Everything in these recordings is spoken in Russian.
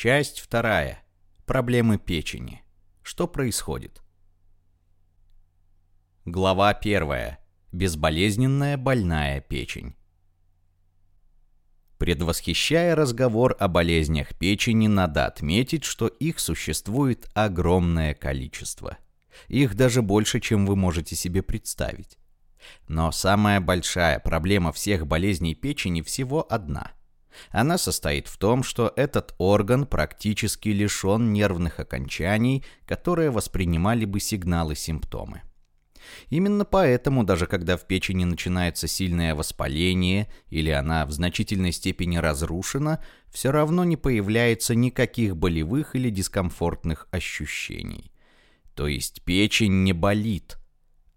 Часть вторая. Проблемы печени. Что происходит? Глава первая. Безболезненная больная печень. Предвосхищая разговор о болезнях печени, надо отметить, что их существует огромное количество. Их даже больше, чем вы можете себе представить. Но самая большая проблема всех болезней печени всего одна – она состоит в том, что этот орган практически лишен нервных окончаний, которые воспринимали бы сигналы-симптомы. Именно поэтому, даже когда в печени начинается сильное воспаление или она в значительной степени разрушена, все равно не появляется никаких болевых или дискомфортных ощущений. То есть печень не болит,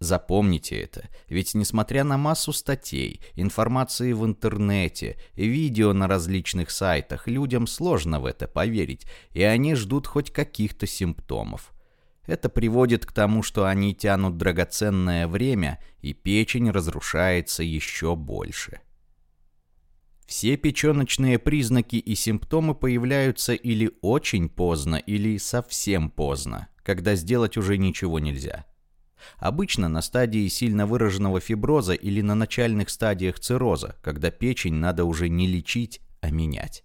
Запомните это, ведь несмотря на массу статей, информации в интернете, видео на различных сайтах, людям сложно в это поверить, и они ждут хоть каких-то симптомов. Это приводит к тому, что они тянут драгоценное время, и печень разрушается еще больше. Все печеночные признаки и симптомы появляются или очень поздно, или совсем поздно, когда сделать уже ничего нельзя – Обычно на стадии сильно выраженного фиброза или на начальных стадиях цирроза, когда печень надо уже не лечить, а менять.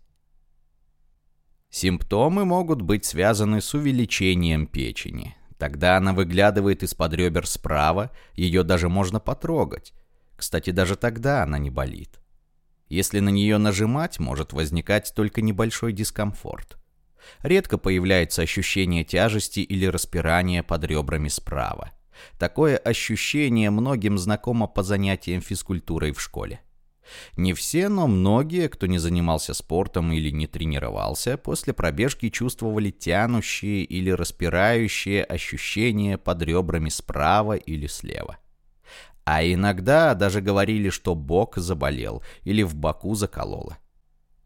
Симптомы могут быть связаны с увеличением печени. Тогда она выглядывает из-под ребер справа, ее даже можно потрогать. Кстати, даже тогда она не болит. Если на нее нажимать, может возникать только небольшой дискомфорт. Редко появляется ощущение тяжести или распирания под ребрами справа. Такое ощущение многим знакомо по занятиям физкультурой в школе. Не все, но многие, кто не занимался спортом или не тренировался, после пробежки чувствовали тянущие или распирающие ощущения под ребрами справа или слева. А иногда даже говорили, что бок заболел или в боку закололо.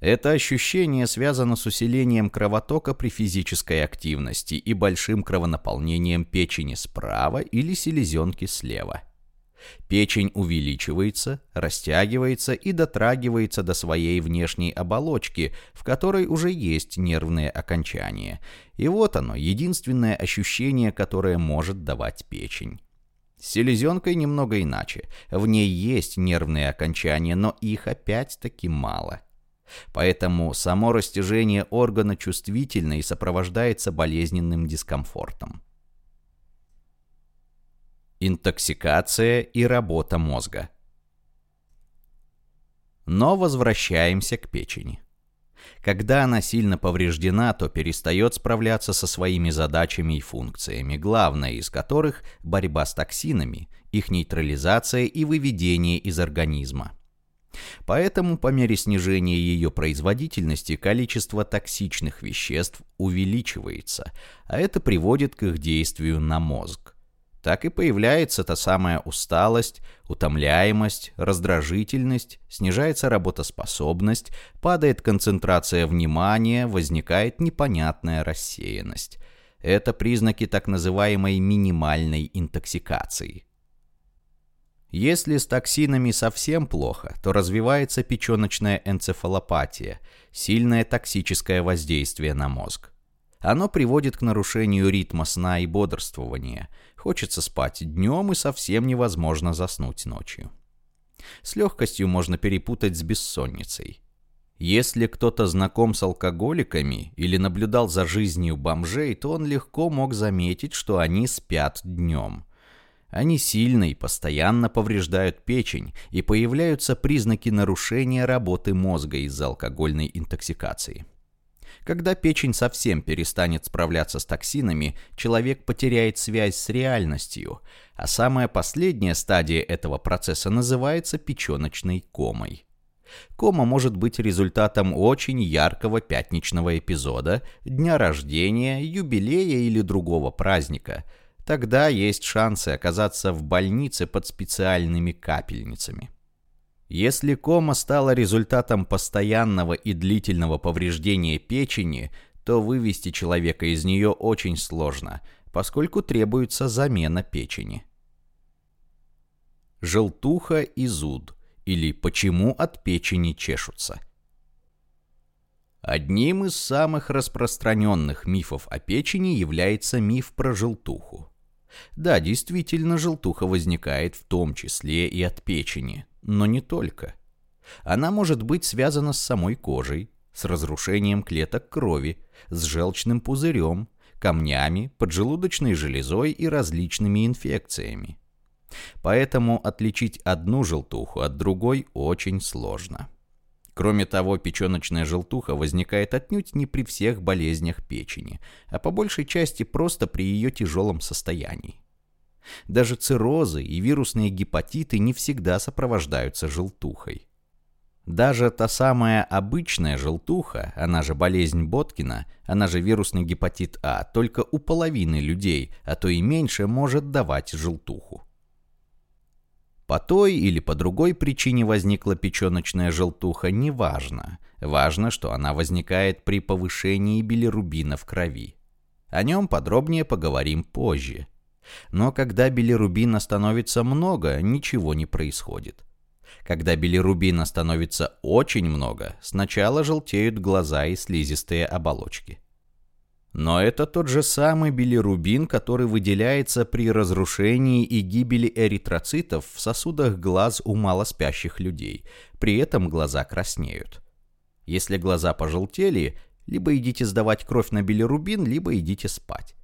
Это ощущение связано с усилением кровотока при физической активности и большим кровонаполнением печени справа или селезенки слева. Печень увеличивается, растягивается и дотрагивается до своей внешней оболочки, в которой уже есть нервные окончания. И вот оно, единственное ощущение, которое может давать печень. С селезенкой немного иначе. В ней есть нервные окончания, но их опять-таки мало. Поэтому само растяжение органа чувствительно и сопровождается болезненным дискомфортом. Интоксикация и работа мозга. Но возвращаемся к печени. Когда она сильно повреждена, то перестает справляться со своими задачами и функциями, главная из которых – борьба с токсинами, их нейтрализация и выведение из организма – Поэтому по мере снижения ее производительности количество токсичных веществ увеличивается, а это приводит к их действию на мозг. Так и появляется та самая усталость, утомляемость, раздражительность, снижается работоспособность, падает концентрация внимания, возникает непонятная рассеянность. Это признаки так называемой минимальной интоксикации. Если с токсинами совсем плохо, то развивается печеночная энцефалопатия, сильное токсическое воздействие на мозг. Оно приводит к нарушению ритма сна и бодрствования. Хочется спать днем и совсем невозможно заснуть ночью. С легкостью можно перепутать с бессонницей. Если кто-то знаком с алкоголиками или наблюдал за жизнью бомжей, то он легко мог заметить, что они спят днем – они сильно и постоянно повреждают печень, и появляются признаки нарушения работы мозга из-за алкогольной интоксикации. Когда печень совсем перестанет справляться с токсинами, человек потеряет связь с реальностью, а самая последняя стадия этого процесса называется печеночной комой. Кома может быть результатом очень яркого пятничного эпизода, дня рождения, юбилея или другого праздника – Тогда есть шансы оказаться в больнице под специальными капельницами. Если кома стала результатом постоянного и длительного повреждения печени, то вывести человека из нее очень сложно, поскольку требуется замена печени. Желтуха и зуд, или почему от печени чешутся – Одним из самых распространенных мифов о печени является миф про желтуху. Да, действительно, желтуха возникает в том числе и от печени, но не только. Она может быть связана с самой кожей, с разрушением клеток крови, с желчным пузырем, камнями, поджелудочной железой и различными инфекциями. Поэтому отличить одну желтуху от другой очень сложно. Кроме того, печеночная желтуха возникает отнюдь не при всех болезнях печени, а по большей части просто при ее тяжелом состоянии. Даже циррозы и вирусные гепатиты не всегда сопровождаются желтухой. Даже та самая обычная желтуха, она же болезнь Боткина, она же вирусный гепатит А, только у половины людей, а то и меньше, может давать желтуху. По той или по другой причине возникла печеночная желтуха, неважно. Важно, что она возникает при повышении билирубина в крови. О нем подробнее поговорим позже. Но когда билирубина становится много, ничего не происходит. Когда билирубина становится очень много, сначала желтеют глаза и слизистые оболочки. Но это тот же самый билирубин, который выделяется при разрушении и гибели эритроцитов в сосудах глаз у малоспящих людей. При этом глаза краснеют. Если глаза пожелтели, либо идите сдавать кровь на билирубин, либо идите спать.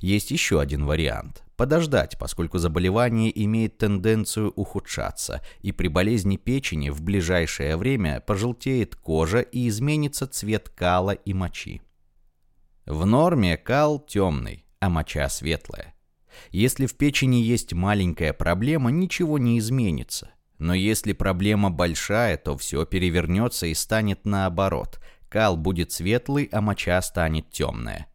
Есть еще один вариант – подождать, поскольку заболевание имеет тенденцию ухудшаться, и при болезни печени в ближайшее время пожелтеет кожа и изменится цвет кала и мочи. В норме кал темный, а моча светлая. Если в печени есть маленькая проблема, ничего не изменится. Но если проблема большая, то все перевернется и станет наоборот. Кал будет светлый, а моча станет темная.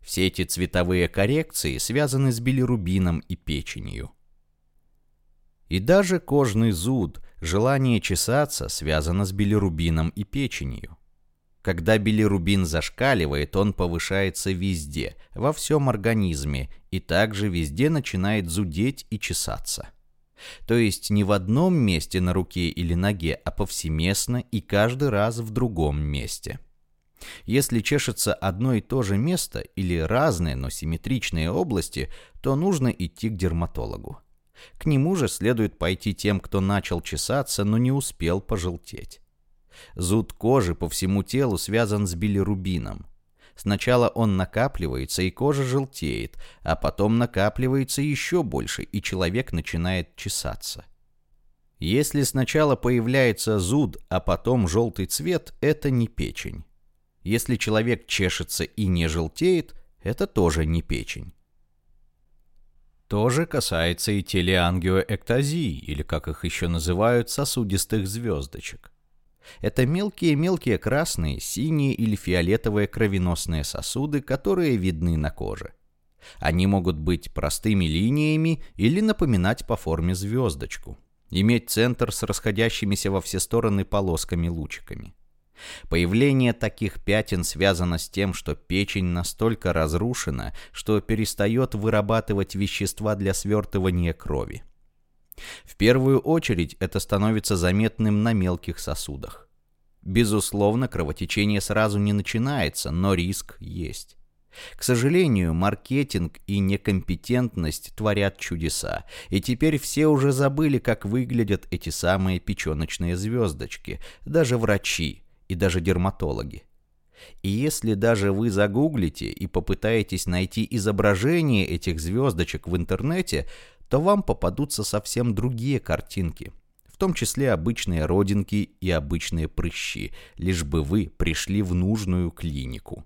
Все эти цветовые коррекции связаны с билирубином и печенью. И даже кожный зуд, желание чесаться, связано с билирубином и печенью. Когда билирубин зашкаливает, он повышается везде, во всем организме, и также везде начинает зудеть и чесаться. То есть не в одном месте на руке или ноге, а повсеместно и каждый раз в другом месте. Если чешется одно и то же место или разные, но симметричные области, то нужно идти к дерматологу. К нему же следует пойти тем, кто начал чесаться, но не успел пожелтеть. Зуд кожи по всему телу связан с билирубином. Сначала он накапливается, и кожа желтеет, а потом накапливается еще больше, и человек начинает чесаться. Если сначала появляется зуд, а потом желтый цвет, это не печень. Если человек чешется и не желтеет, это тоже не печень. То же касается и телеангиоэктазии, или как их еще называют, сосудистых звездочек. Это мелкие-мелкие красные, синие или фиолетовые кровеносные сосуды, которые видны на коже. Они могут быть простыми линиями или напоминать по форме звездочку. Иметь центр с расходящимися во все стороны полосками-лучиками. Появление таких пятен связано с тем, что печень настолько разрушена, что перестает вырабатывать вещества для свертывания крови. В первую очередь это становится заметным на мелких сосудах. Безусловно, кровотечение сразу не начинается, но риск есть. К сожалению, маркетинг и некомпетентность творят чудеса, и теперь все уже забыли, как выглядят эти самые печеночные звездочки, даже врачи и даже дерматологи. И если даже вы загуглите и попытаетесь найти изображение этих звездочек в интернете, то вам попадутся совсем другие картинки, в том числе обычные родинки и обычные прыщи, лишь бы вы пришли в нужную клинику.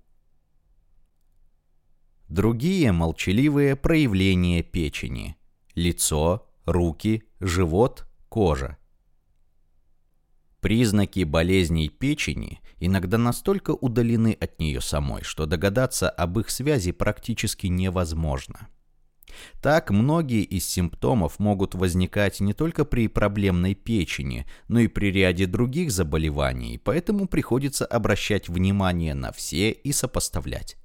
Другие молчаливые проявления печени. Лицо, руки, живот, кожа. Признаки болезней печени иногда настолько удалены от нее самой, что догадаться об их связи практически невозможно. Так, многие из симптомов могут возникать не только при проблемной печени, но и при ряде других заболеваний, поэтому приходится обращать внимание на все и сопоставлять.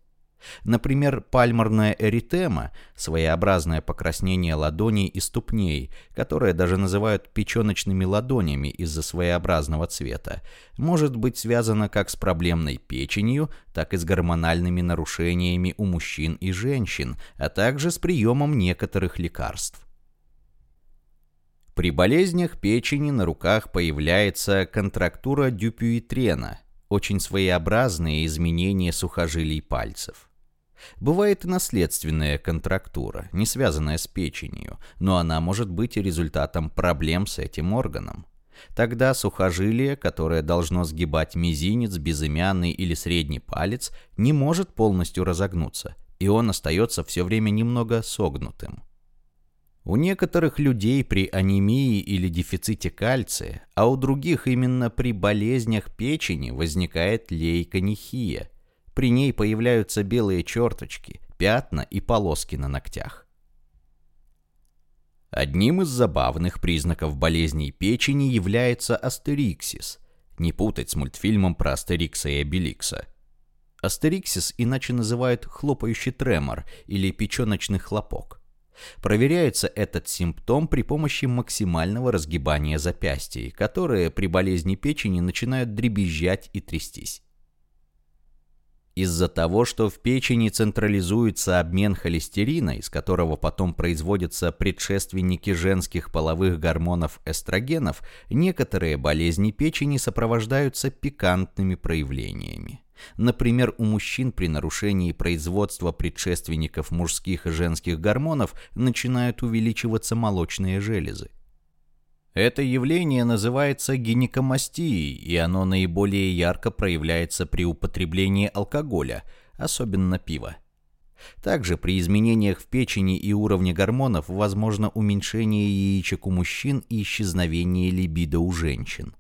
Например, пальмарная эритема – своеобразное покраснение ладоней и ступней, которое даже называют печеночными ладонями из-за своеобразного цвета, может быть связано как с проблемной печенью, так и с гормональными нарушениями у мужчин и женщин, а также с приемом некоторых лекарств. При болезнях печени на руках появляется контрактура дюпюитрена, очень своеобразные изменения сухожилий пальцев. Бывает и наследственная контрактура, не связанная с печенью, но она может быть и результатом проблем с этим органом. Тогда сухожилие, которое должно сгибать мизинец, безымянный или средний палец, не может полностью разогнуться, и он остается все время немного согнутым. У некоторых людей при анемии или дефиците кальция, а у других именно при болезнях печени возникает лейконихия – при ней появляются белые черточки, пятна и полоски на ногтях. Одним из забавных признаков болезней печени является астериксис. Не путать с мультфильмом про Астерикса и Обеликса. Астериксис иначе называют хлопающий тремор или печеночный хлопок. Проверяется этот симптом при помощи максимального разгибания запястий, которые при болезни печени начинают дребезжать и трястись. Из-за того, что в печени централизуется обмен холестерина, из которого потом производятся предшественники женских половых гормонов эстрогенов, некоторые болезни печени сопровождаются пикантными проявлениями. Например, у мужчин при нарушении производства предшественников мужских и женских гормонов начинают увеличиваться молочные железы. Это явление называется гинекомастией, и оно наиболее ярко проявляется при употреблении алкоголя, особенно пива. Также при изменениях в печени и уровне гормонов возможно уменьшение яичек у мужчин и исчезновение либидо у женщин.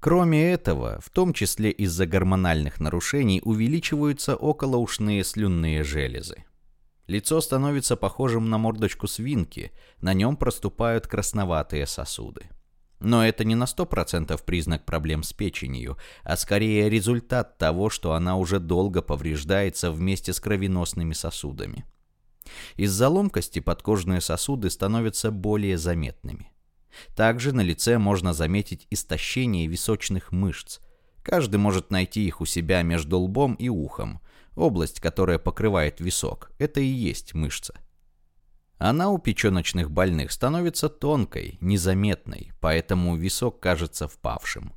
Кроме этого, в том числе из-за гормональных нарушений увеличиваются околоушные слюнные железы. Лицо становится похожим на мордочку свинки, на нем проступают красноватые сосуды. Но это не на 100% признак проблем с печенью, а скорее результат того, что она уже долго повреждается вместе с кровеносными сосудами. Из-за ломкости подкожные сосуды становятся более заметными. Также на лице можно заметить истощение височных мышц. Каждый может найти их у себя между лбом и ухом, Область, которая покрывает висок, это и есть мышца. Она у печеночных больных становится тонкой, незаметной, поэтому висок кажется впавшим.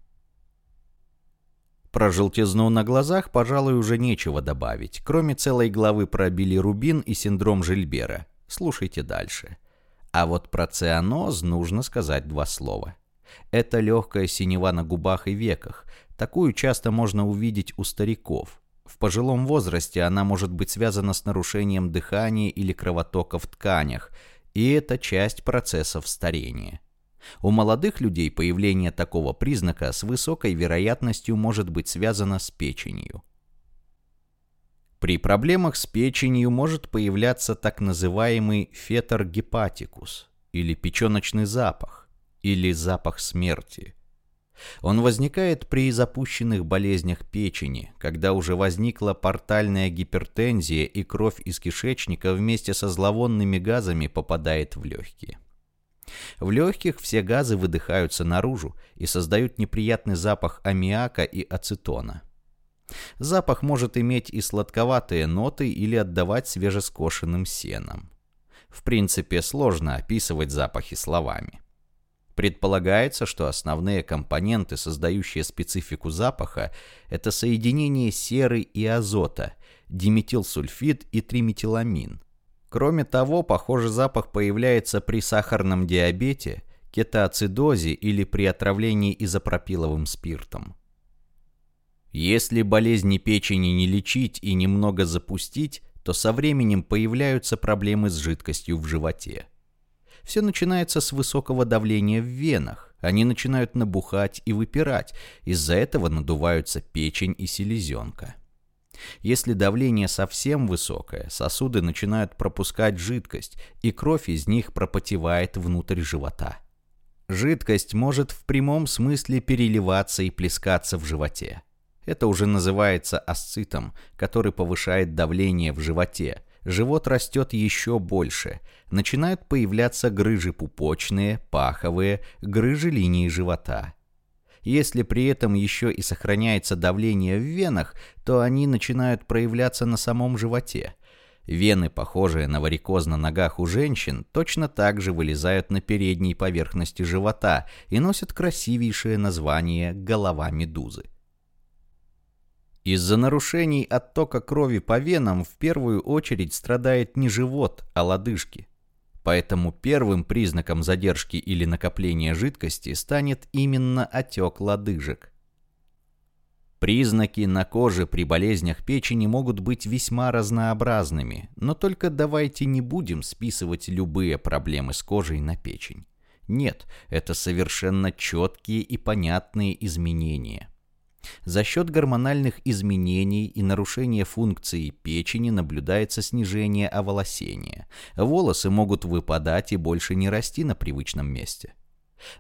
Про желтизну на глазах, пожалуй, уже нечего добавить, кроме целой главы про билирубин и синдром Жильбера. Слушайте дальше. А вот про цианоз нужно сказать два слова. Это легкая синева на губах и веках. Такую часто можно увидеть у стариков. В пожилом возрасте она может быть связана с нарушением дыхания или кровотока в тканях, и это часть процессов старения. У молодых людей появление такого признака с высокой вероятностью может быть связано с печенью. При проблемах с печенью может появляться так называемый фетор гепатикус, или печеночный запах, или запах смерти – он возникает при запущенных болезнях печени, когда уже возникла портальная гипертензия и кровь из кишечника вместе со зловонными газами попадает в легкие. В легких все газы выдыхаются наружу и создают неприятный запах аммиака и ацетона. Запах может иметь и сладковатые ноты или отдавать свежескошенным сеном. В принципе, сложно описывать запахи словами. Предполагается, что основные компоненты, создающие специфику запаха, это соединение серы и азота, диметилсульфид и триметиламин. Кроме того, похожий запах появляется при сахарном диабете, кетоацидозе или при отравлении изопропиловым спиртом. Если болезни печени не лечить и немного запустить, то со временем появляются проблемы с жидкостью в животе. Все начинается с высокого давления в венах. Они начинают набухать и выпирать. Из-за этого надуваются печень и селезенка. Если давление совсем высокое, сосуды начинают пропускать жидкость, и кровь из них пропотевает внутрь живота. Жидкость может в прямом смысле переливаться и плескаться в животе. Это уже называется асцитом, который повышает давление в животе. Живот растет еще больше. Начинают появляться грыжи пупочные, паховые, грыжи линии живота. Если при этом еще и сохраняется давление в венах, то они начинают проявляться на самом животе. Вены, похожие на варикоз на ногах у женщин, точно так же вылезают на передней поверхности живота и носят красивейшее название «голова медузы». Из-за нарушений оттока крови по венам в первую очередь страдает не живот, а лодыжки. Поэтому первым признаком задержки или накопления жидкости станет именно отек лодыжек. Признаки на коже при болезнях печени могут быть весьма разнообразными, но только давайте не будем списывать любые проблемы с кожей на печень. Нет, это совершенно четкие и понятные изменения. За счет гормональных изменений и нарушения функции печени наблюдается снижение оволосения. Волосы могут выпадать и больше не расти на привычном месте.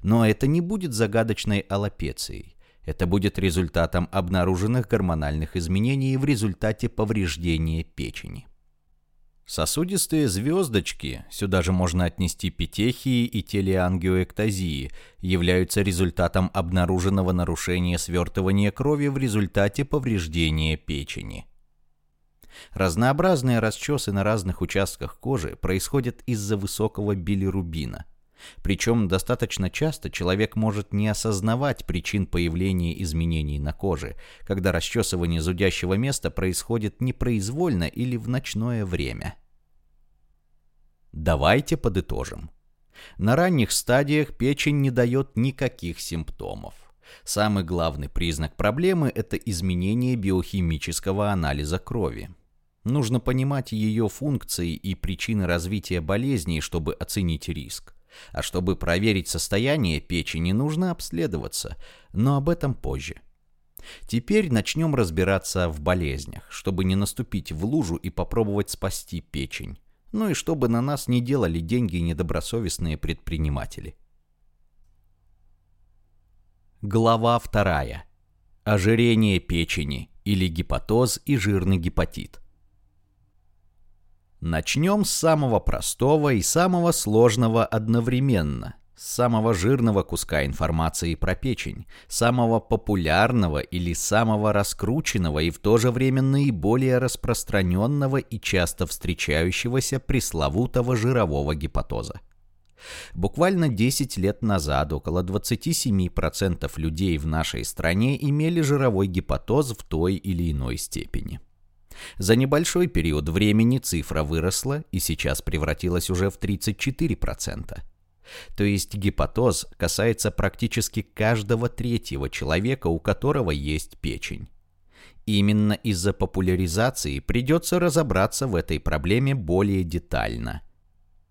Но это не будет загадочной аллопецией. Это будет результатом обнаруженных гормональных изменений в результате повреждения печени. Сосудистые звездочки, сюда же можно отнести петехии и телеангиоэктазии, являются результатом обнаруженного нарушения свертывания крови в результате повреждения печени. Разнообразные расчесы на разных участках кожи происходят из-за высокого билирубина. Причем достаточно часто человек может не осознавать причин появления изменений на коже, когда расчесывание зудящего места происходит непроизвольно или в ночное время. Давайте подытожим. На ранних стадиях печень не дает никаких симптомов. Самый главный признак проблемы – это изменение биохимического анализа крови. Нужно понимать ее функции и причины развития болезней, чтобы оценить риск. А чтобы проверить состояние печени, нужно обследоваться, но об этом позже. Теперь начнем разбираться в болезнях, чтобы не наступить в лужу и попробовать спасти печень. Ну и чтобы на нас не делали деньги недобросовестные предприниматели. Глава вторая. Ожирение печени или гепатоз и жирный гепатит. Начнем с самого простого и самого сложного одновременно, с самого жирного куска информации про печень, самого популярного или самого раскрученного и в то же время наиболее распространенного и часто встречающегося пресловутого жирового гепатоза. Буквально 10 лет назад около 27% людей в нашей стране имели жировой гепатоз в той или иной степени. За небольшой период времени цифра выросла и сейчас превратилась уже в 34%. То есть гепатоз касается практически каждого третьего человека, у которого есть печень. Именно из-за популяризации придется разобраться в этой проблеме более детально.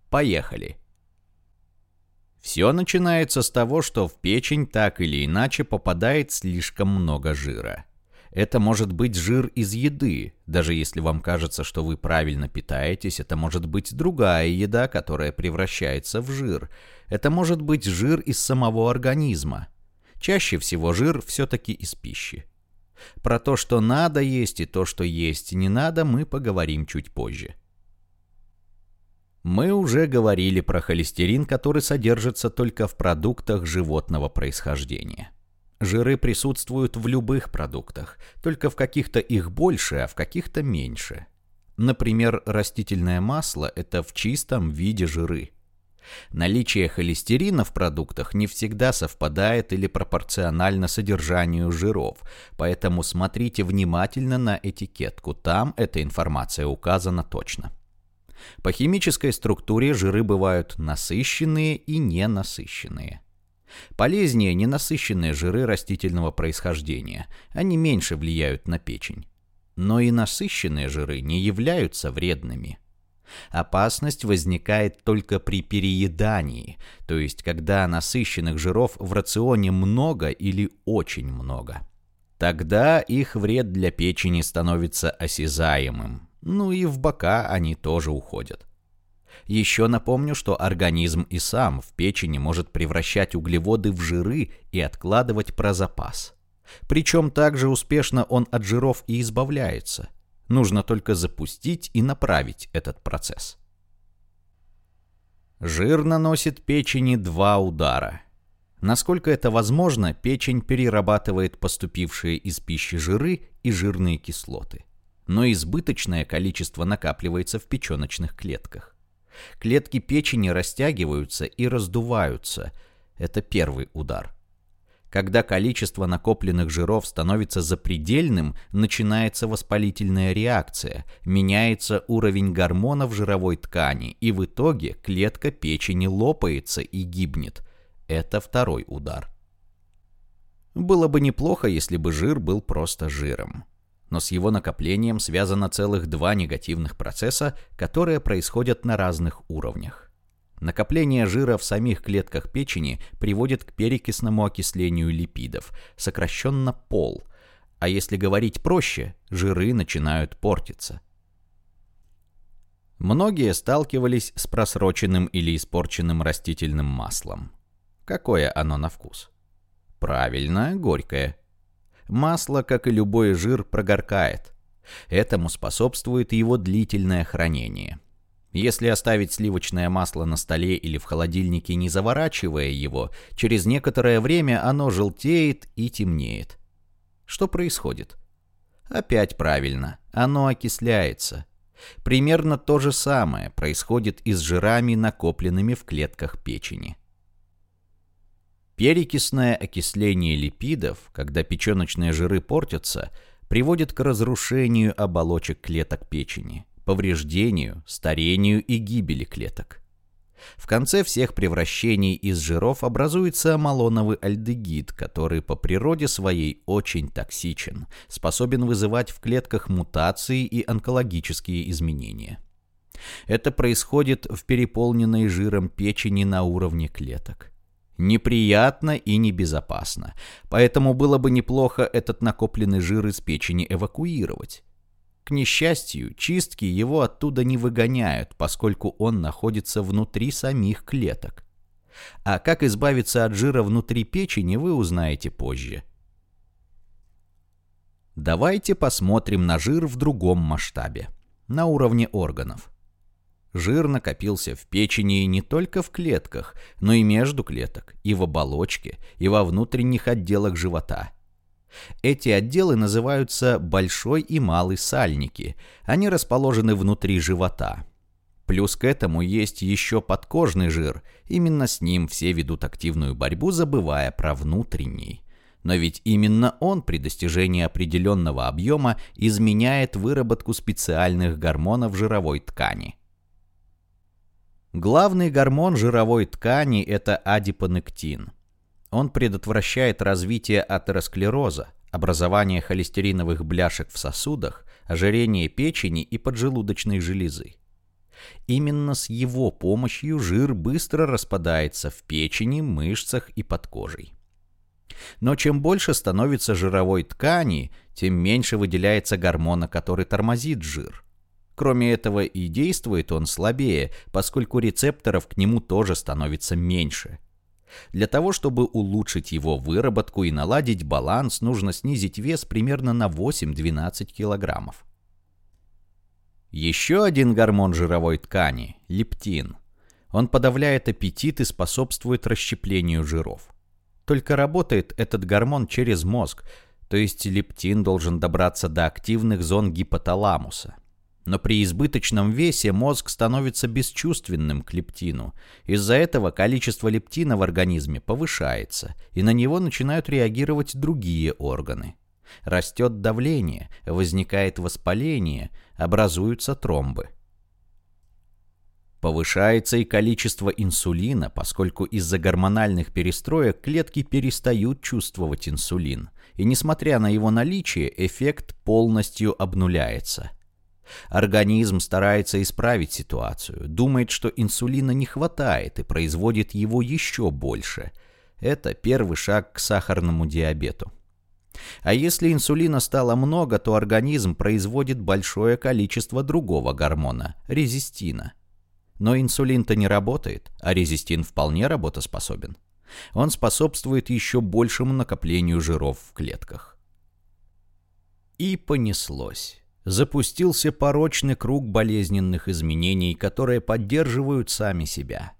Поехали! Все начинается с того, что в печень так или иначе попадает слишком много жира. Это может быть жир из еды. Даже если вам кажется, что вы правильно питаетесь, это может быть другая еда, которая превращается в жир. Это может быть жир из самого организма. Чаще всего жир все-таки из пищи. Про то, что надо есть и то, что есть не надо, мы поговорим чуть позже. Мы уже говорили про холестерин, который содержится только в продуктах животного происхождения. Жиры присутствуют в любых продуктах, только в каких-то их больше, а в каких-то меньше. Например, растительное масло – это в чистом виде жиры. Наличие холестерина в продуктах не всегда совпадает или пропорционально содержанию жиров, поэтому смотрите внимательно на этикетку, там эта информация указана точно. По химической структуре жиры бывают насыщенные и ненасыщенные. Полезнее ненасыщенные жиры растительного происхождения, они меньше влияют на печень. Но и насыщенные жиры не являются вредными. Опасность возникает только при переедании, то есть когда насыщенных жиров в рационе много или очень много. Тогда их вред для печени становится осязаемым, ну и в бока они тоже уходят. Еще напомню, что организм и сам в печени может превращать углеводы в жиры и откладывать про запас. Причем также успешно он от жиров и избавляется. Нужно только запустить и направить этот процесс. Жир наносит печени два удара. Насколько это возможно, печень перерабатывает поступившие из пищи жиры и жирные кислоты. Но избыточное количество накапливается в печеночных клетках. Клетки печени растягиваются и раздуваются. Это первый удар. Когда количество накопленных жиров становится запредельным, начинается воспалительная реакция, меняется уровень гормонов жировой ткани, и в итоге клетка печени лопается и гибнет. Это второй удар. Было бы неплохо, если бы жир был просто жиром. Но с его накоплением связано целых два негативных процесса, которые происходят на разных уровнях. Накопление жира в самих клетках печени приводит к перекисному окислению липидов, сокращенно пол. А если говорить проще, жиры начинают портиться. Многие сталкивались с просроченным или испорченным растительным маслом. Какое оно на вкус? Правильно, горькое. Масло, как и любой жир, прогоркает. Этому способствует его длительное хранение – если оставить сливочное масло на столе или в холодильнике, не заворачивая его, через некоторое время оно желтеет и темнеет. Что происходит? Опять правильно, оно окисляется. Примерно то же самое происходит и с жирами, накопленными в клетках печени. Перекисное окисление липидов, когда печеночные жиры портятся, приводит к разрушению оболочек клеток печени – повреждению, старению и гибели клеток. В конце всех превращений из жиров образуется малоновый альдегид, который по природе своей очень токсичен, способен вызывать в клетках мутации и онкологические изменения. Это происходит в переполненной жиром печени на уровне клеток. Неприятно и небезопасно, поэтому было бы неплохо этот накопленный жир из печени эвакуировать. К несчастью, чистки его оттуда не выгоняют, поскольку он находится внутри самих клеток. А как избавиться от жира внутри печени, вы узнаете позже. Давайте посмотрим на жир в другом масштабе, на уровне органов. Жир накопился в печени не только в клетках, но и между клеток, и в оболочке, и во внутренних отделах живота – эти отделы называются большой и малый сальники. Они расположены внутри живота. Плюс к этому есть еще подкожный жир. Именно с ним все ведут активную борьбу, забывая про внутренний. Но ведь именно он при достижении определенного объема изменяет выработку специальных гормонов жировой ткани. Главный гормон жировой ткани – это адипонектин – он предотвращает развитие атеросклероза, образование холестериновых бляшек в сосудах, ожирение печени и поджелудочной железы. Именно с его помощью жир быстро распадается в печени, мышцах и под кожей. Но чем больше становится жировой ткани, тем меньше выделяется гормона, который тормозит жир. Кроме этого и действует он слабее, поскольку рецепторов к нему тоже становится меньше – для того, чтобы улучшить его выработку и наладить баланс, нужно снизить вес примерно на 8-12 килограммов. Еще один гормон жировой ткани – лептин. Он подавляет аппетит и способствует расщеплению жиров. Только работает этот гормон через мозг, то есть лептин должен добраться до активных зон гипоталамуса. Но при избыточном весе мозг становится бесчувственным к лептину. Из-за этого количество лептина в организме повышается, и на него начинают реагировать другие органы. Растет давление, возникает воспаление, образуются тромбы. Повышается и количество инсулина, поскольку из-за гормональных перестроек клетки перестают чувствовать инсулин, и несмотря на его наличие, эффект полностью обнуляется – Организм старается исправить ситуацию, думает, что инсулина не хватает и производит его еще больше. Это первый шаг к сахарному диабету. А если инсулина стало много, то организм производит большое количество другого гормона – резистина. Но инсулин-то не работает, а резистин вполне работоспособен. Он способствует еще большему накоплению жиров в клетках. И понеслось. Запустился порочный круг болезненных изменений, которые поддерживают сами себя.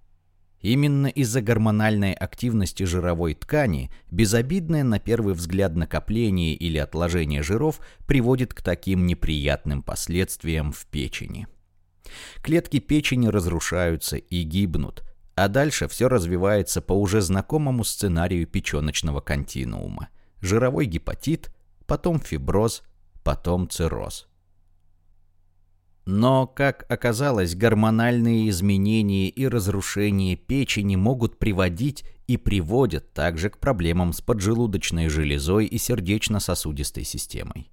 Именно из-за гормональной активности жировой ткани безобидное на первый взгляд накопление или отложение жиров приводит к таким неприятным последствиям в печени. Клетки печени разрушаются и гибнут, а дальше все развивается по уже знакомому сценарию печеночного континуума. Жировой гепатит, потом фиброз, потом цирроз. Но, как оказалось, гормональные изменения и разрушение печени могут приводить и приводят также к проблемам с поджелудочной железой и сердечно-сосудистой системой.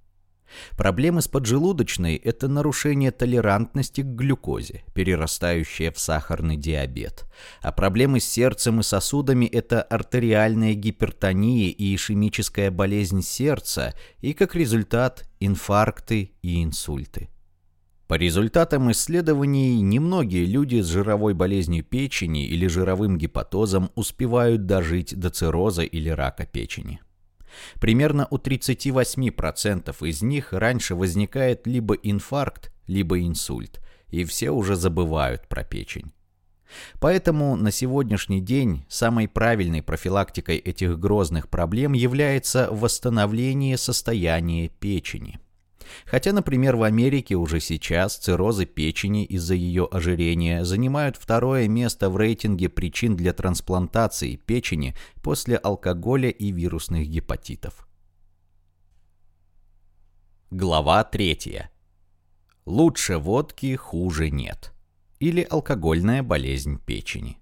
Проблемы с поджелудочной – это нарушение толерантности к глюкозе, перерастающее в сахарный диабет. А проблемы с сердцем и сосудами – это артериальная гипертония и ишемическая болезнь сердца, и как результат – инфаркты и инсульты. По результатам исследований, немногие люди с жировой болезнью печени или жировым гепатозом успевают дожить до цирроза или рака печени. Примерно у 38% из них раньше возникает либо инфаркт, либо инсульт, и все уже забывают про печень. Поэтому на сегодняшний день самой правильной профилактикой этих грозных проблем является восстановление состояния печени – Хотя, например, в Америке уже сейчас циррозы печени из-за ее ожирения занимают второе место в рейтинге причин для трансплантации печени после алкоголя и вирусных гепатитов. Глава 3. Лучше водки, хуже нет. Или алкогольная болезнь печени.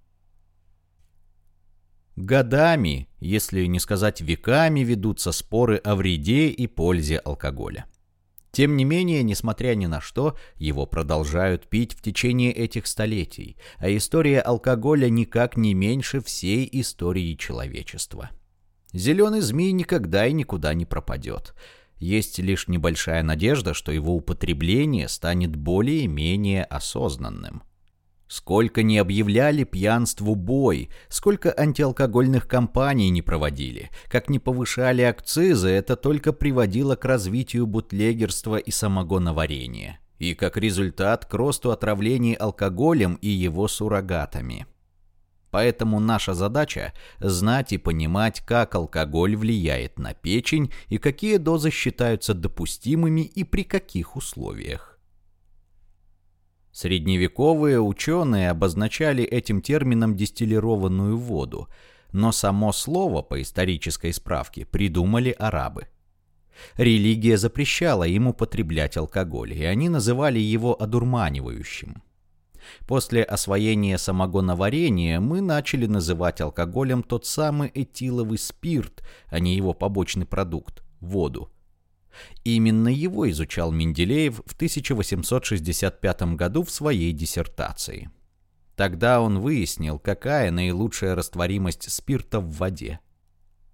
Годами, если не сказать веками, ведутся споры о вреде и пользе алкоголя. Тем не менее, несмотря ни на что, его продолжают пить в течение этих столетий, а история алкоголя никак не меньше всей истории человечества. Зеленый змей никогда и никуда не пропадет. Есть лишь небольшая надежда, что его употребление станет более-менее осознанным. Сколько не объявляли пьянству бой, сколько антиалкогольных кампаний не проводили, как не повышали акцизы, это только приводило к развитию бутлегерства и самогоноварения. И как результат к росту отравлений алкоголем и его суррогатами. Поэтому наша задача – знать и понимать, как алкоголь влияет на печень и какие дозы считаются допустимыми и при каких условиях. Средневековые ученые обозначали этим термином дистиллированную воду, но само слово по исторической справке придумали арабы. Религия запрещала им употреблять алкоголь, и они называли его одурманивающим. После освоения самогоноварения мы начали называть алкоголем тот самый этиловый спирт, а не его побочный продукт – воду. Именно его изучал Менделеев в 1865 году в своей диссертации. Тогда он выяснил, какая наилучшая растворимость спирта в воде.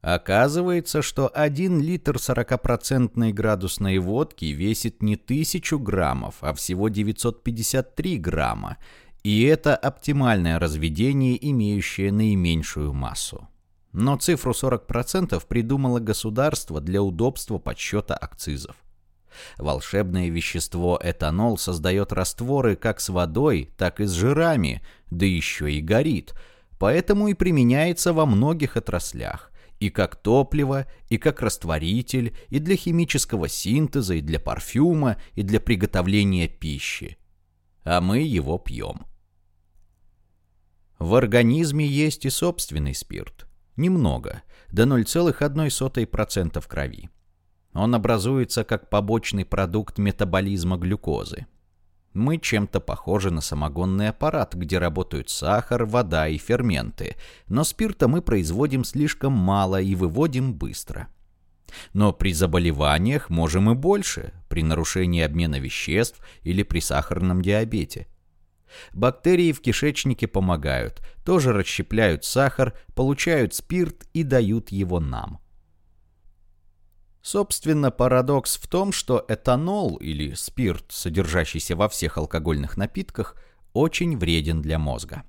Оказывается, что 1 литр 40% градусной водки весит не 1000 граммов, а всего 953 грамма, и это оптимальное разведение, имеющее наименьшую массу. Но цифру 40% придумало государство для удобства подсчета акцизов. Волшебное вещество этанол создает растворы как с водой, так и с жирами, да еще и горит, поэтому и применяется во многих отраслях, и как топливо, и как растворитель, и для химического синтеза, и для парфюма, и для приготовления пищи. А мы его пьем. В организме есть и собственный спирт – Немного, до 0,1% в крови. Он образуется как побочный продукт метаболизма глюкозы. Мы чем-то похожи на самогонный аппарат, где работают сахар, вода и ферменты, но спирта мы производим слишком мало и выводим быстро. Но при заболеваниях можем и больше, при нарушении обмена веществ или при сахарном диабете – Бактерии в кишечнике помогают, тоже расщепляют сахар, получают спирт и дают его нам. Собственно, парадокс в том, что этанол или спирт, содержащийся во всех алкогольных напитках, очень вреден для мозга.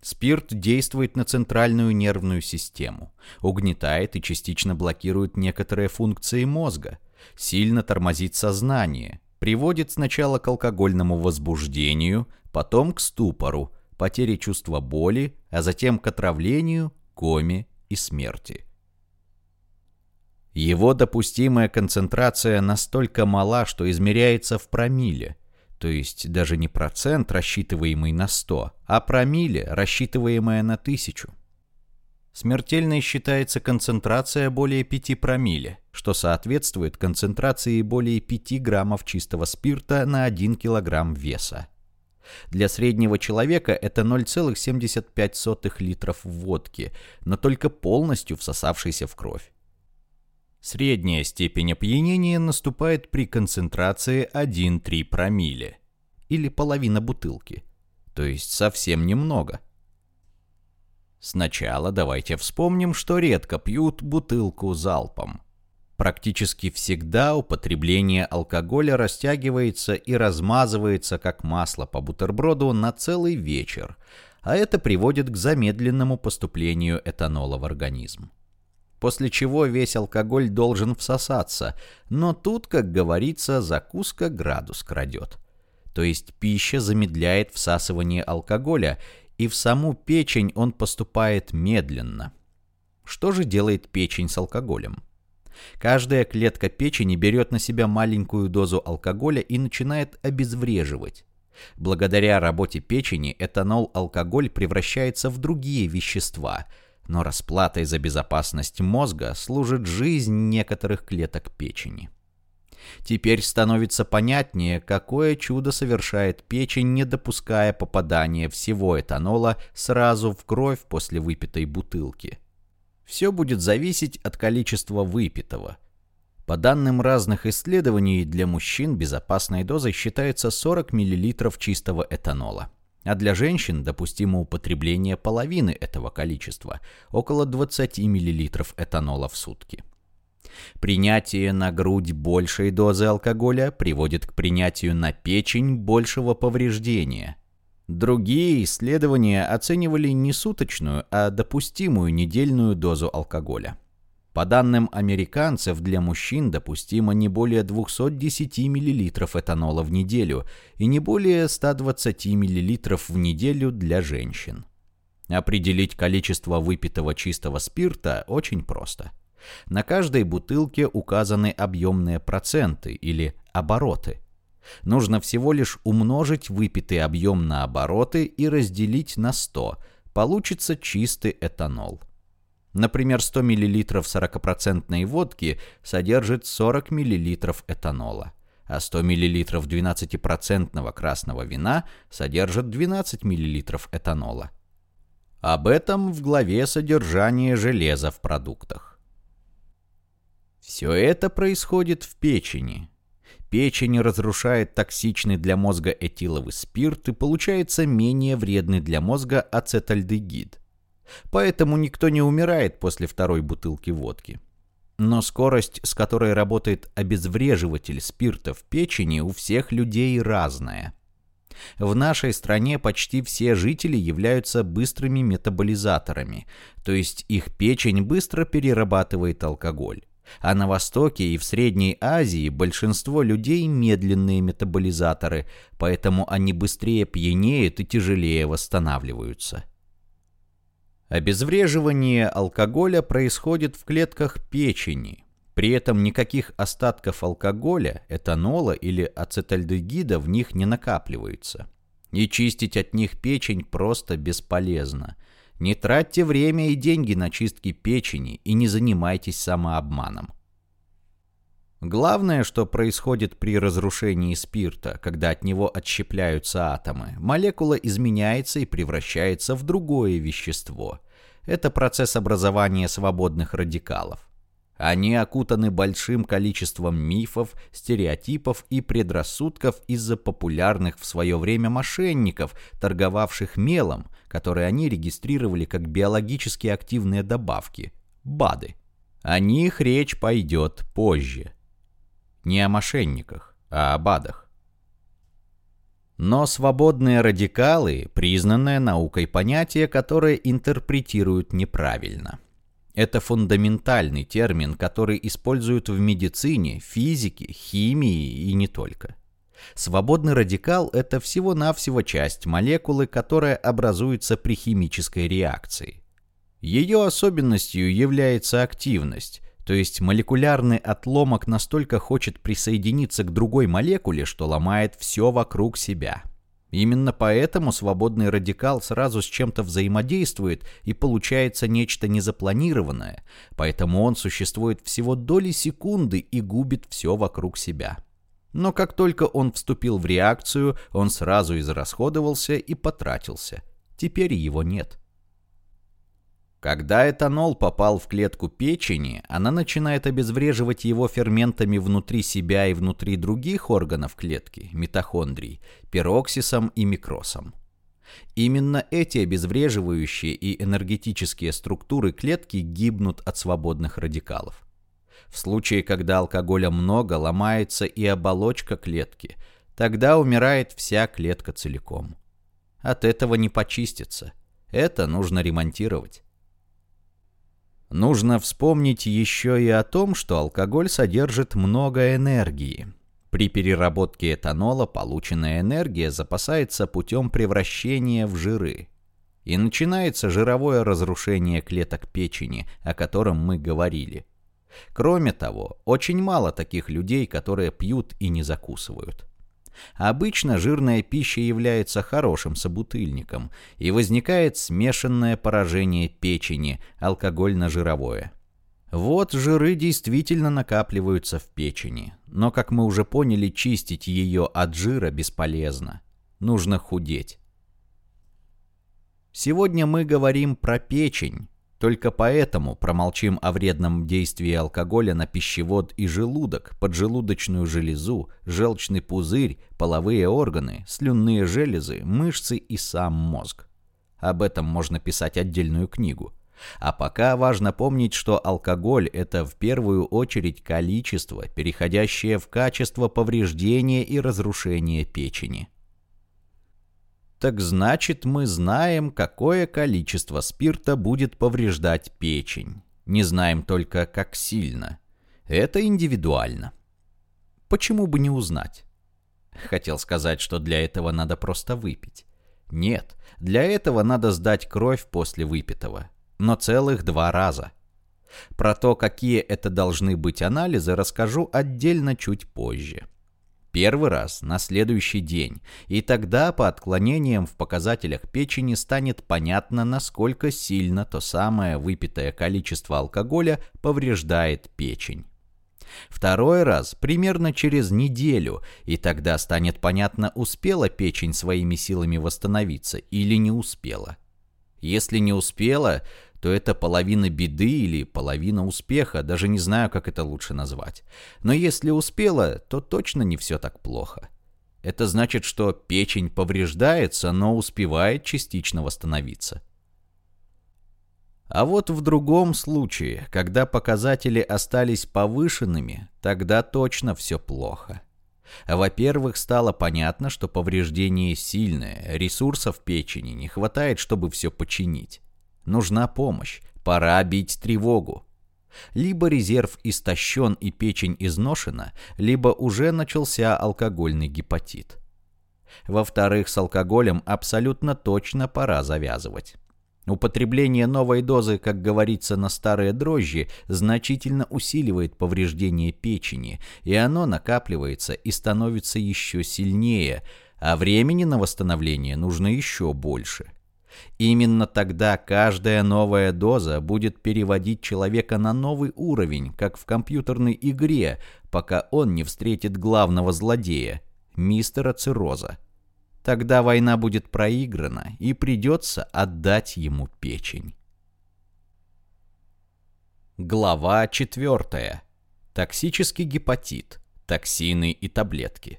Спирт действует на центральную нервную систему, угнетает и частично блокирует некоторые функции мозга, сильно тормозит сознание, приводит сначала к алкогольному возбуждению, потом к ступору, потере чувства боли, а затем к отравлению, коме и смерти. Его допустимая концентрация настолько мала, что измеряется в промилле – то есть даже не процент, рассчитываемый на 100, а промилле, рассчитываемое на 1000. Смертельной считается концентрация более 5 промилле, что соответствует концентрации более 5 граммов чистого спирта на 1 килограмм веса. Для среднего человека это 0,75 литров водки, но только полностью всосавшейся в кровь. Средняя степень опьянения наступает при концентрации 1,3 промилле, или половина бутылки, то есть совсем немного. Сначала давайте вспомним, что редко пьют бутылку залпом. Практически всегда употребление алкоголя растягивается и размазывается как масло по бутерброду на целый вечер, а это приводит к замедленному поступлению этанола в организм после чего весь алкоголь должен всосаться, но тут, как говорится, закуска градус крадет. То есть пища замедляет всасывание алкоголя, и в саму печень он поступает медленно. Что же делает печень с алкоголем? Каждая клетка печени берет на себя маленькую дозу алкоголя и начинает обезвреживать. Благодаря работе печени этанол-алкоголь превращается в другие вещества – но расплатой за безопасность мозга служит жизнь некоторых клеток печени. Теперь становится понятнее, какое чудо совершает печень, не допуская попадания всего этанола сразу в кровь после выпитой бутылки. Все будет зависеть от количества выпитого. По данным разных исследований, для мужчин безопасной дозой считается 40 мл чистого этанола а для женщин допустимо употребление половины этого количества, около 20 мл этанола в сутки. Принятие на грудь большей дозы алкоголя приводит к принятию на печень большего повреждения. Другие исследования оценивали не суточную, а допустимую недельную дозу алкоголя. По данным американцев, для мужчин допустимо не более 210 мл этанола в неделю и не более 120 мл в неделю для женщин. Определить количество выпитого чистого спирта очень просто. На каждой бутылке указаны объемные проценты или обороты. Нужно всего лишь умножить выпитый объем на обороты и разделить на 100. Получится чистый этанол. Например, 100 мл 40% водки содержит 40 мл этанола, а 100 мл 12% красного вина содержит 12 мл этанола. Об этом в главе «Содержание железа в продуктах». Все это происходит в печени. Печень разрушает токсичный для мозга этиловый спирт и получается менее вредный для мозга ацетальдегид – Поэтому никто не умирает после второй бутылки водки. Но скорость, с которой работает обезвреживатель спирта в печени, у всех людей разная. В нашей стране почти все жители являются быстрыми метаболизаторами, то есть их печень быстро перерабатывает алкоголь. А на Востоке и в Средней Азии большинство людей медленные метаболизаторы, поэтому они быстрее пьянеют и тяжелее восстанавливаются. Обезвреживание алкоголя происходит в клетках печени. При этом никаких остатков алкоголя, этанола или ацетальдегида в них не накапливается. И чистить от них печень просто бесполезно. Не тратьте время и деньги на чистки печени и не занимайтесь самообманом. Главное, что происходит при разрушении спирта, когда от него отщепляются атомы, молекула изменяется и превращается в другое вещество. Это процесс образования свободных радикалов. Они окутаны большим количеством мифов, стереотипов и предрассудков из-за популярных в свое время мошенников, торговавших мелом, которые они регистрировали как биологически активные добавки – БАДы. О них речь пойдет позже. Не о мошенниках, а о БАДах. Но свободные радикалы – признанное наукой понятие, которое интерпретируют неправильно. Это фундаментальный термин, который используют в медицине, физике, химии и не только. Свободный радикал – это всего-навсего часть молекулы, которая образуется при химической реакции. Ее особенностью является активность, то есть молекулярный отломок настолько хочет присоединиться к другой молекуле, что ломает все вокруг себя. Именно поэтому свободный радикал сразу с чем-то взаимодействует и получается нечто незапланированное, поэтому он существует всего доли секунды и губит все вокруг себя. Но как только он вступил в реакцию, он сразу израсходовался и потратился. Теперь его нет. Когда этанол попал в клетку печени, она начинает обезвреживать его ферментами внутри себя и внутри других органов клетки, митохондрий, пироксисом и микросом. Именно эти обезвреживающие и энергетические структуры клетки гибнут от свободных радикалов. В случае, когда алкоголя много, ломается и оболочка клетки, тогда умирает вся клетка целиком. От этого не почистится. Это нужно ремонтировать. Нужно вспомнить еще и о том, что алкоголь содержит много энергии. При переработке этанола полученная энергия запасается путем превращения в жиры. И начинается жировое разрушение клеток печени, о котором мы говорили. Кроме того, очень мало таких людей, которые пьют и не закусывают. Обычно жирная пища является хорошим собутыльником, и возникает смешанное поражение печени, алкогольно-жировое. Вот жиры действительно накапливаются в печени, но, как мы уже поняли, чистить ее от жира бесполезно. Нужно худеть. Сегодня мы говорим про печень, только поэтому промолчим о вредном действии алкоголя на пищевод и желудок, поджелудочную железу, желчный пузырь, половые органы, слюнные железы, мышцы и сам мозг. Об этом можно писать отдельную книгу. А пока важно помнить, что алкоголь – это в первую очередь количество, переходящее в качество повреждения и разрушения печени. Так значит, мы знаем, какое количество спирта будет повреждать печень. Не знаем только, как сильно. Это индивидуально. Почему бы не узнать? Хотел сказать, что для этого надо просто выпить. Нет, для этого надо сдать кровь после выпитого. Но целых два раза. Про то, какие это должны быть анализы, расскажу отдельно чуть позже. Первый раз на следующий день, и тогда по отклонениям в показателях печени станет понятно, насколько сильно то самое выпитое количество алкоголя повреждает печень. Второй раз примерно через неделю, и тогда станет понятно, успела печень своими силами восстановиться или не успела. Если не успела, то это половина беды или половина успеха, даже не знаю, как это лучше назвать. Но если успела, то точно не все так плохо. Это значит, что печень повреждается, но успевает частично восстановиться. А вот в другом случае, когда показатели остались повышенными, тогда точно все плохо. Во-первых, стало понятно, что повреждение сильное, ресурсов печени не хватает, чтобы все починить. Нужна помощь. Пора бить тревогу. Либо резерв истощен и печень изношена, либо уже начался алкогольный гепатит. Во-вторых, с алкоголем абсолютно точно пора завязывать. Употребление новой дозы, как говорится, на старые дрожжи, значительно усиливает повреждение печени, и оно накапливается и становится еще сильнее, а времени на восстановление нужно еще больше. Именно тогда каждая новая доза будет переводить человека на новый уровень, как в компьютерной игре, пока он не встретит главного злодея, мистера Цирроза. Тогда война будет проиграна, и придется отдать ему печень. Глава 4. Токсический гепатит. Токсины и таблетки.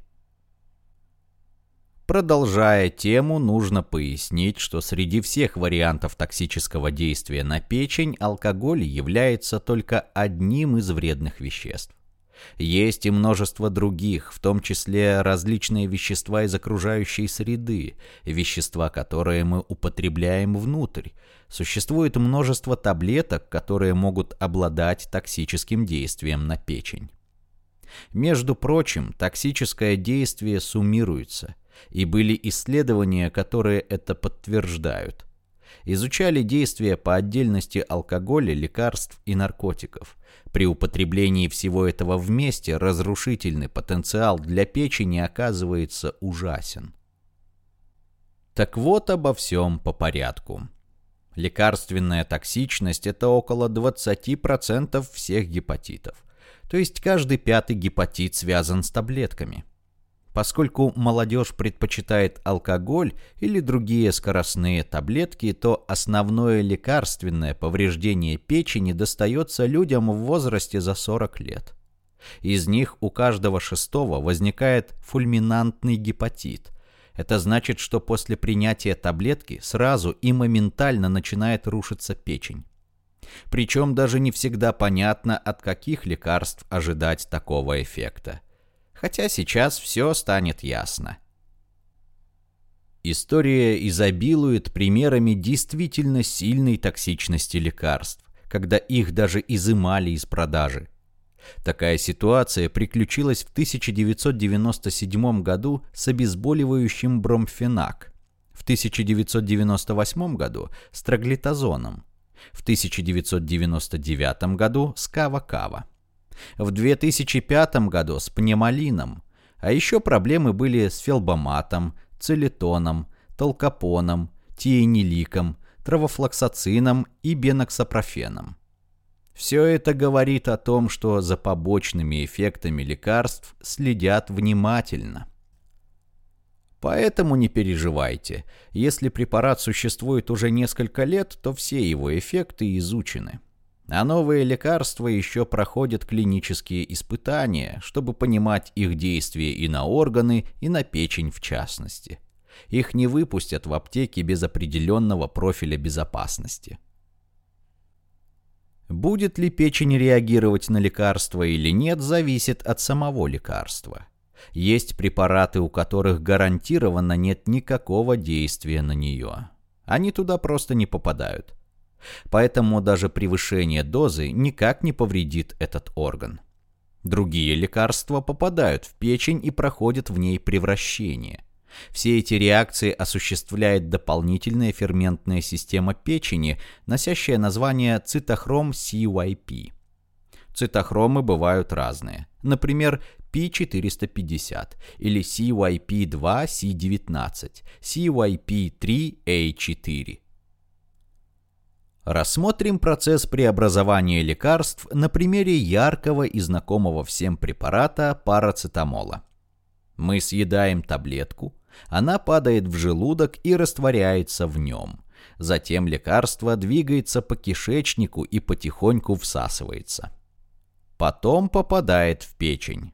Продолжая тему, нужно пояснить, что среди всех вариантов токсического действия на печень алкоголь является только одним из вредных веществ. Есть и множество других, в том числе различные вещества из окружающей среды, вещества, которые мы употребляем внутрь. Существует множество таблеток, которые могут обладать токсическим действием на печень. Между прочим, токсическое действие суммируется, и были исследования, которые это подтверждают. Изучали действия по отдельности алкоголя, лекарств и наркотиков. При употреблении всего этого вместе разрушительный потенциал для печени оказывается ужасен. Так вот обо всем по порядку. Лекарственная токсичность – это около 20% всех гепатитов. То есть каждый пятый гепатит связан с таблетками. Поскольку молодежь предпочитает алкоголь или другие скоростные таблетки, то основное лекарственное повреждение печени достается людям в возрасте за 40 лет. Из них у каждого шестого возникает фульминантный гепатит. Это значит, что после принятия таблетки сразу и моментально начинает рушиться печень. Причем даже не всегда понятно, от каких лекарств ожидать такого эффекта хотя сейчас все станет ясно. История изобилует примерами действительно сильной токсичности лекарств, когда их даже изымали из продажи. Такая ситуация приключилась в 1997 году с обезболивающим бромфенак, в 1998 году с троглитазоном, в 1999 году с кава-кава в 2005 году с пневмолином, а еще проблемы были с фелбоматом, целитоном, толкапоном, тиениликом, травофлоксацином и беноксопрофеном. Все это говорит о том, что за побочными эффектами лекарств следят внимательно. Поэтому не переживайте. Если препарат существует уже несколько лет, то все его эффекты изучены. А новые лекарства еще проходят клинические испытания, чтобы понимать их действие и на органы, и на печень в частности. Их не выпустят в аптеке без определенного профиля безопасности. Будет ли печень реагировать на лекарство или нет, зависит от самого лекарства. Есть препараты, у которых гарантированно нет никакого действия на нее. Они туда просто не попадают поэтому даже превышение дозы никак не повредит этот орган. Другие лекарства попадают в печень и проходят в ней превращение. Все эти реакции осуществляет дополнительная ферментная система печени, носящая название цитохром CYP. Цитохромы бывают разные. Например, P450 или CYP2C19, CYP3A4. Рассмотрим процесс преобразования лекарств на примере яркого и знакомого всем препарата парацетамола. Мы съедаем таблетку, она падает в желудок и растворяется в нем. Затем лекарство двигается по кишечнику и потихоньку всасывается. Потом попадает в печень.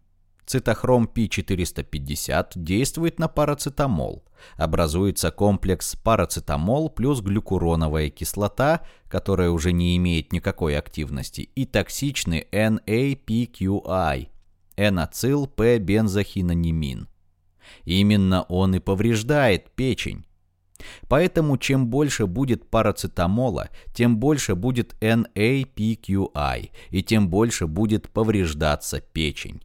Цитохром P450 действует на парацетамол. Образуется комплекс парацетамол плюс глюкуроновая кислота, которая уже не имеет никакой активности, и токсичный NAPQI – энацил П-бензохинонимин. Именно он и повреждает печень. Поэтому чем больше будет парацетамола, тем больше будет NAPQI, и тем больше будет повреждаться печень.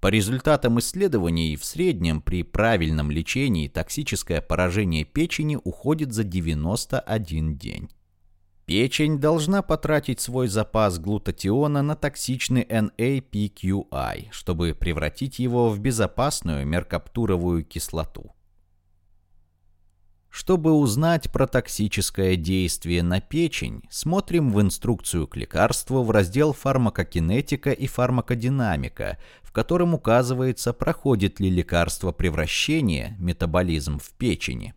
По результатам исследований, в среднем при правильном лечении токсическое поражение печени уходит за 91 день. Печень должна потратить свой запас глутатиона на токсичный NAPQI, чтобы превратить его в безопасную меркаптуровую кислоту. Чтобы узнать про токсическое действие на печень, смотрим в инструкцию к лекарству в раздел «Фармакокинетика и фармакодинамика», в котором указывается, проходит ли лекарство превращение, метаболизм в печени.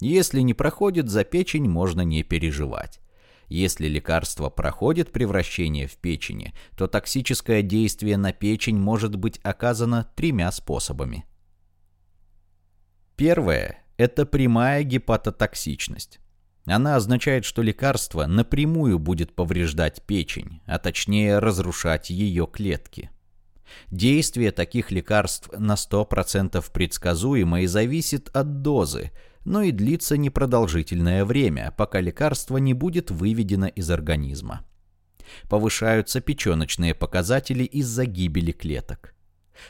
Если не проходит, за печень можно не переживать. Если лекарство проходит превращение в печени, то токсическое действие на печень может быть оказано тремя способами. Первое – это прямая гепатотоксичность. Она означает, что лекарство напрямую будет повреждать печень, а точнее разрушать ее клетки. Действие таких лекарств на 100% предсказуемо и зависит от дозы, но и длится непродолжительное время, пока лекарство не будет выведено из организма. Повышаются печеночные показатели из-за гибели клеток.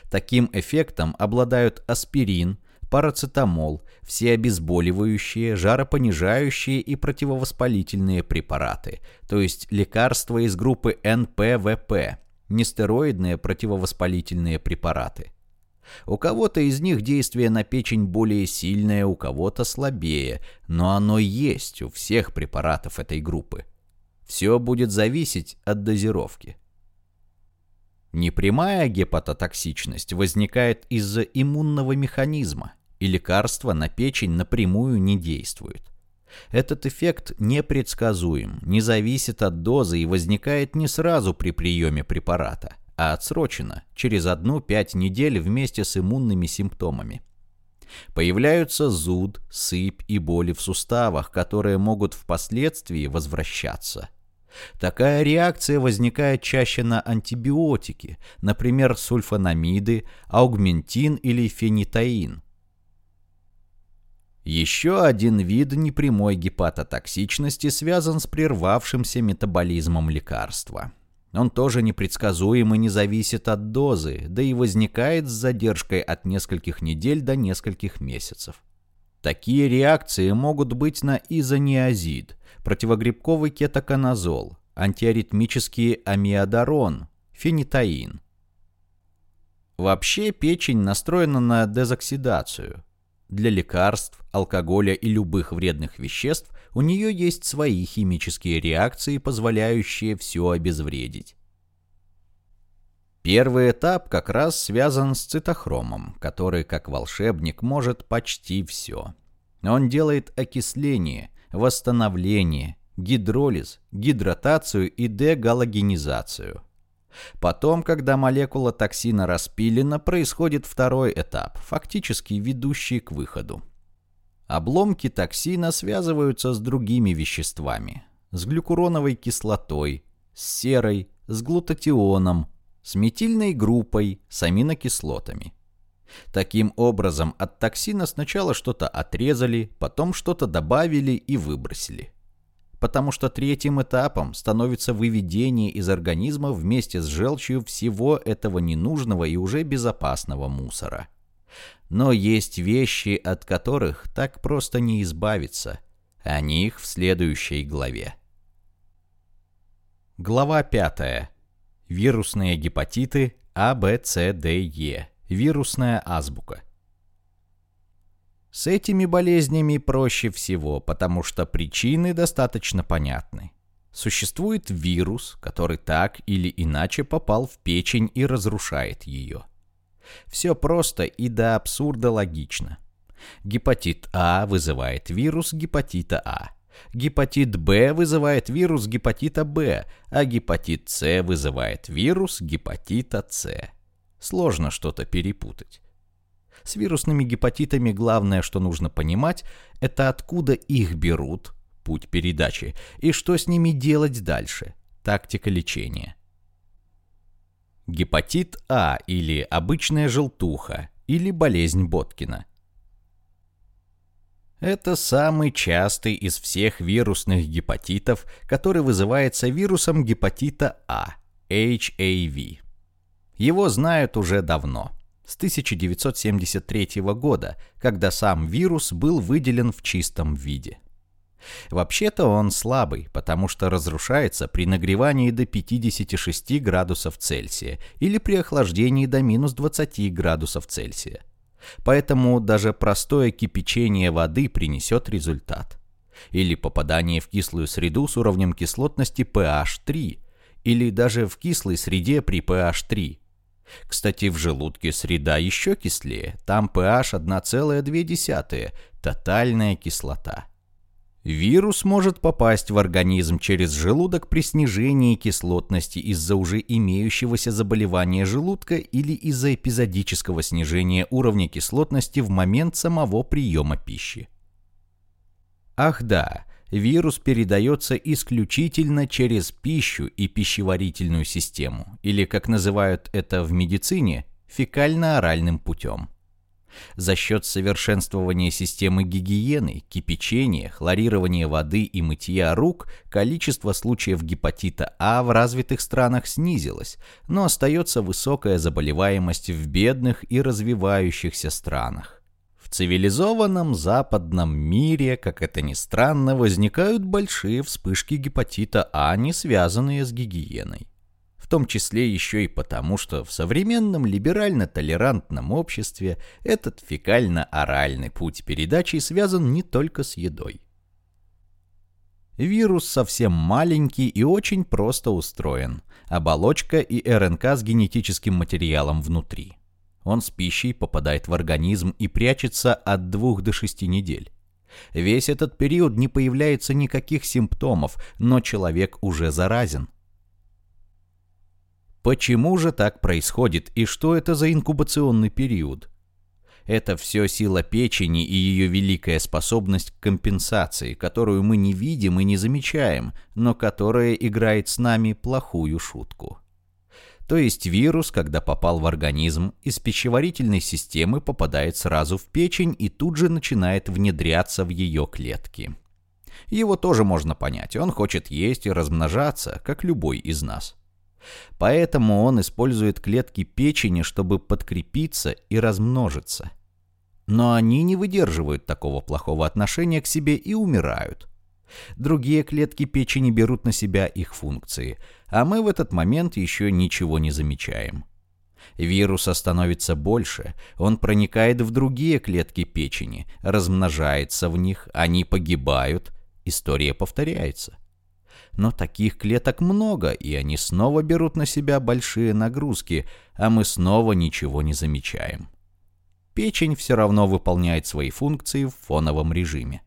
Таким эффектом обладают аспирин, парацетамол, все обезболивающие, жаропонижающие и противовоспалительные препараты, то есть лекарства из группы НПВП, нестероидные противовоспалительные препараты. У кого-то из них действие на печень более сильное, у кого-то слабее, но оно есть у всех препаратов этой группы. Все будет зависеть от дозировки. Непрямая гепатотоксичность возникает из-за иммунного механизма, и лекарства на печень напрямую не действуют. Этот эффект непредсказуем, не зависит от дозы и возникает не сразу при приеме препарата, а отсрочено, через 1-5 недель вместе с иммунными симптомами. Появляются зуд, сыпь и боли в суставах, которые могут впоследствии возвращаться. Такая реакция возникает чаще на антибиотики, например, сульфанамиды, аугментин или фенитаин. Еще один вид непрямой гепатотоксичности связан с прервавшимся метаболизмом лекарства. Он тоже непредсказуем и не зависит от дозы, да и возникает с задержкой от нескольких недель до нескольких месяцев. Такие реакции могут быть на изониазид, противогрибковый кетоконазол, антиаритмический амиодарон, фенитаин. Вообще печень настроена на дезоксидацию. Для лекарств, алкоголя и любых вредных веществ у нее есть свои химические реакции, позволяющие все обезвредить. Первый этап как раз связан с цитохромом, который, как волшебник, может почти все. Он делает окисление, восстановление, гидролиз, гидратацию и дегалогенизацию. Потом, когда молекула токсина распилена, происходит второй этап, фактически ведущий к выходу. Обломки токсина связываются с другими веществами. С глюкуроновой кислотой, с серой, с глутатионом, с метильной группой, с аминокислотами. Таким образом, от токсина сначала что-то отрезали, потом что-то добавили и выбросили потому что третьим этапом становится выведение из организма вместе с желчью всего этого ненужного и уже безопасного мусора. Но есть вещи, от которых так просто не избавиться. О них в следующей главе. Глава 5. Вирусные гепатиты А, Б, С, Д, Е. Вирусная азбука. С этими болезнями проще всего, потому что причины достаточно понятны. Существует вирус, который так или иначе попал в печень и разрушает ее. Все просто и до абсурда логично. Гепатит А вызывает вирус гепатита А. Гепатит Б вызывает вирус гепатита Б, а гепатит С вызывает вирус гепатита С. Сложно что-то перепутать. С вирусными гепатитами главное, что нужно понимать, это откуда их берут, путь передачи, и что с ними делать дальше, тактика лечения. Гепатит А или обычная желтуха, или болезнь Боткина. Это самый частый из всех вирусных гепатитов, который вызывается вирусом гепатита А, HAV. Его знают уже давно с 1973 года, когда сам вирус был выделен в чистом виде. Вообще-то он слабый, потому что разрушается при нагревании до 56 градусов Цельсия или при охлаждении до минус 20 градусов Цельсия. Поэтому даже простое кипячение воды принесет результат. Или попадание в кислую среду с уровнем кислотности pH 3, или даже в кислой среде при pH 3, кстати, в желудке среда еще кислее, там pH 1,2, тотальная кислота. Вирус может попасть в организм через желудок при снижении кислотности из-за уже имеющегося заболевания желудка или из-за эпизодического снижения уровня кислотности в момент самого приема пищи. Ах да, вирус передается исключительно через пищу и пищеварительную систему, или, как называют это в медицине, фекально-оральным путем. За счет совершенствования системы гигиены, кипячения, хлорирования воды и мытья рук количество случаев гепатита А в развитых странах снизилось, но остается высокая заболеваемость в бедных и развивающихся странах. В цивилизованном западном мире, как это ни странно, возникают большие вспышки гепатита А, не связанные с гигиеной том числе еще и потому, что в современном либерально-толерантном обществе этот фекально-оральный путь передачи связан не только с едой. Вирус совсем маленький и очень просто устроен. Оболочка и РНК с генетическим материалом внутри. Он с пищей попадает в организм и прячется от 2 до 6 недель. Весь этот период не появляется никаких симптомов, но человек уже заразен – Почему же так происходит и что это за инкубационный период? Это все сила печени и ее великая способность к компенсации, которую мы не видим и не замечаем, но которая играет с нами плохую шутку. То есть вирус, когда попал в организм, из пищеварительной системы попадает сразу в печень и тут же начинает внедряться в ее клетки. Его тоже можно понять, он хочет есть и размножаться, как любой из нас. Поэтому он использует клетки печени, чтобы подкрепиться и размножиться. Но они не выдерживают такого плохого отношения к себе и умирают. Другие клетки печени берут на себя их функции, а мы в этот момент еще ничего не замечаем. Вируса становится больше, он проникает в другие клетки печени, размножается в них, они погибают, история повторяется но таких клеток много, и они снова берут на себя большие нагрузки, а мы снова ничего не замечаем. Печень все равно выполняет свои функции в фоновом режиме.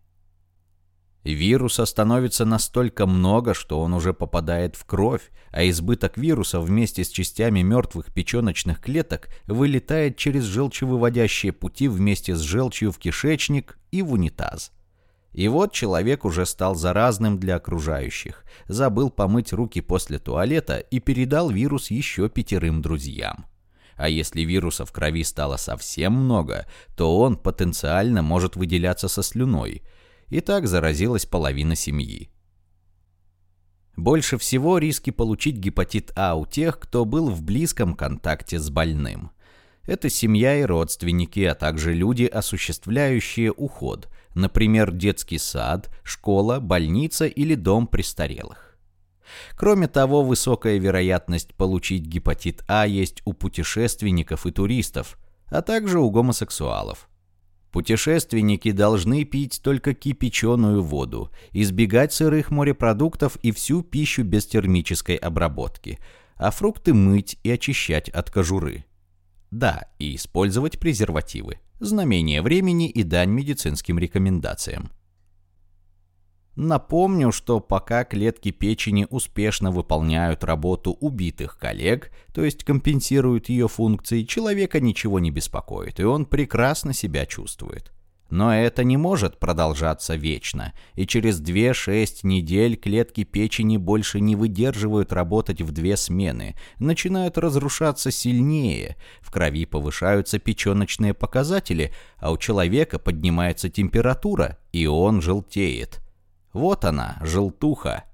Вируса становится настолько много, что он уже попадает в кровь, а избыток вируса вместе с частями мертвых печеночных клеток вылетает через желчевыводящие пути вместе с желчью в кишечник и в унитаз. И вот человек уже стал заразным для окружающих, забыл помыть руки после туалета и передал вирус еще пятерым друзьям. А если вируса в крови стало совсем много, то он потенциально может выделяться со слюной. И так заразилась половина семьи. Больше всего риски получить гепатит А у тех, кто был в близком контакте с больным. Это семья и родственники, а также люди, осуществляющие уход – например, детский сад, школа, больница или дом престарелых. Кроме того, высокая вероятность получить гепатит А есть у путешественников и туристов, а также у гомосексуалов. Путешественники должны пить только кипяченую воду, избегать сырых морепродуктов и всю пищу без термической обработки, а фрукты мыть и очищать от кожуры. Да, и использовать презервативы знамение времени и дань медицинским рекомендациям. Напомню, что пока клетки печени успешно выполняют работу убитых коллег, то есть компенсируют ее функции, человека ничего не беспокоит, и он прекрасно себя чувствует. Но это не может продолжаться вечно, и через 2-6 недель клетки печени больше не выдерживают работать в две смены, начинают разрушаться сильнее, в крови повышаются печеночные показатели, а у человека поднимается температура, и он желтеет. Вот она, желтуха.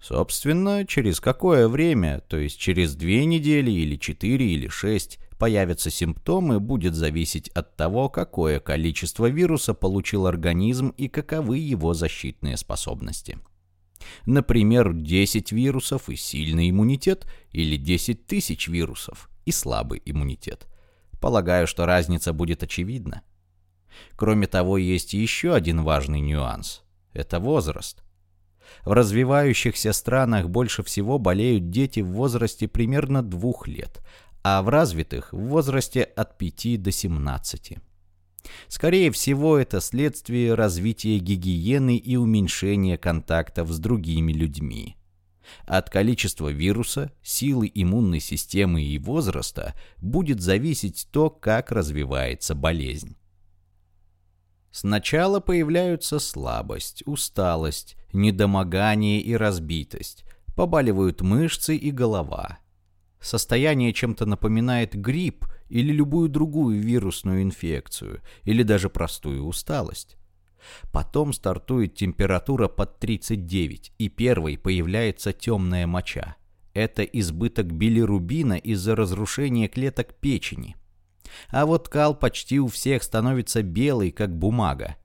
Собственно, через какое время, то есть через две недели или четыре или шесть, появятся симптомы, будет зависеть от того, какое количество вируса получил организм и каковы его защитные способности. Например, 10 вирусов и сильный иммунитет или 10 тысяч вирусов и слабый иммунитет. Полагаю, что разница будет очевидна. Кроме того, есть еще один важный нюанс. Это возраст. В развивающихся странах больше всего болеют дети в возрасте примерно двух лет, а в развитых в возрасте от 5 до 17. Скорее всего, это следствие развития гигиены и уменьшения контактов с другими людьми. От количества вируса, силы иммунной системы и возраста будет зависеть то, как развивается болезнь. Сначала появляются слабость, усталость, недомогание и разбитость, побаливают мышцы и голова. Состояние чем-то напоминает грипп или любую другую вирусную инфекцию, или даже простую усталость. Потом стартует температура под 39, и первой появляется темная моча. Это избыток билирубина из-за разрушения клеток печени. А вот кал почти у всех становится белый, как бумага.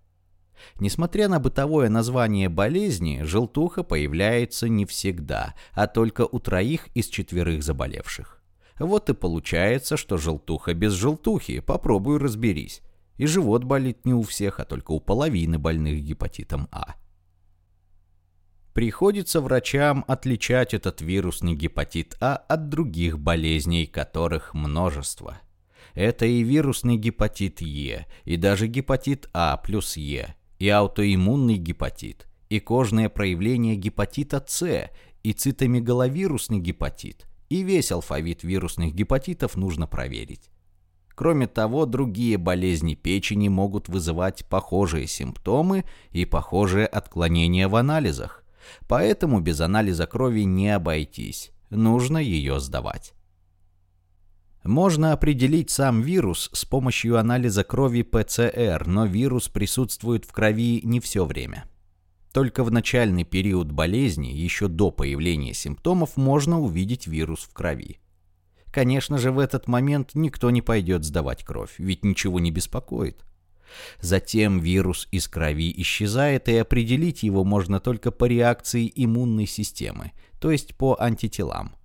Несмотря на бытовое название болезни, желтуха появляется не всегда, а только у троих из четверых заболевших. Вот и получается, что желтуха без желтухи, попробуй разберись. И живот болит не у всех, а только у половины больных гепатитом А. Приходится врачам отличать этот вирусный гепатит А от других болезней, которых множество. Это и вирусный гепатит Е, и даже гепатит А плюс Е, и аутоиммунный гепатит, и кожное проявление гепатита С, и цитомегаловирусный гепатит, и весь алфавит вирусных гепатитов нужно проверить. Кроме того, другие болезни печени могут вызывать похожие симптомы и похожие отклонения в анализах. Поэтому без анализа крови не обойтись, нужно ее сдавать. Можно определить сам вирус с помощью анализа крови ПЦР, но вирус присутствует в крови не все время. Только в начальный период болезни, еще до появления симптомов, можно увидеть вирус в крови. Конечно же, в этот момент никто не пойдет сдавать кровь, ведь ничего не беспокоит. Затем вирус из крови исчезает, и определить его можно только по реакции иммунной системы, то есть по антителам.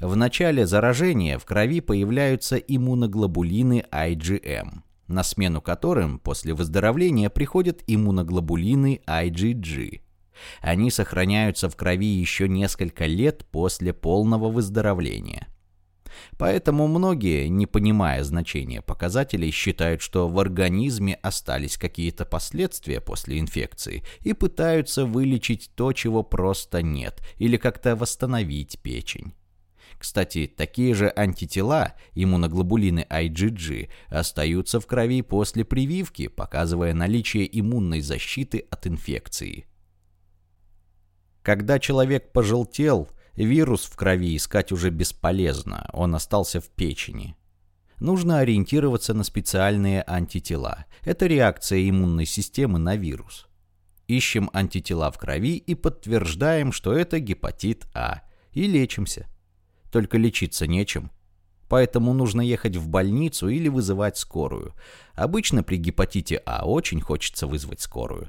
В начале заражения в крови появляются иммуноглобулины IgM, на смену которым после выздоровления приходят иммуноглобулины IgG. Они сохраняются в крови еще несколько лет после полного выздоровления. Поэтому многие, не понимая значения показателей, считают, что в организме остались какие-то последствия после инфекции и пытаются вылечить то, чего просто нет, или как-то восстановить печень. Кстати, такие же антитела, иммуноглобулины IgG, остаются в крови после прививки, показывая наличие иммунной защиты от инфекции. Когда человек пожелтел, вирус в крови искать уже бесполезно, он остался в печени. Нужно ориентироваться на специальные антитела. Это реакция иммунной системы на вирус. Ищем антитела в крови и подтверждаем, что это гепатит А, и лечимся только лечиться нечем. Поэтому нужно ехать в больницу или вызывать скорую. Обычно при гепатите А очень хочется вызвать скорую.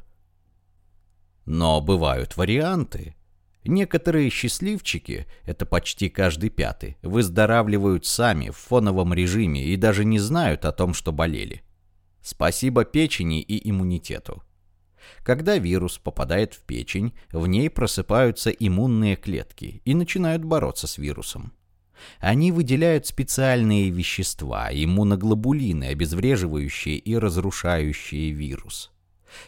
Но бывают варианты. Некоторые счастливчики, это почти каждый пятый, выздоравливают сами в фоновом режиме и даже не знают о том, что болели. Спасибо печени и иммунитету. Когда вирус попадает в печень, в ней просыпаются иммунные клетки и начинают бороться с вирусом. Они выделяют специальные вещества, иммуноглобулины, обезвреживающие и разрушающие вирус.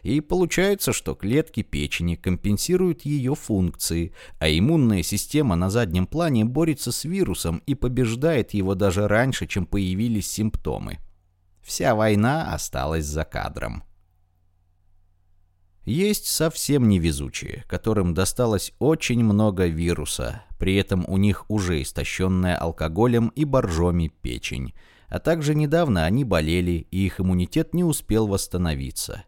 И получается, что клетки печени компенсируют ее функции, а иммунная система на заднем плане борется с вирусом и побеждает его даже раньше, чем появились симптомы. Вся война осталась за кадром. Есть совсем невезучие, которым досталось очень много вируса, при этом у них уже истощенная алкоголем и боржоми печень, а также недавно они болели, и их иммунитет не успел восстановиться.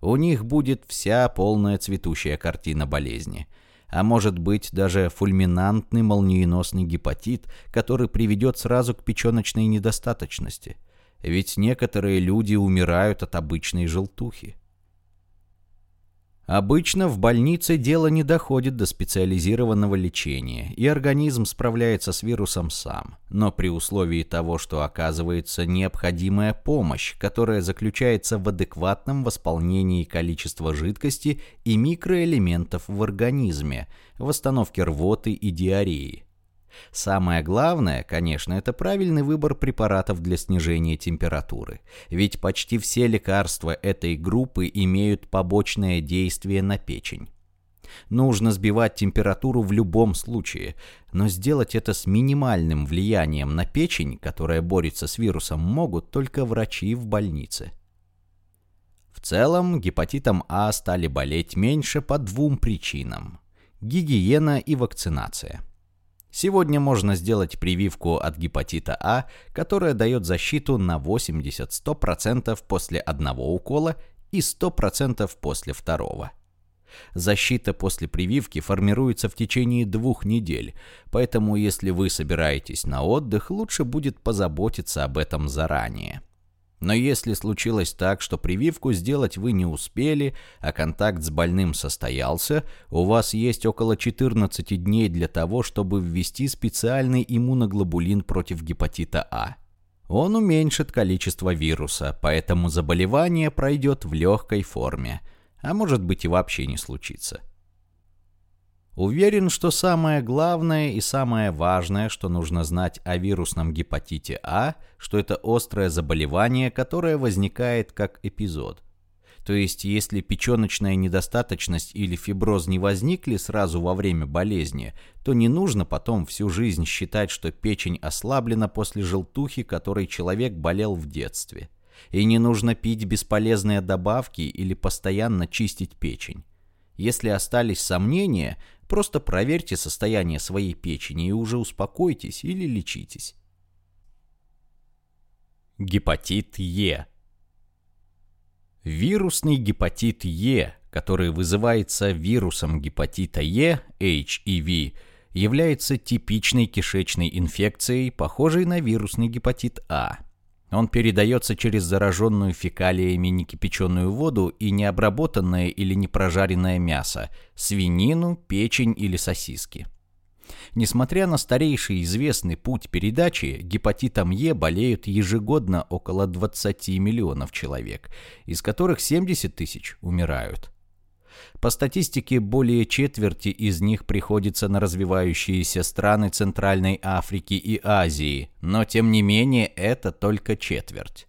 У них будет вся полная цветущая картина болезни. А может быть даже фульминантный молниеносный гепатит, который приведет сразу к печеночной недостаточности. Ведь некоторые люди умирают от обычной желтухи. Обычно в больнице дело не доходит до специализированного лечения, и организм справляется с вирусом сам, но при условии того, что оказывается необходимая помощь, которая заключается в адекватном восполнении количества жидкости и микроэлементов в организме, в остановке рвоты и диареи. Самое главное, конечно, это правильный выбор препаратов для снижения температуры. Ведь почти все лекарства этой группы имеют побочное действие на печень. Нужно сбивать температуру в любом случае, но сделать это с минимальным влиянием на печень, которая борется с вирусом, могут только врачи в больнице. В целом, гепатитом А стали болеть меньше по двум причинам – гигиена и вакцинация. Сегодня можно сделать прививку от гепатита А, которая дает защиту на 80-100% после одного укола и 100% после второго. Защита после прививки формируется в течение двух недель, поэтому если вы собираетесь на отдых, лучше будет позаботиться об этом заранее. Но если случилось так, что прививку сделать вы не успели, а контакт с больным состоялся, у вас есть около 14 дней для того, чтобы ввести специальный иммуноглобулин против гепатита А. Он уменьшит количество вируса, поэтому заболевание пройдет в легкой форме, а может быть и вообще не случится. Уверен, что самое главное и самое важное, что нужно знать о вирусном гепатите А, что это острое заболевание, которое возникает как эпизод. То есть, если печеночная недостаточность или фиброз не возникли сразу во время болезни, то не нужно потом всю жизнь считать, что печень ослаблена после желтухи, которой человек болел в детстве. И не нужно пить бесполезные добавки или постоянно чистить печень. Если остались сомнения, Просто проверьте состояние своей печени и уже успокойтесь или лечитесь. Гепатит Е. Вирусный гепатит Е, который вызывается вирусом гепатита Е, HEV, является типичной кишечной инфекцией, похожей на вирусный гепатит А. Он передается через зараженную фекалиями некипяченую воду и необработанное или непрожаренное мясо, свинину, печень или сосиски. Несмотря на старейший известный путь передачи, гепатитом Е болеют ежегодно около 20 миллионов человек, из которых 70 тысяч умирают. По статистике, более четверти из них приходится на развивающиеся страны Центральной Африки и Азии, но тем не менее это только четверть.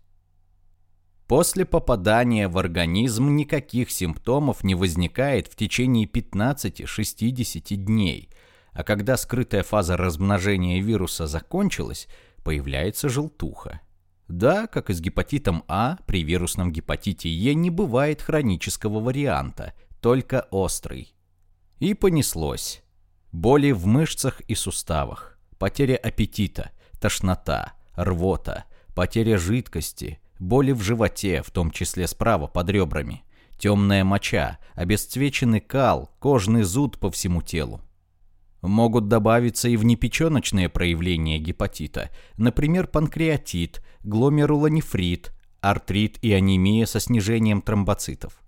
После попадания в организм никаких симптомов не возникает в течение 15-60 дней, а когда скрытая фаза размножения вируса закончилась, появляется желтуха. Да, как и с гепатитом А, при вирусном гепатите Е не бывает хронического варианта, только острый. И понеслось. Боли в мышцах и суставах, потеря аппетита, тошнота, рвота, потеря жидкости, боли в животе, в том числе справа под ребрами, темная моча, обесцвеченный кал, кожный зуд по всему телу. Могут добавиться и внепеченочные проявления гепатита, например, панкреатит, гломерулонефрит, артрит и анемия со снижением тромбоцитов.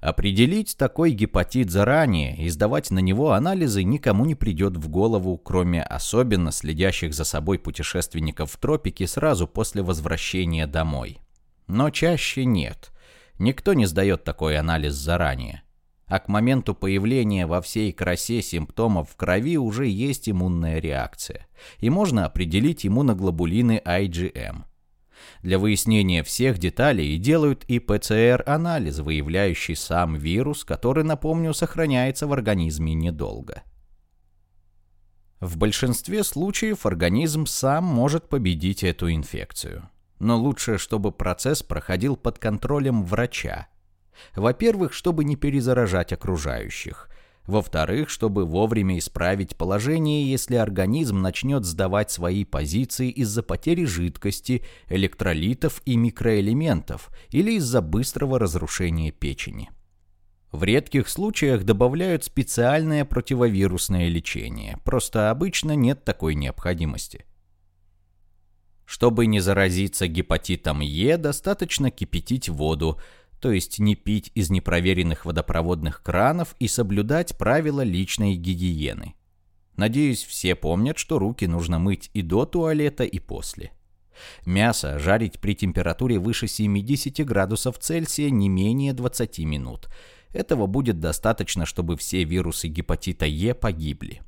Определить такой гепатит заранее и сдавать на него анализы никому не придет в голову, кроме особенно следящих за собой путешественников в тропике сразу после возвращения домой. Но чаще нет. Никто не сдает такой анализ заранее. А к моменту появления во всей красе симптомов в крови уже есть иммунная реакция. И можно определить иммуноглобулины IgM. Для выяснения всех деталей делают и ПЦР-анализ, выявляющий сам вирус, который, напомню, сохраняется в организме недолго. В большинстве случаев организм сам может победить эту инфекцию. Но лучше, чтобы процесс проходил под контролем врача. Во-первых, чтобы не перезаражать окружающих. Во-вторых, чтобы вовремя исправить положение, если организм начнет сдавать свои позиции из-за потери жидкости, электролитов и микроэлементов или из-за быстрого разрушения печени. В редких случаях добавляют специальное противовирусное лечение, просто обычно нет такой необходимости. Чтобы не заразиться гепатитом Е, достаточно кипятить воду, то есть не пить из непроверенных водопроводных кранов и соблюдать правила личной гигиены. Надеюсь, все помнят, что руки нужно мыть и до туалета, и после. Мясо жарить при температуре выше 70 градусов Цельсия не менее 20 минут. Этого будет достаточно, чтобы все вирусы гепатита Е погибли.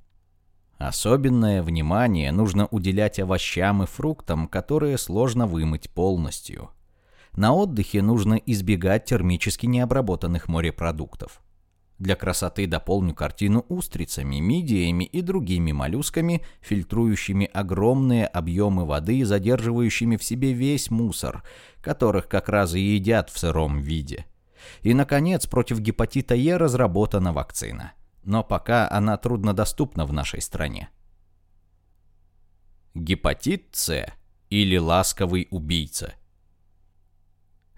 Особенное внимание нужно уделять овощам и фруктам, которые сложно вымыть полностью – на отдыхе нужно избегать термически необработанных морепродуктов. Для красоты дополню картину устрицами, мидиями и другими моллюсками, фильтрующими огромные объемы воды и задерживающими в себе весь мусор, которых как раз и едят в сыром виде. И, наконец, против гепатита Е разработана вакцина. Но пока она труднодоступна в нашей стране. Гепатит С или ласковый убийца.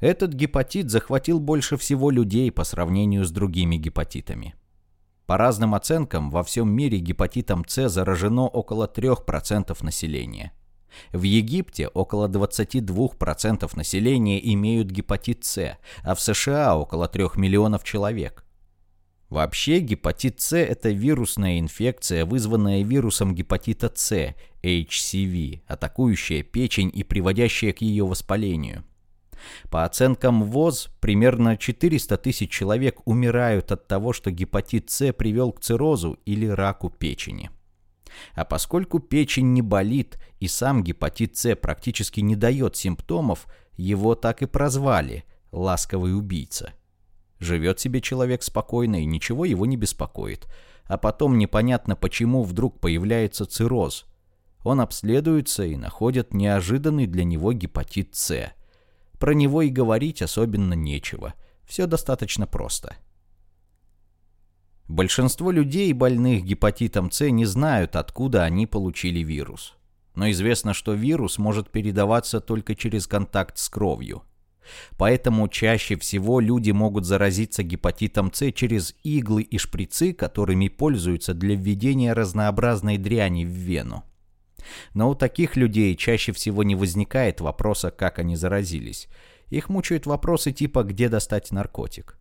Этот гепатит захватил больше всего людей по сравнению с другими гепатитами. По разным оценкам, во всем мире гепатитом С заражено около 3% населения. В Египте около 22% населения имеют гепатит С, а в США около 3 миллионов человек. Вообще гепатит С – это вирусная инфекция, вызванная вирусом гепатита С, HCV, атакующая печень и приводящая к ее воспалению. По оценкам ВОЗ, примерно 400 тысяч человек умирают от того, что гепатит С привел к циррозу или раку печени. А поскольку печень не болит и сам гепатит С практически не дает симптомов, его так и прозвали – «ласковый убийца». Живет себе человек спокойно, и ничего его не беспокоит. А потом непонятно, почему вдруг появляется цирроз. Он обследуется и находят неожиданный для него гепатит С. Про него и говорить особенно нечего. Все достаточно просто. Большинство людей, больных гепатитом С, не знают, откуда они получили вирус. Но известно, что вирус может передаваться только через контакт с кровью – Поэтому чаще всего люди могут заразиться гепатитом С через иглы и шприцы, которыми пользуются для введения разнообразной дряни в вену. Но у таких людей чаще всего не возникает вопроса, как они заразились. Их мучают вопросы типа «где достать наркотик?».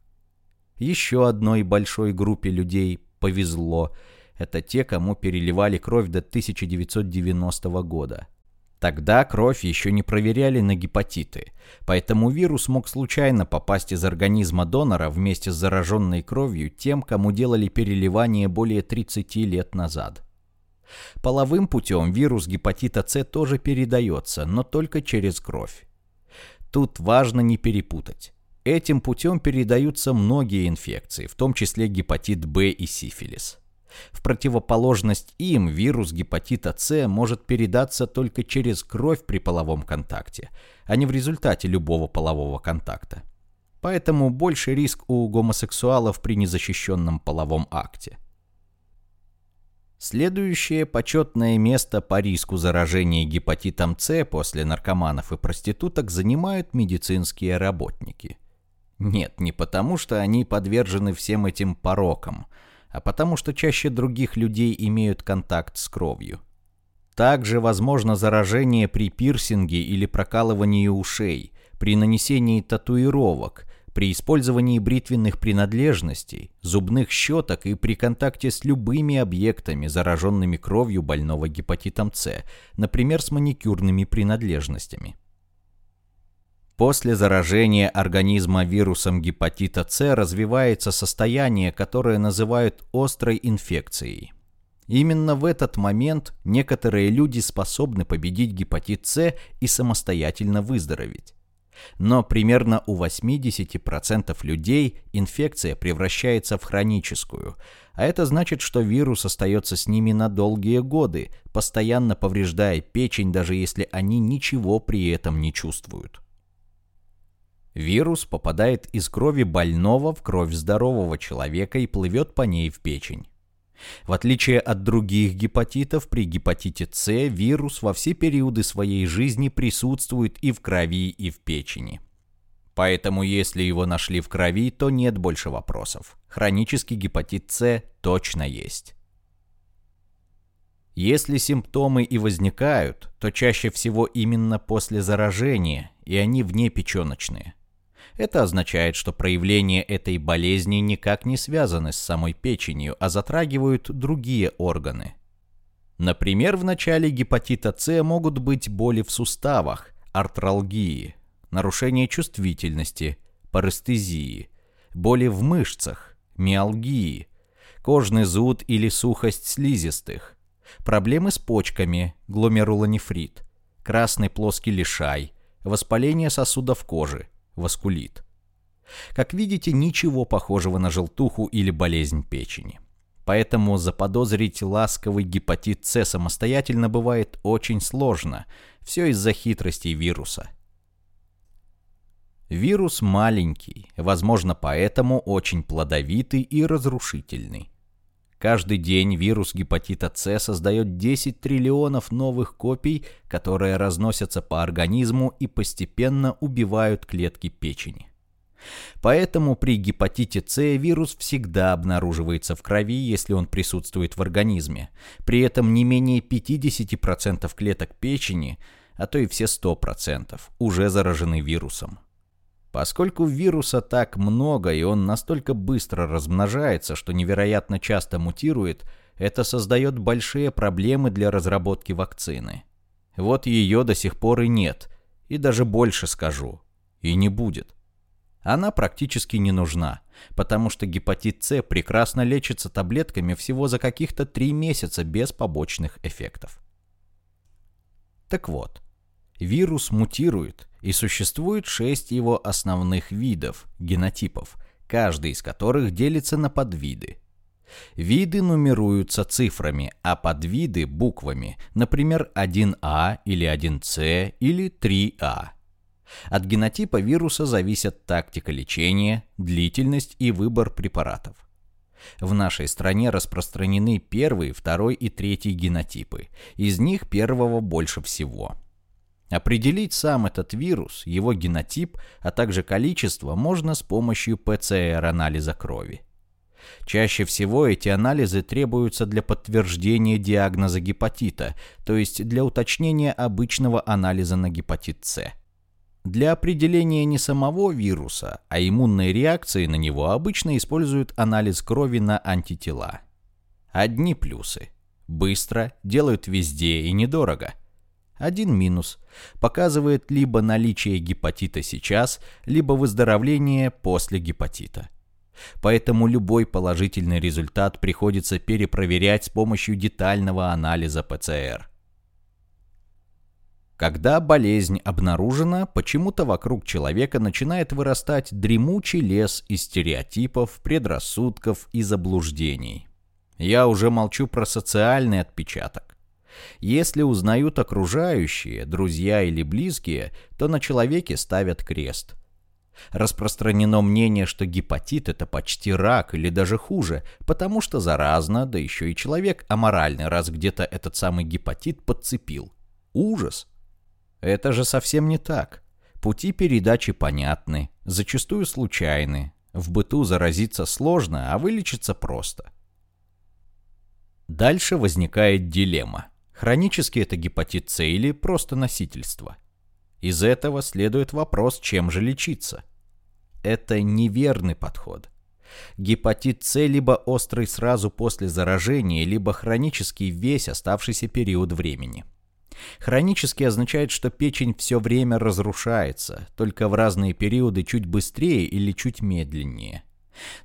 Еще одной большой группе людей повезло. Это те, кому переливали кровь до 1990 года. Тогда кровь еще не проверяли на гепатиты, поэтому вирус мог случайно попасть из организма донора вместе с зараженной кровью тем, кому делали переливание более 30 лет назад. Половым путем вирус гепатита С тоже передается, но только через кровь. Тут важно не перепутать. Этим путем передаются многие инфекции, в том числе гепатит Б и сифилис. В противоположность им вирус гепатита С может передаться только через кровь при половом контакте, а не в результате любого полового контакта. Поэтому больше риск у гомосексуалов при незащищенном половом акте. Следующее почетное место по риску заражения гепатитом С после наркоманов и проституток занимают медицинские работники. Нет, не потому, что они подвержены всем этим порокам – а потому что чаще других людей имеют контакт с кровью. Также возможно заражение при пирсинге или прокалывании ушей, при нанесении татуировок, при использовании бритвенных принадлежностей, зубных щеток и при контакте с любыми объектами, зараженными кровью больного гепатитом С, например, с маникюрными принадлежностями. После заражения организма вирусом гепатита С развивается состояние, которое называют острой инфекцией. Именно в этот момент некоторые люди способны победить гепатит С и самостоятельно выздороветь. Но примерно у 80% людей инфекция превращается в хроническую, а это значит, что вирус остается с ними на долгие годы, постоянно повреждая печень, даже если они ничего при этом не чувствуют. Вирус попадает из крови больного в кровь здорового человека и плывет по ней в печень. В отличие от других гепатитов, при гепатите С вирус во все периоды своей жизни присутствует и в крови, и в печени. Поэтому если его нашли в крови, то нет больше вопросов. Хронический гепатит С точно есть. Если симптомы и возникают, то чаще всего именно после заражения, и они внепеченочные – это означает, что проявления этой болезни никак не связаны с самой печенью, а затрагивают другие органы. Например, в начале гепатита С могут быть боли в суставах, артралгии, нарушение чувствительности, парестезии, боли в мышцах, миалгии, кожный зуд или сухость слизистых, проблемы с почками, гломерулонефрит, красный плоский лишай, воспаление сосудов кожи, васкулит. Как видите, ничего похожего на желтуху или болезнь печени. Поэтому заподозрить ласковый гепатит С самостоятельно бывает очень сложно. Все из-за хитростей вируса. Вирус маленький, возможно, поэтому очень плодовитый и разрушительный. Каждый день вирус гепатита С создает 10 триллионов новых копий, которые разносятся по организму и постепенно убивают клетки печени. Поэтому при гепатите С вирус всегда обнаруживается в крови, если он присутствует в организме. При этом не менее 50% клеток печени, а то и все 100%, уже заражены вирусом. Поскольку вируса так много и он настолько быстро размножается, что невероятно часто мутирует, это создает большие проблемы для разработки вакцины. Вот ее до сих пор и нет, и даже больше скажу, и не будет. Она практически не нужна, потому что гепатит С прекрасно лечится таблетками всего за каких-то 3 месяца без побочных эффектов. Так вот, вирус мутирует, и существует 6 его основных видов, генотипов, каждый из которых делится на подвиды. Виды нумеруются цифрами, а подвиды – буквами, например, 1А или 1С или 3А. От генотипа вируса зависят тактика лечения, длительность и выбор препаратов. В нашей стране распространены первый, второй и третий генотипы. Из них первого больше всего. Определить сам этот вирус, его генотип, а также количество можно с помощью ПЦР-анализа крови. Чаще всего эти анализы требуются для подтверждения диагноза гепатита, то есть для уточнения обычного анализа на гепатит С. Для определения не самого вируса, а иммунной реакции на него обычно используют анализ крови на антитела. Одни плюсы. Быстро, делают везде и недорого. Один минус. Показывает либо наличие гепатита сейчас, либо выздоровление после гепатита. Поэтому любой положительный результат приходится перепроверять с помощью детального анализа ПЦР. Когда болезнь обнаружена, почему-то вокруг человека начинает вырастать дремучий лес из стереотипов, предрассудков и заблуждений. Я уже молчу про социальный отпечаток. Если узнают окружающие, друзья или близкие, то на человеке ставят крест. Распространено мнение, что гепатит это почти рак или даже хуже, потому что заразно, да еще и человек аморальный, раз где-то этот самый гепатит подцепил. Ужас! Это же совсем не так. Пути передачи понятны, зачастую случайны. В быту заразиться сложно, а вылечиться просто. Дальше возникает дилемма. Хронически это гепатит С или просто носительство? Из этого следует вопрос, чем же лечиться. Это неверный подход. Гепатит С либо острый сразу после заражения, либо хронический весь оставшийся период времени. Хронически означает, что печень все время разрушается, только в разные периоды чуть быстрее или чуть медленнее.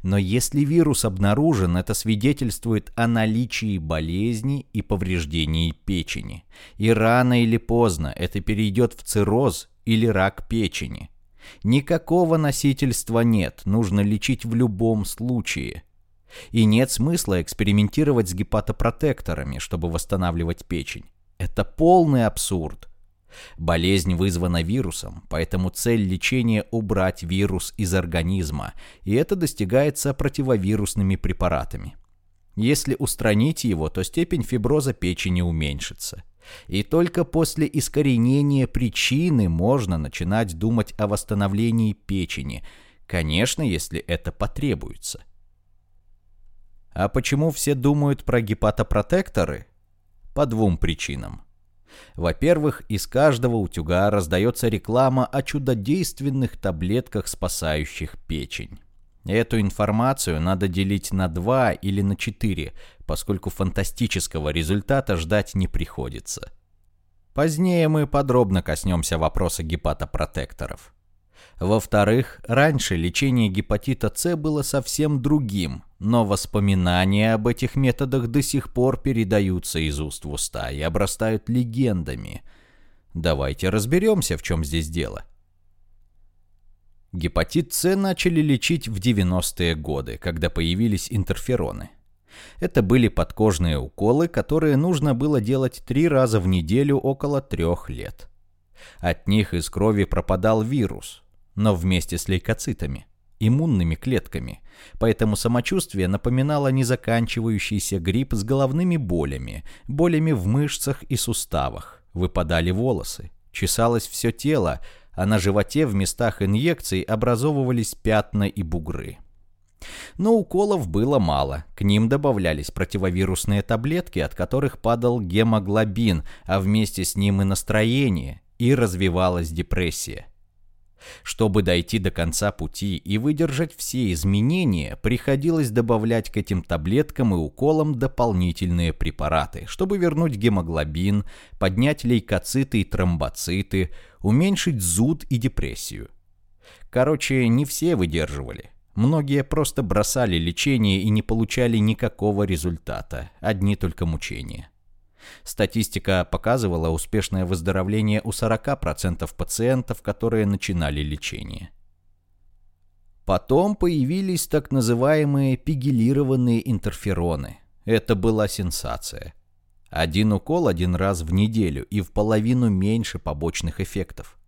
Но если вирус обнаружен, это свидетельствует о наличии болезни и повреждении печени. И рано или поздно это перейдет в цирроз или рак печени. Никакого носительства нет, нужно лечить в любом случае. И нет смысла экспериментировать с гепатопротекторами, чтобы восстанавливать печень. Это полный абсурд. Болезнь вызвана вирусом, поэтому цель лечения – убрать вирус из организма, и это достигается противовирусными препаратами. Если устранить его, то степень фиброза печени уменьшится. И только после искоренения причины можно начинать думать о восстановлении печени, конечно, если это потребуется. А почему все думают про гепатопротекторы? По двум причинам. Во-первых, из каждого утюга раздается реклама о чудодейственных таблетках, спасающих печень. Эту информацию надо делить на 2 или на 4, поскольку фантастического результата ждать не приходится. Позднее мы подробно коснемся вопроса гепатопротекторов. Во-вторых, раньше лечение гепатита С было совсем другим, но воспоминания об этих методах до сих пор передаются из уст в уста и обрастают легендами. Давайте разберемся, в чем здесь дело. Гепатит С начали лечить в 90-е годы, когда появились интерфероны. Это были подкожные уколы, которые нужно было делать три раза в неделю около трех лет. От них из крови пропадал вирус, но вместе с лейкоцитами, иммунными клетками, поэтому самочувствие напоминало незаканчивающийся грипп с головными болями, болями в мышцах и суставах, выпадали волосы, чесалось все тело, а на животе в местах инъекций образовывались пятна и бугры. Но уколов было мало, к ним добавлялись противовирусные таблетки, от которых падал гемоглобин, а вместе с ним и настроение, и развивалась депрессия. Чтобы дойти до конца пути и выдержать все изменения, приходилось добавлять к этим таблеткам и уколам дополнительные препараты, чтобы вернуть гемоглобин, поднять лейкоциты и тромбоциты, уменьшить зуд и депрессию. Короче, не все выдерживали. Многие просто бросали лечение и не получали никакого результата, одни только мучения. Статистика показывала успешное выздоровление у 40% пациентов, которые начинали лечение. Потом появились так называемые пигелированные интерфероны. Это была сенсация. Один укол один раз в неделю и в половину меньше побочных эффектов.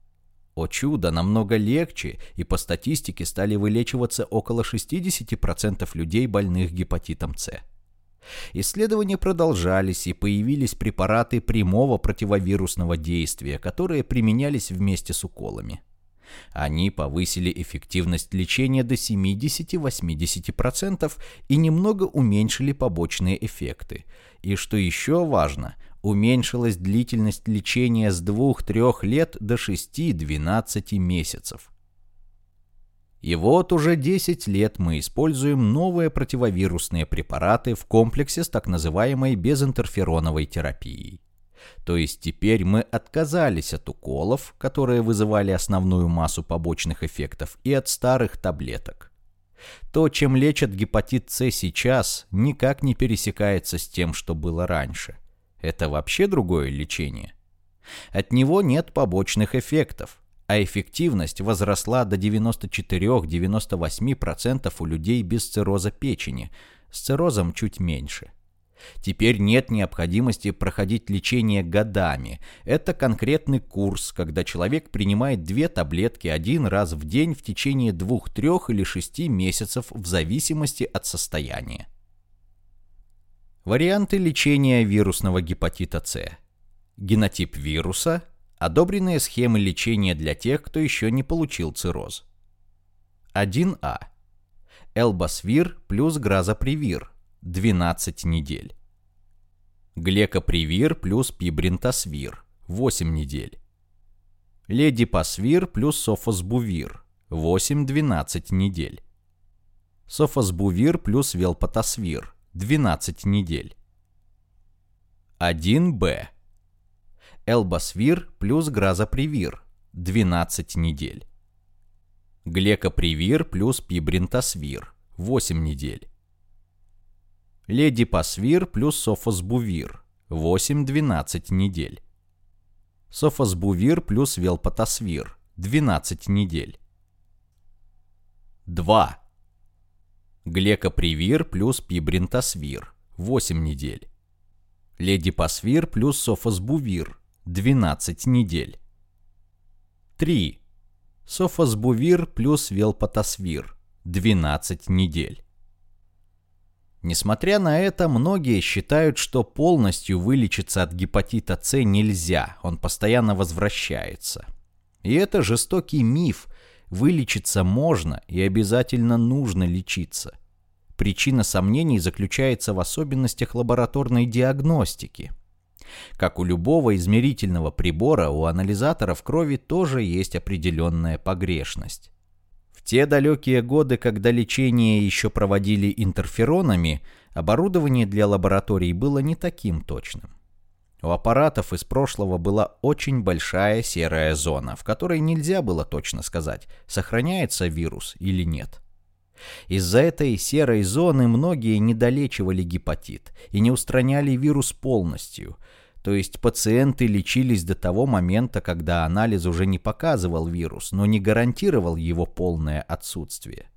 О чудо, намного легче, и по статистике стали вылечиваться около 60% людей, больных гепатитом С. Исследования продолжались, и появились препараты прямого противовирусного действия, которые применялись вместе с уколами. Они повысили эффективность лечения до 70-80% и немного уменьшили побочные эффекты. И что еще важно, уменьшилась длительность лечения с 2-3 лет до 6-12 месяцев. И вот уже 10 лет мы используем новые противовирусные препараты в комплексе с так называемой безинтерфероновой терапией. То есть теперь мы отказались от уколов, которые вызывали основную массу побочных эффектов, и от старых таблеток. То, чем лечат гепатит С сейчас, никак не пересекается с тем, что было раньше. Это вообще другое лечение. От него нет побочных эффектов, а эффективность возросла до 94-98% у людей без цирроза печени, с циррозом чуть меньше. Теперь нет необходимости проходить лечение годами. Это конкретный курс, когда человек принимает две таблетки один раз в день в течение двух, трех или шести месяцев в зависимости от состояния. Варианты лечения вирусного гепатита С. Генотип вируса, Одобренные схемы лечения для тех, кто еще не получил цирроз. 1А. Элбасвир плюс гразопривир 12 недель. Глекопривир плюс пибринтосвир 8 недель. Ледипасвир плюс софосбувир 8-12 недель. Софосбувир плюс велпатосвир 12 недель. 1Б. Элбасвир плюс Гразопривир 12 недель. Глекопривир плюс Пибринтосвир 8 недель. Ледипасвир плюс Софосбувир 8-12 недель. Софосбувир плюс Велпатосвир 12 недель. 2. Глекопривир плюс Пибринтосвир 8 недель. Ледипасвир плюс Софосбувир 12 недель. 3. Софосбувир плюс велпатосвир 12 недель. Несмотря на это, многие считают, что полностью вылечиться от гепатита С нельзя, он постоянно возвращается. И это жестокий миф, вылечиться можно и обязательно нужно лечиться. Причина сомнений заключается в особенностях лабораторной диагностики – как у любого измерительного прибора, у анализаторов крови тоже есть определенная погрешность. В те далекие годы, когда лечение еще проводили интерферонами, оборудование для лабораторий было не таким точным. У аппаратов из прошлого была очень большая серая зона, в которой нельзя было точно сказать, сохраняется вирус или нет. Из-за этой серой зоны многие недолечивали гепатит и не устраняли вирус полностью – То есть пациенты лечились до того момента, когда анализ уже не показывал вирус, но не гарантировал его полное отсутствие.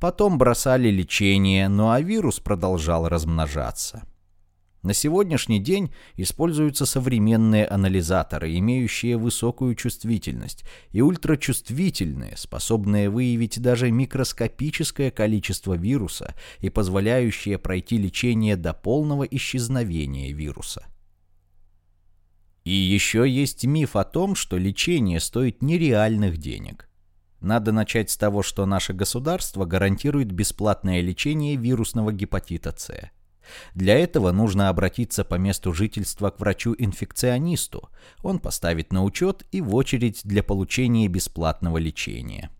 Потом бросали лечение, но а вирус продолжал размножаться. На сегодняшний день используются современные анализаторы, имеющие высокую чувствительность, и ультрачувствительные, способные выявить даже микроскопическое количество вируса и позволяющие пройти лечение до полного исчезновения вируса. И еще есть миф о том, что лечение стоит нереальных денег. Надо начать с того, что наше государство гарантирует бесплатное лечение вирусного гепатита С. Для этого нужно обратиться по месту жительства к врачу-инфекционисту. Он поставит на учет и в очередь для получения бесплатного лечения.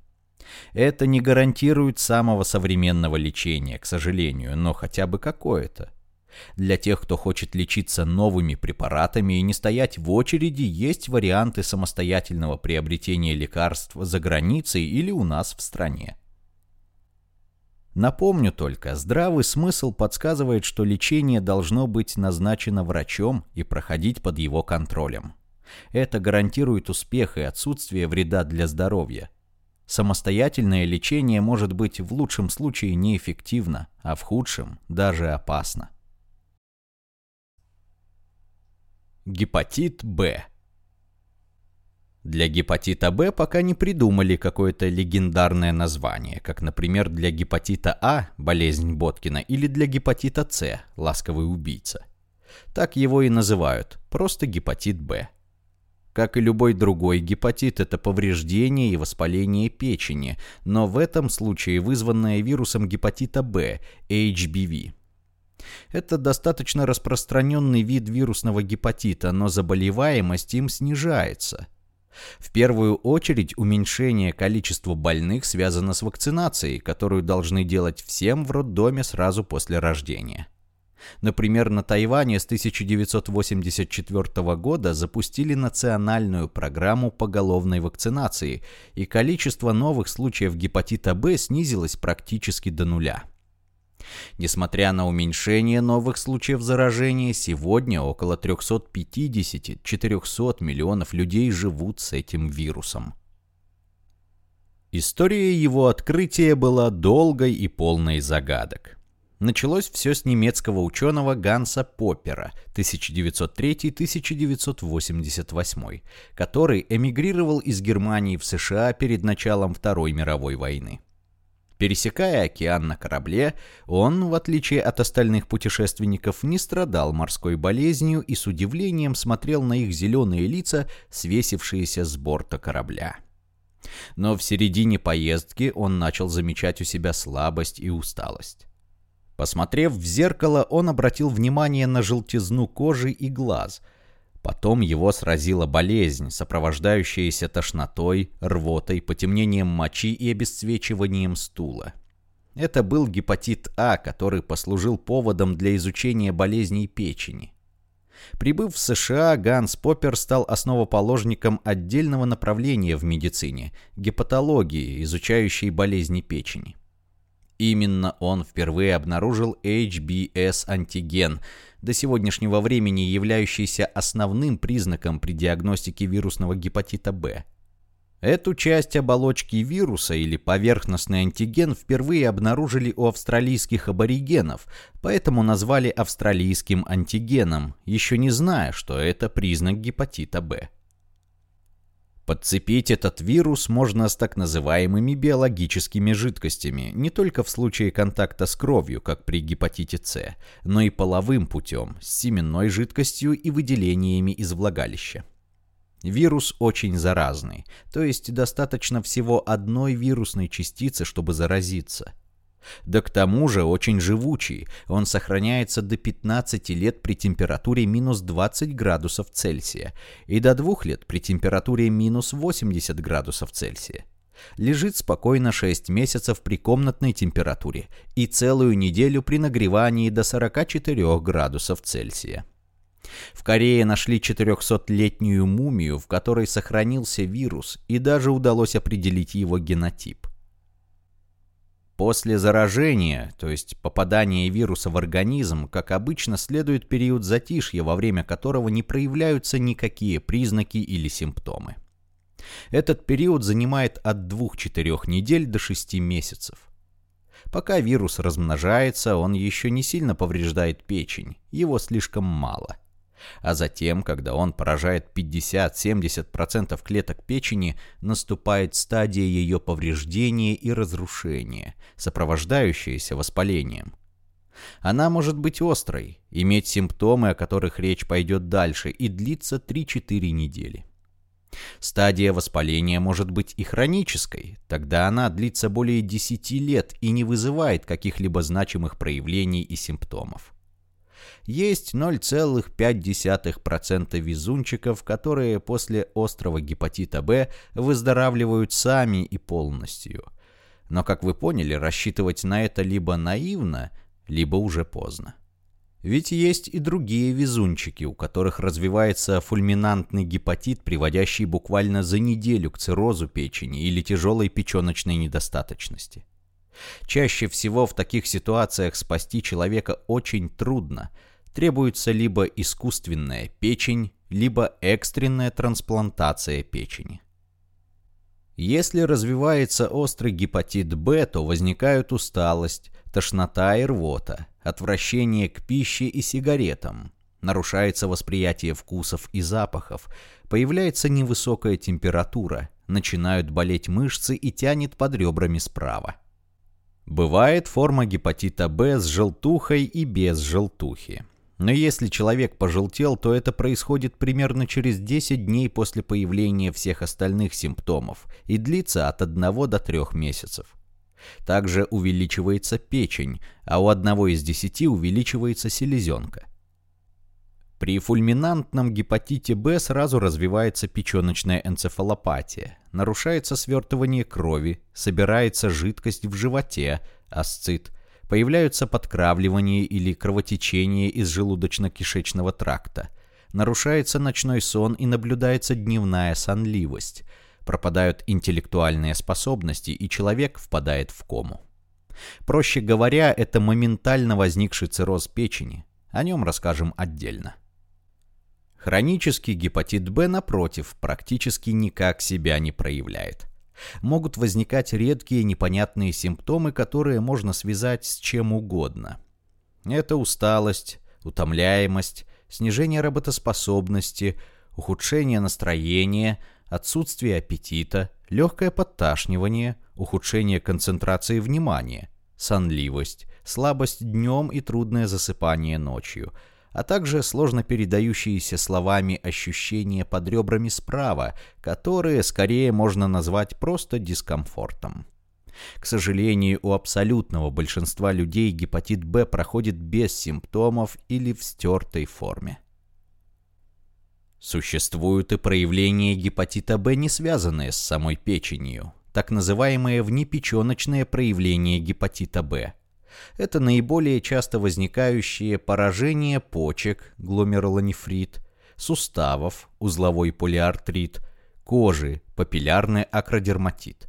Это не гарантирует самого современного лечения, к сожалению, но хотя бы какое-то. Для тех, кто хочет лечиться новыми препаратами и не стоять в очереди, есть варианты самостоятельного приобретения лекарств за границей или у нас в стране. Напомню только, здравый смысл подсказывает, что лечение должно быть назначено врачом и проходить под его контролем. Это гарантирует успех и отсутствие вреда для здоровья. Самостоятельное лечение может быть в лучшем случае неэффективно, а в худшем даже опасно. Гепатит Б для гепатита Б пока не придумали какое-то легендарное название, как, например, для гепатита А – болезнь Боткина или для гепатита С – ласковый убийца. Так его и называют, просто гепатит Б. Как и любой другой гепатит, это повреждение и воспаление печени, но в этом случае вызванное вирусом гепатита Б – HBV. Это достаточно распространенный вид вирусного гепатита, но заболеваемость им снижается – в первую очередь уменьшение количества больных связано с вакцинацией, которую должны делать всем в роддоме сразу после рождения. Например, на Тайване с 1984 года запустили национальную программу поголовной вакцинации, и количество новых случаев гепатита Б снизилось практически до нуля. Несмотря на уменьшение новых случаев заражения, сегодня около 350-400 миллионов людей живут с этим вирусом. История его открытия была долгой и полной загадок. Началось все с немецкого ученого Ганса Поппера 1903-1988, который эмигрировал из Германии в США перед началом Второй мировой войны. Пересекая океан на корабле, он, в отличие от остальных путешественников, не страдал морской болезнью и с удивлением смотрел на их зеленые лица, свесившиеся с борта корабля. Но в середине поездки он начал замечать у себя слабость и усталость. Посмотрев в зеркало, он обратил внимание на желтизну кожи и глаз – Потом его сразила болезнь, сопровождающаяся тошнотой, рвотой, потемнением мочи и обесцвечиванием стула. Это был гепатит А, который послужил поводом для изучения болезней печени. Прибыв в США, Ганс Поппер стал основоположником отдельного направления в медицине – гепатологии, изучающей болезни печени. Именно он впервые обнаружил HBS-антиген – до сегодняшнего времени являющийся основным признаком при диагностике вирусного гепатита Б. Эту часть оболочки вируса или поверхностный антиген впервые обнаружили у австралийских аборигенов, поэтому назвали австралийским антигеном, еще не зная, что это признак гепатита Б. Подцепить этот вирус можно с так называемыми биологическими жидкостями, не только в случае контакта с кровью, как при гепатите С, но и половым путем, с семенной жидкостью и выделениями из влагалища. Вирус очень заразный, то есть достаточно всего одной вирусной частицы, чтобы заразиться – да к тому же очень живучий, он сохраняется до 15 лет при температуре минус 20 градусов Цельсия и до 2 лет при температуре минус 80 градусов Цельсия. Лежит спокойно 6 месяцев при комнатной температуре и целую неделю при нагревании до 44 градусов Цельсия. В Корее нашли 400-летнюю мумию, в которой сохранился вирус, и даже удалось определить его генотип. После заражения, то есть попадания вируса в организм, как обычно, следует период затишья, во время которого не проявляются никакие признаки или симптомы. Этот период занимает от 2-4 недель до 6 месяцев. Пока вирус размножается, он еще не сильно повреждает печень, его слишком мало. А затем, когда он поражает 50-70% клеток печени, наступает стадия ее повреждения и разрушения, сопровождающаяся воспалением. Она может быть острой, иметь симптомы, о которых речь пойдет дальше, и длиться 3-4 недели. Стадия воспаления может быть и хронической, тогда она длится более 10 лет и не вызывает каких-либо значимых проявлений и симптомов. Есть 0,5% везунчиков, которые после острого гепатита Б выздоравливают сами и полностью. Но, как вы поняли, рассчитывать на это либо наивно, либо уже поздно. Ведь есть и другие везунчики, у которых развивается фульминантный гепатит, приводящий буквально за неделю к циррозу печени или тяжелой печеночной недостаточности. Чаще всего в таких ситуациях спасти человека очень трудно. Требуется либо искусственная печень, либо экстренная трансплантация печени. Если развивается острый гепатит Б, то возникают усталость, тошнота и рвота, отвращение к пище и сигаретам, нарушается восприятие вкусов и запахов, появляется невысокая температура, начинают болеть мышцы и тянет под ребрами справа. Бывает форма гепатита Б с желтухой и без желтухи. Но если человек пожелтел, то это происходит примерно через 10 дней после появления всех остальных симптомов и длится от 1 до 3 месяцев. Также увеличивается печень, а у одного из 10 увеличивается селезенка. При фульминантном гепатите Б сразу развивается печеночная энцефалопатия, нарушается свертывание крови, собирается жидкость в животе, асцит, Появляются подкравливание или кровотечение из желудочно-кишечного тракта. Нарушается ночной сон и наблюдается дневная сонливость. Пропадают интеллектуальные способности, и человек впадает в кому. Проще говоря, это моментально возникший цирроз печени. О нем расскажем отдельно. Хронический гепатит Б, напротив, практически никак себя не проявляет могут возникать редкие непонятные симптомы, которые можно связать с чем угодно. Это усталость, утомляемость, снижение работоспособности, ухудшение настроения, отсутствие аппетита, легкое подташнивание, ухудшение концентрации внимания, сонливость, слабость днем и трудное засыпание ночью – а также сложно передающиеся словами ощущения под ребрами справа, которые скорее можно назвать просто дискомфортом. К сожалению, у абсолютного большинства людей гепатит Б проходит без симптомов или в стертой форме. Существуют и проявления гепатита Б, не связанные с самой печенью, так называемые внепеченочные проявления гепатита Б – это наиболее часто возникающие поражения почек, гломерулонефрит, суставов, узловой полиартрит, кожи, папиллярный акродерматит.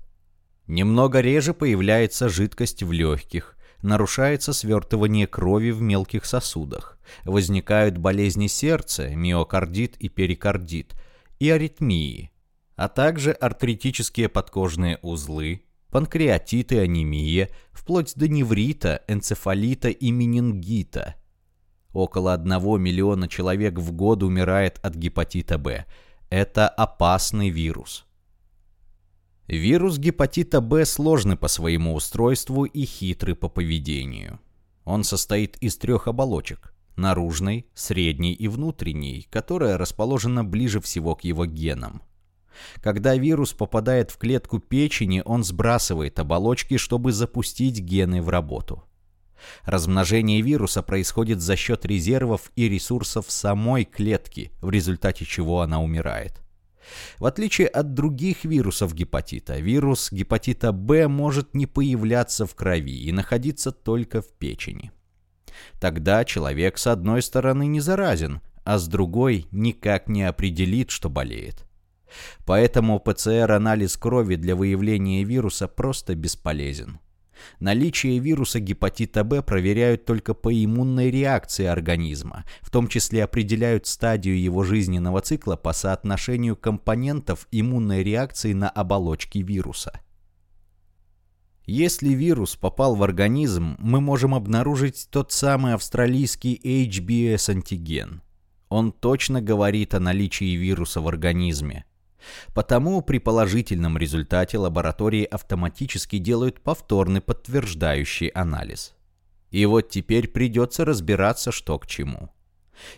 Немного реже появляется жидкость в легких, нарушается свертывание крови в мелких сосудах, возникают болезни сердца, миокардит и перикардит, и аритмии, а также артритические подкожные узлы, панкреатит и анемия, вплоть до неврита, энцефалита и менингита. Около 1 миллиона человек в год умирает от гепатита Б. Это опасный вирус. Вирус гепатита Б сложный по своему устройству и хитрый по поведению. Он состоит из трех оболочек – наружной, средней и внутренней, которая расположена ближе всего к его генам. Когда вирус попадает в клетку печени, он сбрасывает оболочки, чтобы запустить гены в работу. Размножение вируса происходит за счет резервов и ресурсов самой клетки, в результате чего она умирает. В отличие от других вирусов гепатита, вирус гепатита Б может не появляться в крови и находиться только в печени. Тогда человек с одной стороны не заразен, а с другой никак не определит, что болеет. Поэтому ПЦР-анализ крови для выявления вируса просто бесполезен. Наличие вируса гепатита Б проверяют только по иммунной реакции организма, в том числе определяют стадию его жизненного цикла по соотношению компонентов иммунной реакции на оболочки вируса. Если вирус попал в организм, мы можем обнаружить тот самый австралийский HBS-антиген. Он точно говорит о наличии вируса в организме. Потому при положительном результате лаборатории автоматически делают повторный подтверждающий анализ. И вот теперь придется разбираться, что к чему.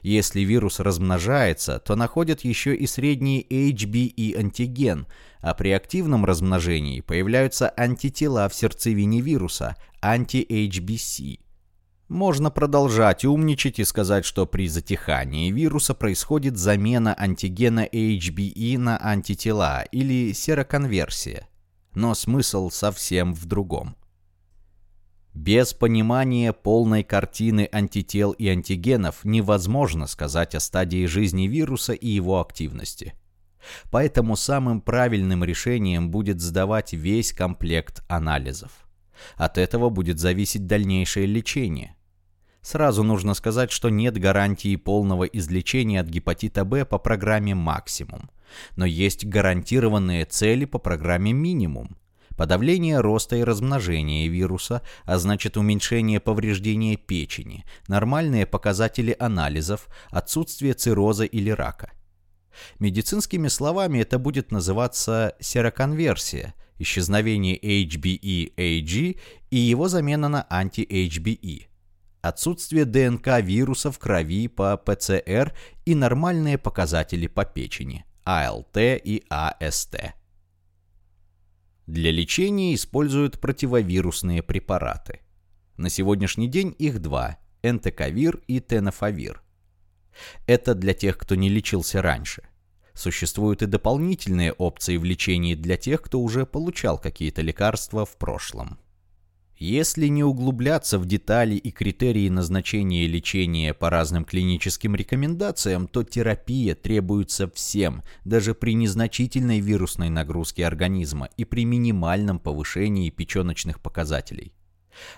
Если вирус размножается, то находят еще и средний HBE-антиген, а при активном размножении появляются антитела в сердцевине вируса, анти-HBC. Можно продолжать умничать и сказать, что при затихании вируса происходит замена антигена HBE на антитела или сероконверсия. Но смысл совсем в другом. Без понимания полной картины антител и антигенов невозможно сказать о стадии жизни вируса и его активности. Поэтому самым правильным решением будет сдавать весь комплект анализов. От этого будет зависеть дальнейшее лечение. Сразу нужно сказать, что нет гарантии полного излечения от гепатита Б по программе «Максимум». Но есть гарантированные цели по программе «Минимум». Подавление роста и размножения вируса, а значит уменьшение повреждения печени, нормальные показатели анализов, отсутствие цирроза или рака. Медицинскими словами это будет называться сероконверсия, исчезновение HBE-AG и его замена на анти-HBE отсутствие ДНК вируса в крови по ПЦР и нормальные показатели по печени, АЛТ и АСТ. Для лечения используют противовирусные препараты. На сегодняшний день их два – энтековир и тенофовир. Это для тех, кто не лечился раньше. Существуют и дополнительные опции в лечении для тех, кто уже получал какие-то лекарства в прошлом. Если не углубляться в детали и критерии назначения лечения по разным клиническим рекомендациям, то терапия требуется всем, даже при незначительной вирусной нагрузке организма и при минимальном повышении печеночных показателей.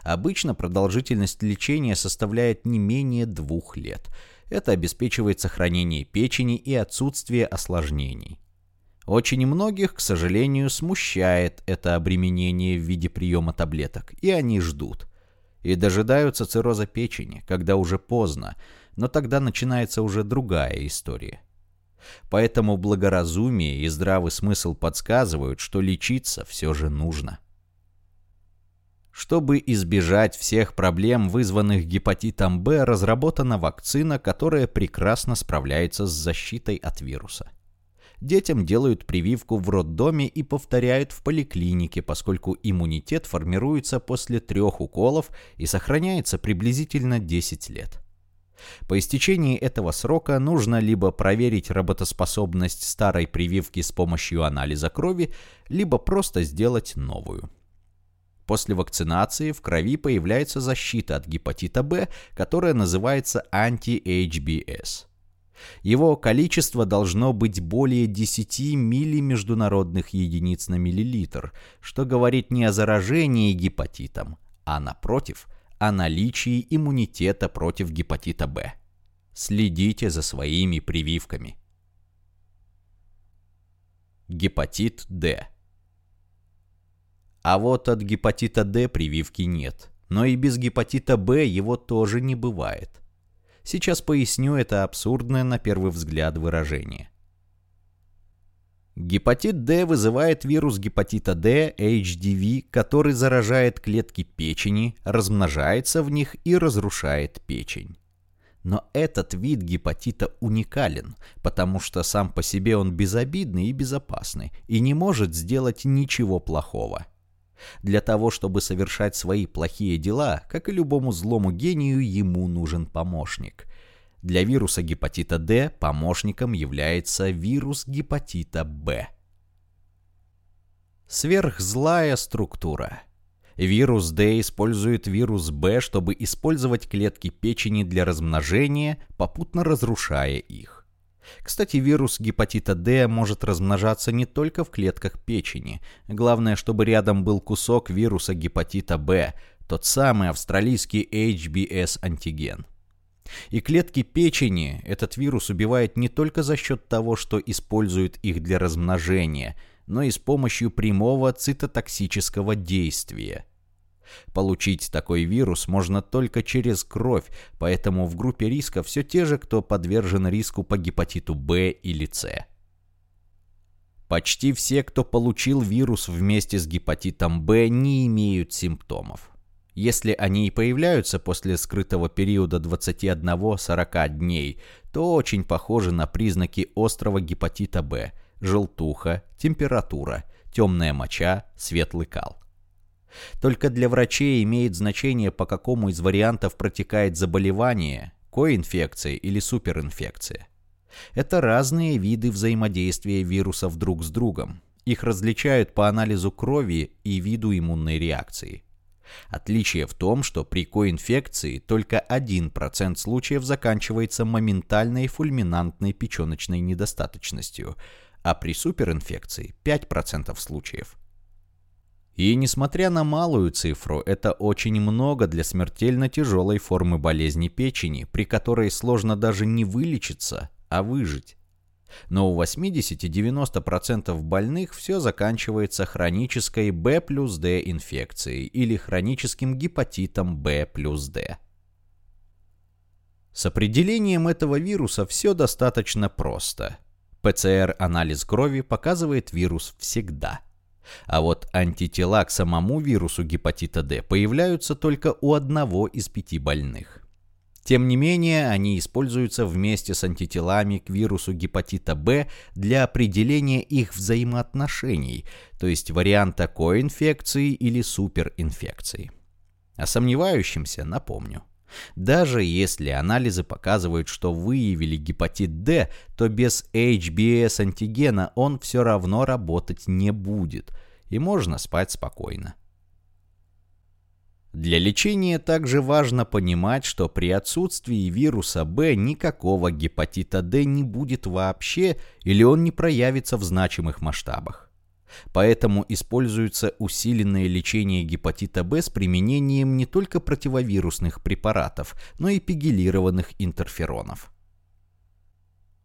Обычно продолжительность лечения составляет не менее двух лет. Это обеспечивает сохранение печени и отсутствие осложнений. Очень многих, к сожалению, смущает это обременение в виде приема таблеток, и они ждут. И дожидаются цирроза печени, когда уже поздно, но тогда начинается уже другая история. Поэтому благоразумие и здравый смысл подсказывают, что лечиться все же нужно. Чтобы избежать всех проблем, вызванных гепатитом Б, разработана вакцина, которая прекрасно справляется с защитой от вируса. Детям делают прививку в роддоме и повторяют в поликлинике, поскольку иммунитет формируется после трех уколов и сохраняется приблизительно 10 лет. По истечении этого срока нужно либо проверить работоспособность старой прививки с помощью анализа крови, либо просто сделать новую. После вакцинации в крови появляется защита от гепатита Б, которая называется анти-HBS. Его количество должно быть более 10 миллимеждународных единиц на миллилитр, что говорит не о заражении гепатитом, а напротив, о наличии иммунитета против гепатита Б. Следите за своими прививками. Гепатит D. А вот от гепатита D прививки нет, но и без гепатита Б его тоже не бывает. Сейчас поясню это абсурдное на первый взгляд выражение. Гепатит D вызывает вирус гепатита D, HDV, который заражает клетки печени, размножается в них и разрушает печень. Но этот вид гепатита уникален, потому что сам по себе он безобидный и безопасный, и не может сделать ничего плохого. Для того, чтобы совершать свои плохие дела, как и любому злому гению, ему нужен помощник. Для вируса гепатита D помощником является вирус гепатита B. Сверхзлая структура. Вирус D использует вирус B, чтобы использовать клетки печени для размножения, попутно разрушая их. Кстати, вирус гепатита D может размножаться не только в клетках печени. Главное, чтобы рядом был кусок вируса гепатита B, тот самый австралийский HBS-антиген. И клетки печени этот вирус убивает не только за счет того, что использует их для размножения, но и с помощью прямого цитотоксического действия – Получить такой вирус можно только через кровь, поэтому в группе риска все те же, кто подвержен риску по гепатиту В или С. Почти все, кто получил вирус вместе с гепатитом Б, не имеют симптомов. Если они и появляются после скрытого периода 21-40 дней, то очень похожи на признаки острого гепатита Б – желтуха, температура, темная моча, светлый кал. Только для врачей имеет значение, по какому из вариантов протекает заболевание, коинфекция или суперинфекция. Это разные виды взаимодействия вирусов друг с другом. Их различают по анализу крови и виду иммунной реакции. Отличие в том, что при коинфекции только 1% случаев заканчивается моментальной фульминантной печеночной недостаточностью, а при суперинфекции 5% случаев. И несмотря на малую цифру, это очень много для смертельно тяжелой формы болезни печени, при которой сложно даже не вылечиться, а выжить. Но у 80-90% больных все заканчивается хронической B плюс D инфекцией или хроническим гепатитом B плюс D. С определением этого вируса все достаточно просто. ПЦР-анализ крови показывает вирус всегда – а вот антитела к самому вирусу гепатита D появляются только у одного из пяти больных. Тем не менее, они используются вместе с антителами к вирусу гепатита B для определения их взаимоотношений, то есть варианта коинфекции или суперинфекции. А сомневающимся напомню. Даже если анализы показывают, что выявили гепатит D, то без HBS-антигена он все равно работать не будет, и можно спать спокойно. Для лечения также важно понимать, что при отсутствии вируса B никакого гепатита D не будет вообще или он не проявится в значимых масштабах. Поэтому используется усиленное лечение гепатита Б с применением не только противовирусных препаратов, но и пегилированных интерферонов.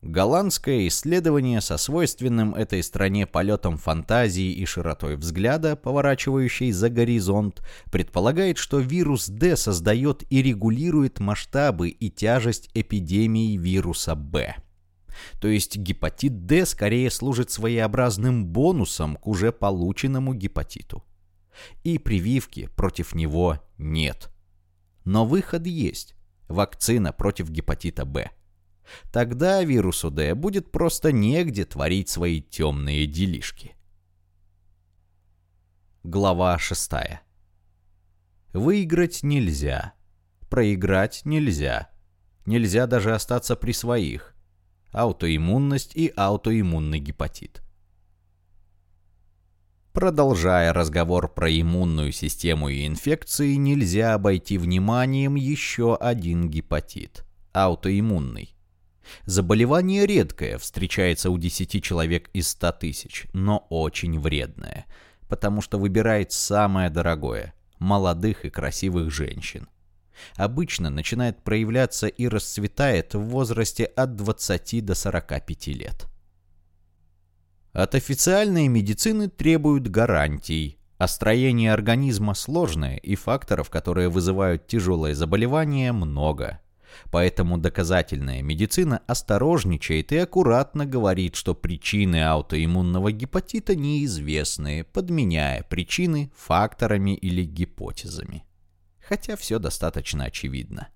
Голландское исследование со свойственным этой стране полетом фантазии и широтой взгляда, поворачивающей за горизонт, предполагает, что вирус D создает и регулирует масштабы и тяжесть эпидемии вируса B. То есть гепатит D скорее служит своеобразным бонусом к уже полученному гепатиту. И прививки против него нет. Но выход есть. Вакцина против гепатита Б. Тогда вирусу D будет просто негде творить свои темные делишки. Глава 6. Выиграть нельзя. Проиграть нельзя. Нельзя даже остаться при своих аутоиммунность и аутоиммунный гепатит. Продолжая разговор про иммунную систему и инфекции, нельзя обойти вниманием еще один гепатит – аутоиммунный. Заболевание редкое, встречается у 10 человек из 100 тысяч, но очень вредное, потому что выбирает самое дорогое – молодых и красивых женщин обычно начинает проявляться и расцветает в возрасте от 20 до 45 лет. От официальной медицины требуют гарантий, а строение организма сложное и факторов, которые вызывают тяжелое заболевание, много. Поэтому доказательная медицина осторожничает и аккуратно говорит, что причины аутоиммунного гепатита неизвестны, подменяя причины факторами или гипотезами хотя все достаточно очевидно.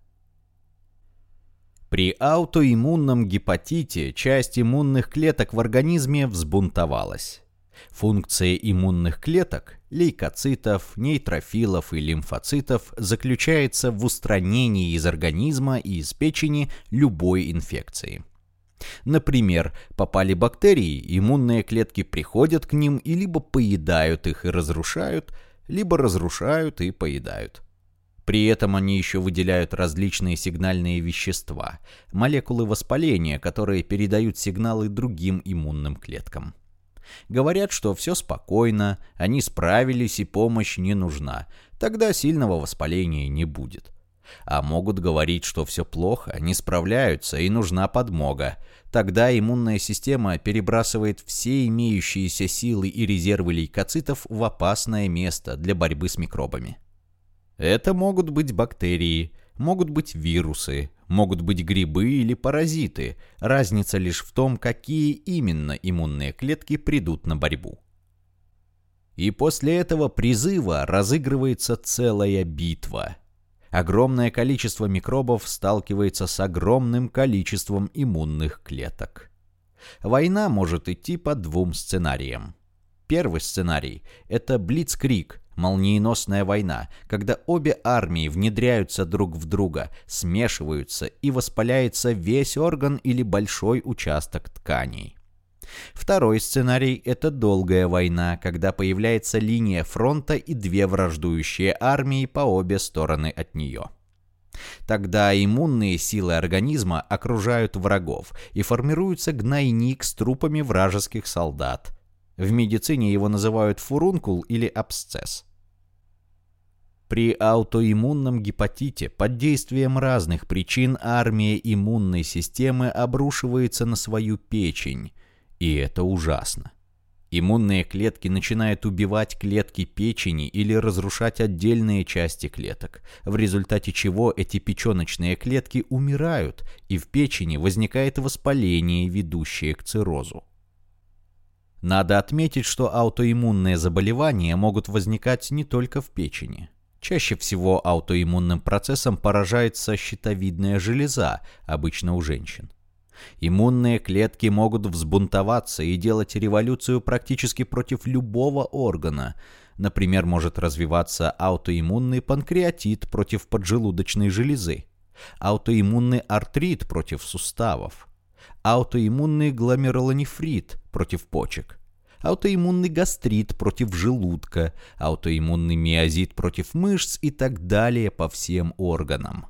При аутоиммунном гепатите часть иммунных клеток в организме взбунтовалась. Функция иммунных клеток, лейкоцитов, нейтрофилов и лимфоцитов заключается в устранении из организма и из печени любой инфекции. Например, попали бактерии, иммунные клетки приходят к ним и либо поедают их и разрушают, либо разрушают и поедают. При этом они еще выделяют различные сигнальные вещества, молекулы воспаления, которые передают сигналы другим иммунным клеткам. Говорят, что все спокойно, они справились и помощь не нужна, тогда сильного воспаления не будет. А могут говорить, что все плохо, не справляются и нужна подмога. Тогда иммунная система перебрасывает все имеющиеся силы и резервы лейкоцитов в опасное место для борьбы с микробами. Это могут быть бактерии, могут быть вирусы, могут быть грибы или паразиты. Разница лишь в том, какие именно иммунные клетки придут на борьбу. И после этого призыва разыгрывается целая битва. Огромное количество микробов сталкивается с огромным количеством иммунных клеток. Война может идти по двум сценариям. Первый сценарий – это блицкрик, молниеносная война, когда обе армии внедряются друг в друга, смешиваются и воспаляется весь орган или большой участок тканей. Второй сценарий – это долгая война, когда появляется линия фронта и две враждующие армии по обе стороны от нее. Тогда иммунные силы организма окружают врагов и формируется гнойник с трупами вражеских солдат. В медицине его называют фурункул или абсцесс. При аутоиммунном гепатите под действием разных причин армия иммунной системы обрушивается на свою печень, и это ужасно. Иммунные клетки начинают убивать клетки печени или разрушать отдельные части клеток, в результате чего эти печеночные клетки умирают, и в печени возникает воспаление, ведущее к циррозу. Надо отметить, что аутоиммунные заболевания могут возникать не только в печени. Чаще всего аутоиммунным процессом поражается щитовидная железа, обычно у женщин. Иммунные клетки могут взбунтоваться и делать революцию практически против любого органа. Например, может развиваться аутоиммунный панкреатит против поджелудочной железы, аутоиммунный артрит против суставов, аутоиммунный гломерулонефрит против почек, аутоиммунный гастрит против желудка, аутоиммунный миозит против мышц и так далее по всем органам.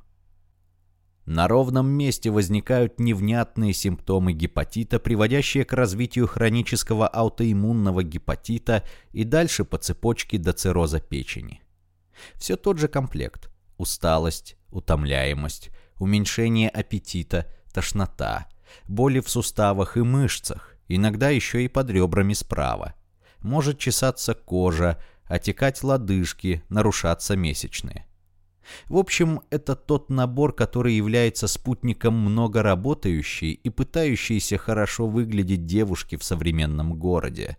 На ровном месте возникают невнятные симптомы гепатита, приводящие к развитию хронического аутоиммунного гепатита и дальше по цепочке до цирроза печени. Все тот же комплект – усталость, утомляемость, уменьшение аппетита, тошнота, боли в суставах и мышцах, иногда еще и под ребрами справа. Может чесаться кожа, отекать лодыжки, нарушаться месячные. В общем, это тот набор, который является спутником много работающей и пытающейся хорошо выглядеть девушки в современном городе.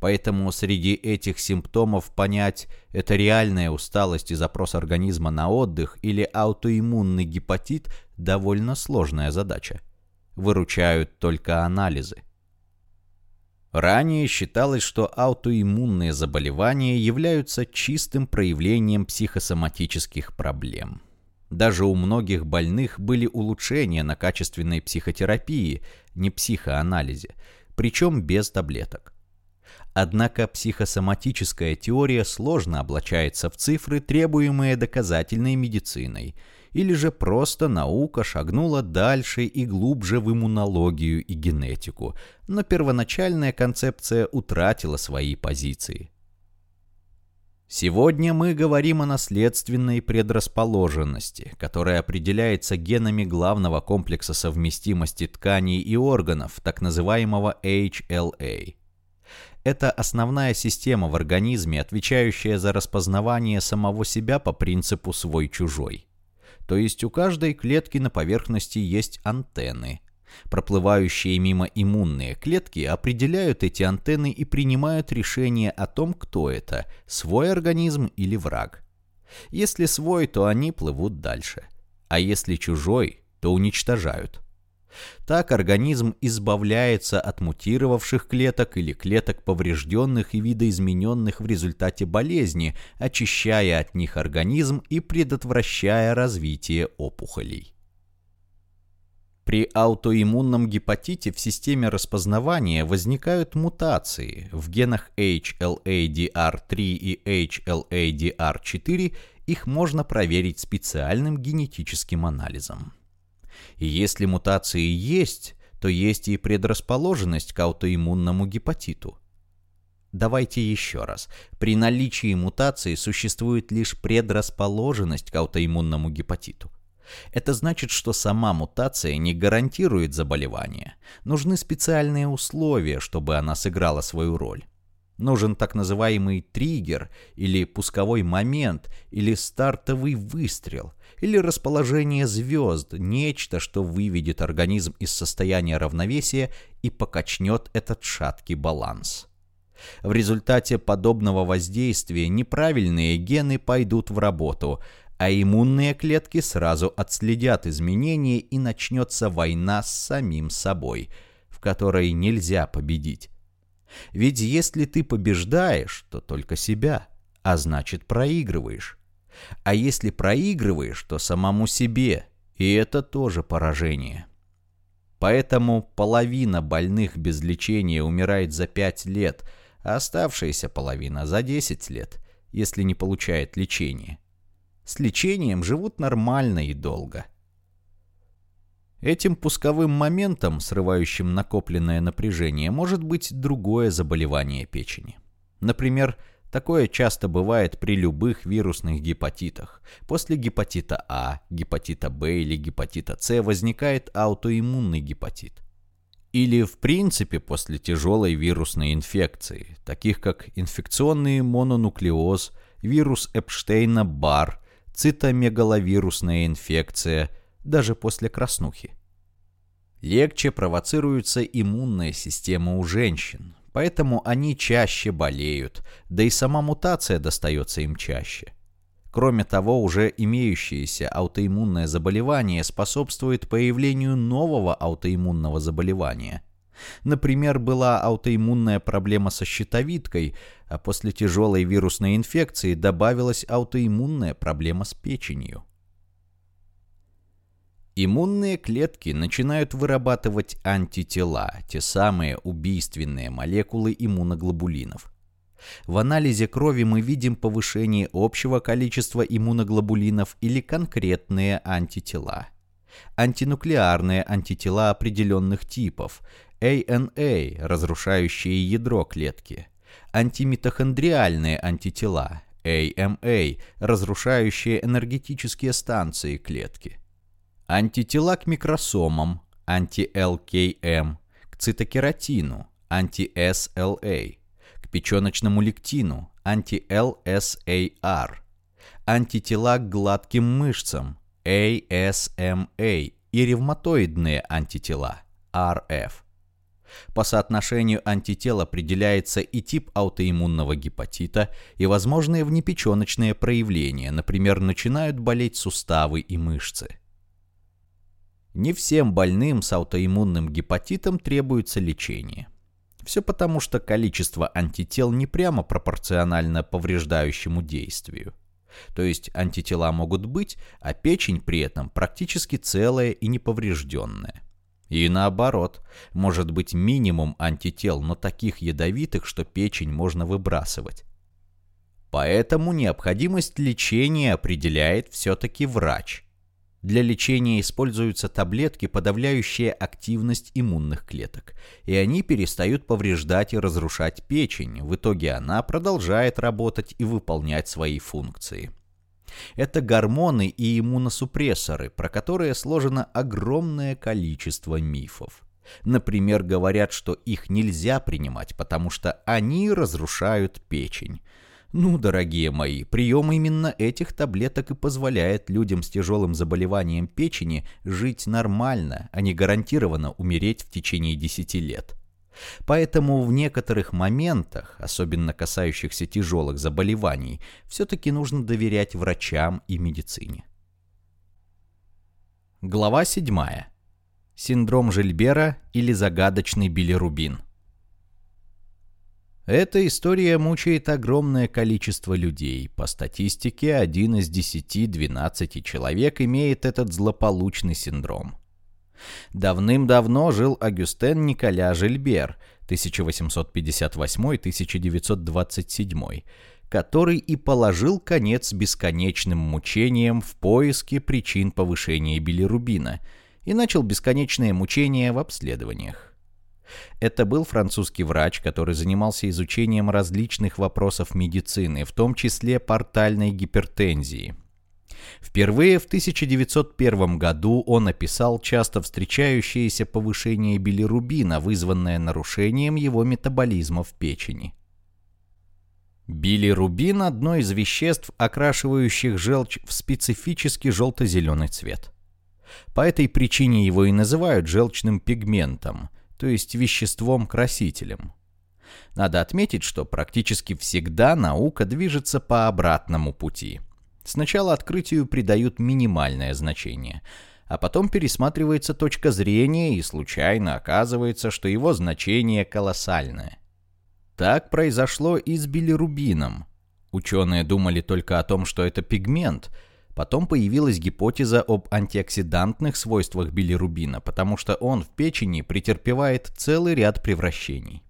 Поэтому среди этих симптомов понять, это реальная усталость и запрос организма на отдых или аутоиммунный гепатит – довольно сложная задача. Выручают только анализы. Ранее считалось, что аутоиммунные заболевания являются чистым проявлением психосоматических проблем. Даже у многих больных были улучшения на качественной психотерапии, не психоанализе, причем без таблеток. Однако психосоматическая теория сложно облачается в цифры, требуемые доказательной медициной – или же просто наука шагнула дальше и глубже в иммунологию и генетику, но первоначальная концепция утратила свои позиции. Сегодня мы говорим о наследственной предрасположенности, которая определяется генами главного комплекса совместимости тканей и органов, так называемого HLA. Это основная система в организме, отвечающая за распознавание самого себя по принципу «свой-чужой». То есть у каждой клетки на поверхности есть антенны. Проплывающие мимо иммунные клетки определяют эти антенны и принимают решение о том, кто это – свой организм или враг. Если свой, то они плывут дальше. А если чужой, то уничтожают. Так организм избавляется от мутировавших клеток или клеток поврежденных и видоизмененных в результате болезни, очищая от них организм и предотвращая развитие опухолей. При аутоиммунном гепатите в системе распознавания возникают мутации. В генах HLA-DR3 и HLA-DR4 их можно проверить специальным генетическим анализом. И если мутации есть, то есть и предрасположенность к аутоиммунному гепатиту. Давайте еще раз. При наличии мутации существует лишь предрасположенность к аутоиммунному гепатиту. Это значит, что сама мутация не гарантирует заболевание. Нужны специальные условия, чтобы она сыграла свою роль. Нужен так называемый триггер, или пусковой момент, или стартовый выстрел, или расположение звезд, нечто, что выведет организм из состояния равновесия и покачнет этот шаткий баланс. В результате подобного воздействия неправильные гены пойдут в работу, а иммунные клетки сразу отследят изменения и начнется война с самим собой, в которой нельзя победить. Ведь если ты побеждаешь, то только себя, а значит проигрываешь. А если проигрываешь, то самому себе, и это тоже поражение. Поэтому половина больных без лечения умирает за 5 лет, а оставшаяся половина за 10 лет, если не получает лечения. С лечением живут нормально и долго. Этим пусковым моментом, срывающим накопленное напряжение, может быть другое заболевание печени. Например, такое часто бывает при любых вирусных гепатитах. После гепатита А, гепатита Б или гепатита С возникает аутоиммунный гепатит. Или в принципе после тяжелой вирусной инфекции, таких как инфекционный мононуклеоз, вирус Эпштейна-Барр, цитомегаловирусная инфекция, даже после краснухи. Легче провоцируется иммунная система у женщин, поэтому они чаще болеют, да и сама мутация достается им чаще. Кроме того, уже имеющееся аутоиммунное заболевание способствует появлению нового аутоиммунного заболевания – Например, была аутоиммунная проблема со щитовидкой, а после тяжелой вирусной инфекции добавилась аутоиммунная проблема с печенью. Иммунные клетки начинают вырабатывать антитела, те самые убийственные молекулы иммуноглобулинов. В анализе крови мы видим повышение общего количества иммуноглобулинов или конкретные антитела. Антинуклеарные антитела определенных типов, ANA, разрушающие ядро клетки, антимитохондриальные антитела, AMA, разрушающие энергетические станции клетки, антитела к микросомам, анти-ЛКМ, к цитокератину, анти-SLA, к печеночному лектину, анти-LSAR, антитела к гладким мышцам, ASMA и ревматоидные антитела, RF. По соотношению антител определяется и тип аутоиммунного гепатита, и возможные внепеченочные проявления, например, начинают болеть суставы и мышцы. Не всем больным с аутоиммунным гепатитом требуется лечение. Все потому, что количество антител не прямо пропорционально повреждающему действию. То есть антитела могут быть, а печень при этом практически целая и неповрежденная. И наоборот, может быть минимум антител, но таких ядовитых, что печень можно выбрасывать. Поэтому необходимость лечения определяет все-таки врач. Для лечения используются таблетки, подавляющие активность иммунных клеток, и они перестают повреждать и разрушать печень, в итоге она продолжает работать и выполнять свои функции. Это гормоны и иммуносупрессоры, про которые сложено огромное количество мифов. Например, говорят, что их нельзя принимать, потому что они разрушают печень. Ну, дорогие мои, прием именно этих таблеток и позволяет людям с тяжелым заболеванием печени жить нормально, а не гарантированно умереть в течение 10 лет. Поэтому в некоторых моментах, особенно касающихся тяжелых заболеваний, все-таки нужно доверять врачам и медицине. Глава 7. Синдром Жильбера или загадочный билирубин. Эта история мучает огромное количество людей. По статистике, один из 10-12 человек имеет этот злополучный синдром. Давным-давно жил Агюстен Николя Жильбер, 1858-1927, который и положил конец бесконечным мучениям в поиске причин повышения билирубина и начал бесконечные мучения в обследованиях. Это был французский врач, который занимался изучением различных вопросов медицины, в том числе портальной гипертензии. Впервые в 1901 году он описал часто встречающееся повышение билирубина, вызванное нарушением его метаболизма в печени. Билирубин – одно из веществ, окрашивающих желчь в специфический желто-зеленый цвет. По этой причине его и называют желчным пигментом, то есть веществом-красителем. Надо отметить, что практически всегда наука движется по обратному пути. Сначала открытию придают минимальное значение, а потом пересматривается точка зрения и случайно оказывается, что его значение колоссальное. Так произошло и с билирубином. Ученые думали только о том, что это пигмент. Потом появилась гипотеза об антиоксидантных свойствах билирубина, потому что он в печени претерпевает целый ряд превращений.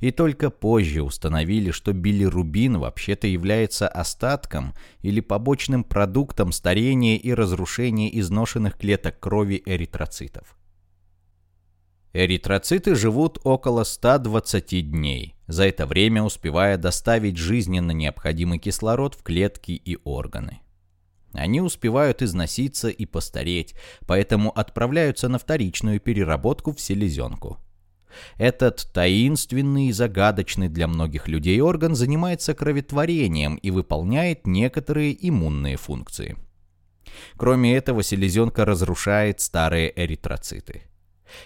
И только позже установили, что билирубин вообще-то является остатком или побочным продуктом старения и разрушения изношенных клеток крови эритроцитов. Эритроциты живут около 120 дней, за это время успевая доставить жизненно необходимый кислород в клетки и органы. Они успевают износиться и постареть, поэтому отправляются на вторичную переработку в селезенку. Этот таинственный и загадочный для многих людей орган занимается кроветворением и выполняет некоторые иммунные функции. Кроме этого, селезенка разрушает старые эритроциты.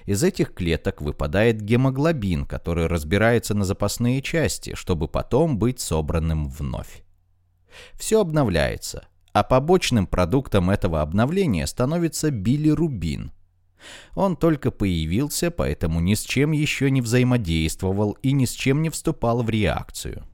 Из этих клеток выпадает гемоглобин, который разбирается на запасные части, чтобы потом быть собранным вновь. Все обновляется, а побочным продуктом этого обновления становится билирубин. Он только появился, поэтому ни с чем еще не взаимодействовал и ни с чем не вступал в реакцию.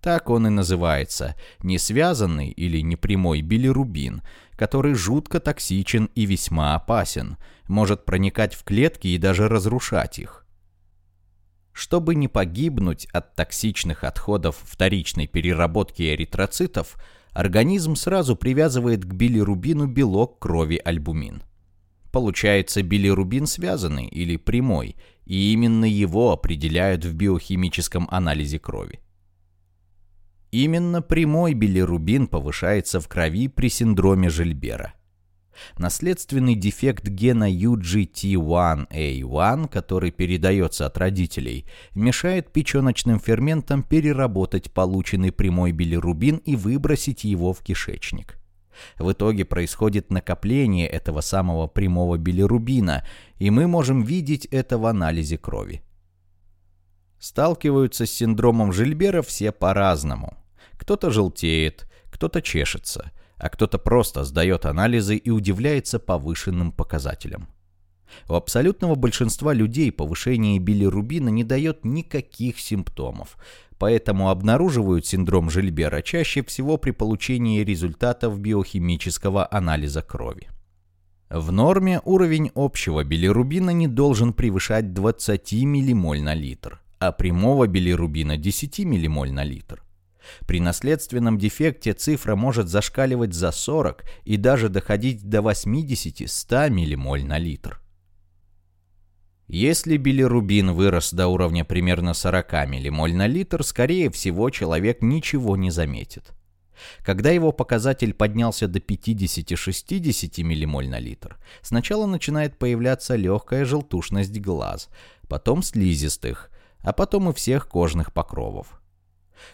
Так он и называется – несвязанный или непрямой билирубин, который жутко токсичен и весьма опасен, может проникать в клетки и даже разрушать их. Чтобы не погибнуть от токсичных отходов вторичной переработки эритроцитов, организм сразу привязывает к билирубину белок крови альбумин. Получается билирубин связанный или прямой, и именно его определяют в биохимическом анализе крови. Именно прямой билирубин повышается в крови при синдроме Жильбера. Наследственный дефект гена UGT1A1, который передается от родителей, мешает печеночным ферментам переработать полученный прямой билирубин и выбросить его в кишечник. В итоге происходит накопление этого самого прямого билирубина, и мы можем видеть это в анализе крови. Сталкиваются с синдромом Жильбера все по-разному. Кто-то желтеет, кто-то чешется, а кто-то просто сдает анализы и удивляется повышенным показателям. У абсолютного большинства людей повышение билирубина не дает никаких симптомов, поэтому обнаруживают синдром Жильбера чаще всего при получении результатов биохимического анализа крови. В норме уровень общего билирубина не должен превышать 20 ммоль на литр, а прямого билирубина 10 ммоль на литр. При наследственном дефекте цифра может зашкаливать за 40 и даже доходить до 80-100 ммоль на литр. Если билирубин вырос до уровня примерно 40 ммоль на литр, скорее всего человек ничего не заметит. Когда его показатель поднялся до 50-60 ммоль на литр, сначала начинает появляться легкая желтушность глаз, потом слизистых, а потом и всех кожных покровов.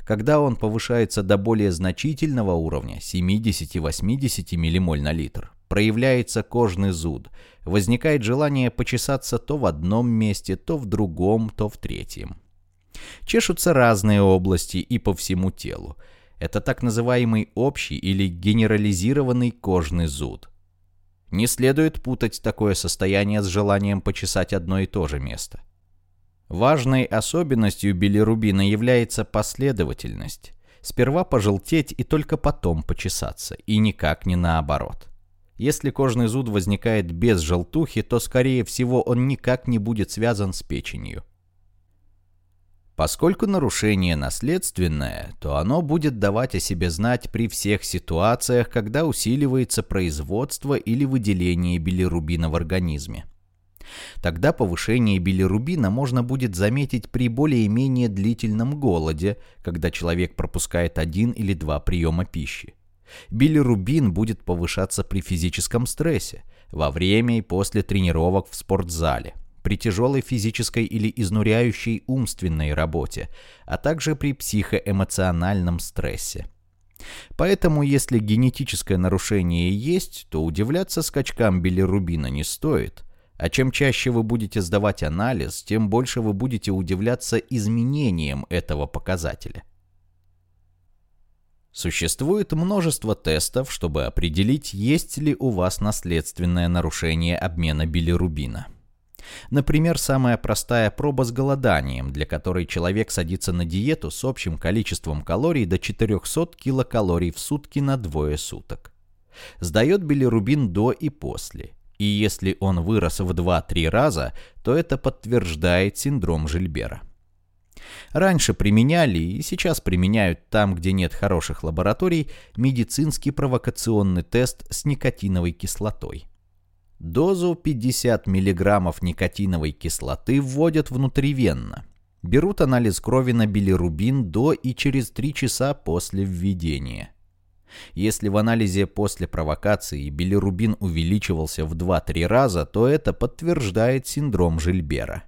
Когда он повышается до более значительного уровня 70-80 ммоль на литр, проявляется кожный зуд, возникает желание почесаться то в одном месте, то в другом, то в третьем. Чешутся разные области и по всему телу. Это так называемый общий или генерализированный кожный зуд. Не следует путать такое состояние с желанием почесать одно и то же место. Важной особенностью билирубина является последовательность. Сперва пожелтеть и только потом почесаться, и никак не наоборот. Если кожный зуд возникает без желтухи, то, скорее всего, он никак не будет связан с печенью. Поскольку нарушение наследственное, то оно будет давать о себе знать при всех ситуациях, когда усиливается производство или выделение билирубина в организме. Тогда повышение билирубина можно будет заметить при более-менее длительном голоде, когда человек пропускает один или два приема пищи. Билирубин будет повышаться при физическом стрессе, во время и после тренировок в спортзале, при тяжелой физической или изнуряющей умственной работе, а также при психоэмоциональном стрессе. Поэтому, если генетическое нарушение есть, то удивляться скачкам билирубина не стоит, а чем чаще вы будете сдавать анализ, тем больше вы будете удивляться изменениям этого показателя. Существует множество тестов, чтобы определить, есть ли у вас наследственное нарушение обмена билирубина. Например, самая простая проба с голоданием, для которой человек садится на диету с общим количеством калорий до 400 килокалорий в сутки на двое суток. Сдает билирубин до и после. И если он вырос в 2-3 раза, то это подтверждает синдром Жильбера. Раньше применяли и сейчас применяют там, где нет хороших лабораторий, медицинский провокационный тест с никотиновой кислотой. Дозу 50 мг никотиновой кислоты вводят внутривенно. Берут анализ крови на билирубин до и через 3 часа после введения. Если в анализе после провокации билирубин увеличивался в 2-3 раза, то это подтверждает синдром Жильбера.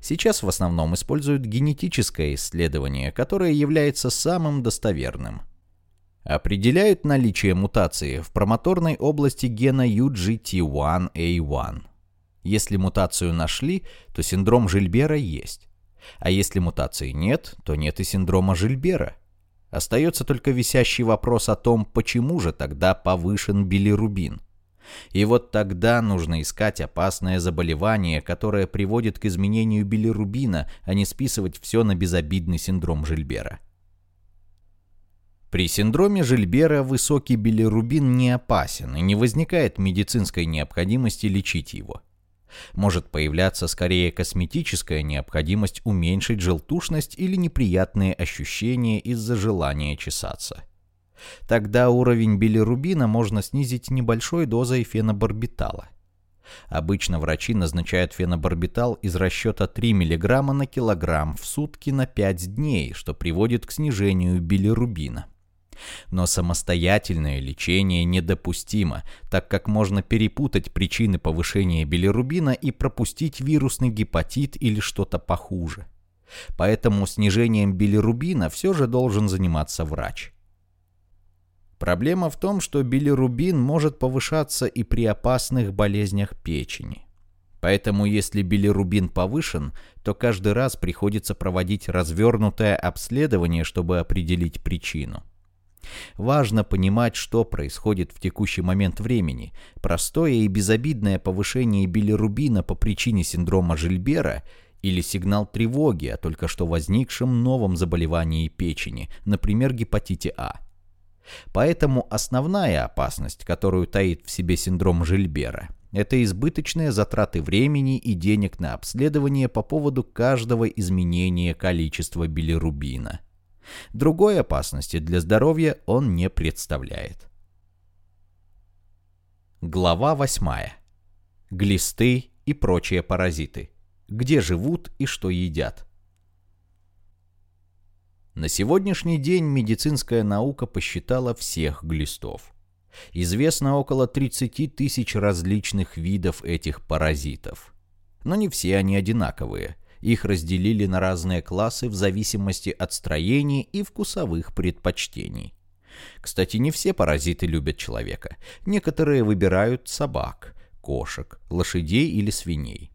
Сейчас в основном используют генетическое исследование, которое является самым достоверным. Определяют наличие мутации в промоторной области гена UGT1A1. Если мутацию нашли, то синдром Жильбера есть. А если мутации нет, то нет и синдрома Жильбера. Остается только висящий вопрос о том, почему же тогда повышен билирубин. И вот тогда нужно искать опасное заболевание, которое приводит к изменению билирубина, а не списывать все на безобидный синдром Жильбера. При синдроме Жильбера высокий билирубин не опасен и не возникает медицинской необходимости лечить его может появляться скорее косметическая необходимость уменьшить желтушность или неприятные ощущения из-за желания чесаться. Тогда уровень билирубина можно снизить небольшой дозой фенобарбитала. Обычно врачи назначают фенобарбитал из расчета 3 мг на килограмм в сутки на 5 дней, что приводит к снижению билирубина. Но самостоятельное лечение недопустимо, так как можно перепутать причины повышения билирубина и пропустить вирусный гепатит или что-то похуже. Поэтому снижением билирубина все же должен заниматься врач. Проблема в том, что билирубин может повышаться и при опасных болезнях печени. Поэтому если билирубин повышен, то каждый раз приходится проводить развернутое обследование, чтобы определить причину. Важно понимать, что происходит в текущий момент времени. Простое и безобидное повышение билирубина по причине синдрома Жильбера или сигнал тревоги о только что возникшем новом заболевании печени, например, гепатите А. Поэтому основная опасность, которую таит в себе синдром Жильбера, это избыточные затраты времени и денег на обследование по поводу каждого изменения количества билирубина. Другой опасности для здоровья он не представляет. Глава 8. Глисты и прочие паразиты. Где живут и что едят. На сегодняшний день медицинская наука посчитала всех глистов. Известно около 30 тысяч различных видов этих паразитов. Но не все они одинаковые. Их разделили на разные классы в зависимости от строения и вкусовых предпочтений. Кстати, не все паразиты любят человека. Некоторые выбирают собак, кошек, лошадей или свиней.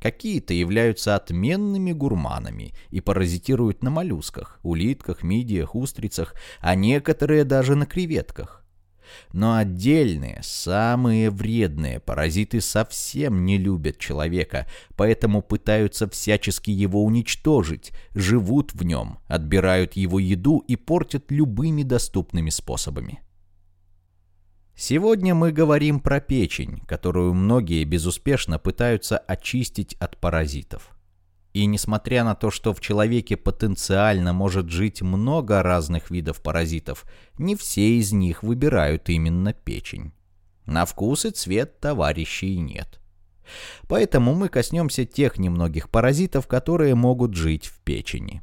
Какие-то являются отменными гурманами и паразитируют на моллюсках, улитках, мидиях, устрицах, а некоторые даже на креветках. Но отдельные, самые вредные паразиты совсем не любят человека, поэтому пытаются всячески его уничтожить, живут в нем, отбирают его еду и портят любыми доступными способами. Сегодня мы говорим про печень, которую многие безуспешно пытаются очистить от паразитов. И несмотря на то, что в человеке потенциально может жить много разных видов паразитов, не все из них выбирают именно печень. На вкус и цвет товарищей нет. Поэтому мы коснемся тех немногих паразитов, которые могут жить в печени.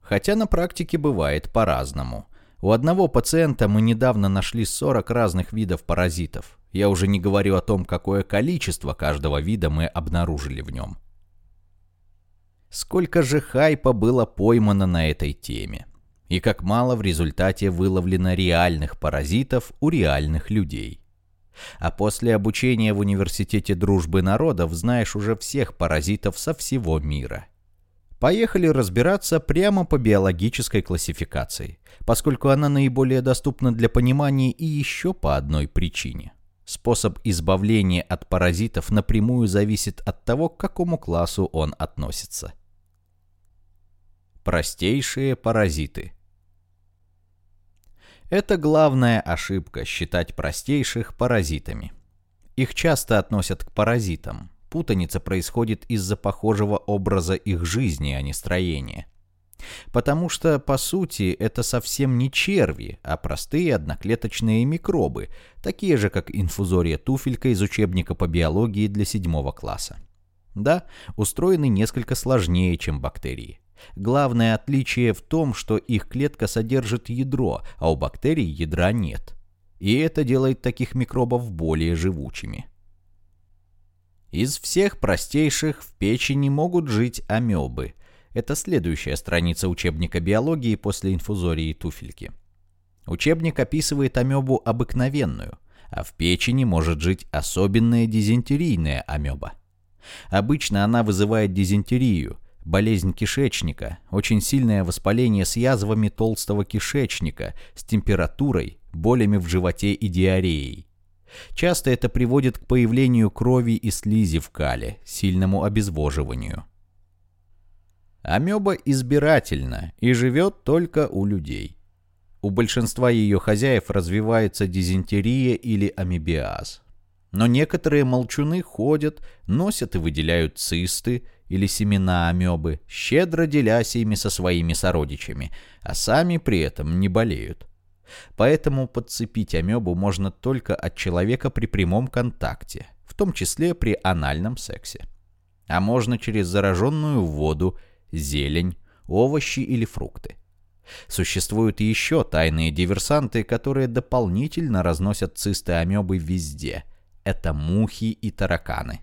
Хотя на практике бывает по-разному – у одного пациента мы недавно нашли 40 разных видов паразитов. Я уже не говорю о том, какое количество каждого вида мы обнаружили в нем. Сколько же хайпа было поймано на этой теме. И как мало в результате выловлено реальных паразитов у реальных людей. А после обучения в Университете дружбы народов знаешь уже всех паразитов со всего мира – Поехали разбираться прямо по биологической классификации, поскольку она наиболее доступна для понимания и еще по одной причине. Способ избавления от паразитов напрямую зависит от того, к какому классу он относится. Простейшие паразиты Это главная ошибка считать простейших паразитами. Их часто относят к паразитам, Путаница происходит из-за похожего образа их жизни, а не строения. Потому что, по сути, это совсем не черви, а простые одноклеточные микробы, такие же, как инфузория туфелька из учебника по биологии для седьмого класса. Да, устроены несколько сложнее, чем бактерии. Главное отличие в том, что их клетка содержит ядро, а у бактерий ядра нет. И это делает таких микробов более живучими. Из всех простейших в печени могут жить амебы. Это следующая страница учебника биологии после инфузории туфельки. Учебник описывает амебу обыкновенную, а в печени может жить особенная дизентерийная амеба. Обычно она вызывает дизентерию, болезнь кишечника, очень сильное воспаление с язвами толстого кишечника, с температурой, болями в животе и диареей. Часто это приводит к появлению крови и слизи в кале, сильному обезвоживанию. Амеба избирательна и живет только у людей. У большинства ее хозяев развивается дизентерия или амебиаз. Но некоторые молчуны ходят, носят и выделяют цисты или семена амебы, щедро делясь ими со своими сородичами, а сами при этом не болеют. Поэтому подцепить амебу можно только от человека при прямом контакте, в том числе при анальном сексе. А можно через зараженную воду, зелень, овощи или фрукты. Существуют еще тайные диверсанты, которые дополнительно разносят цисты амебы везде. Это мухи и тараканы.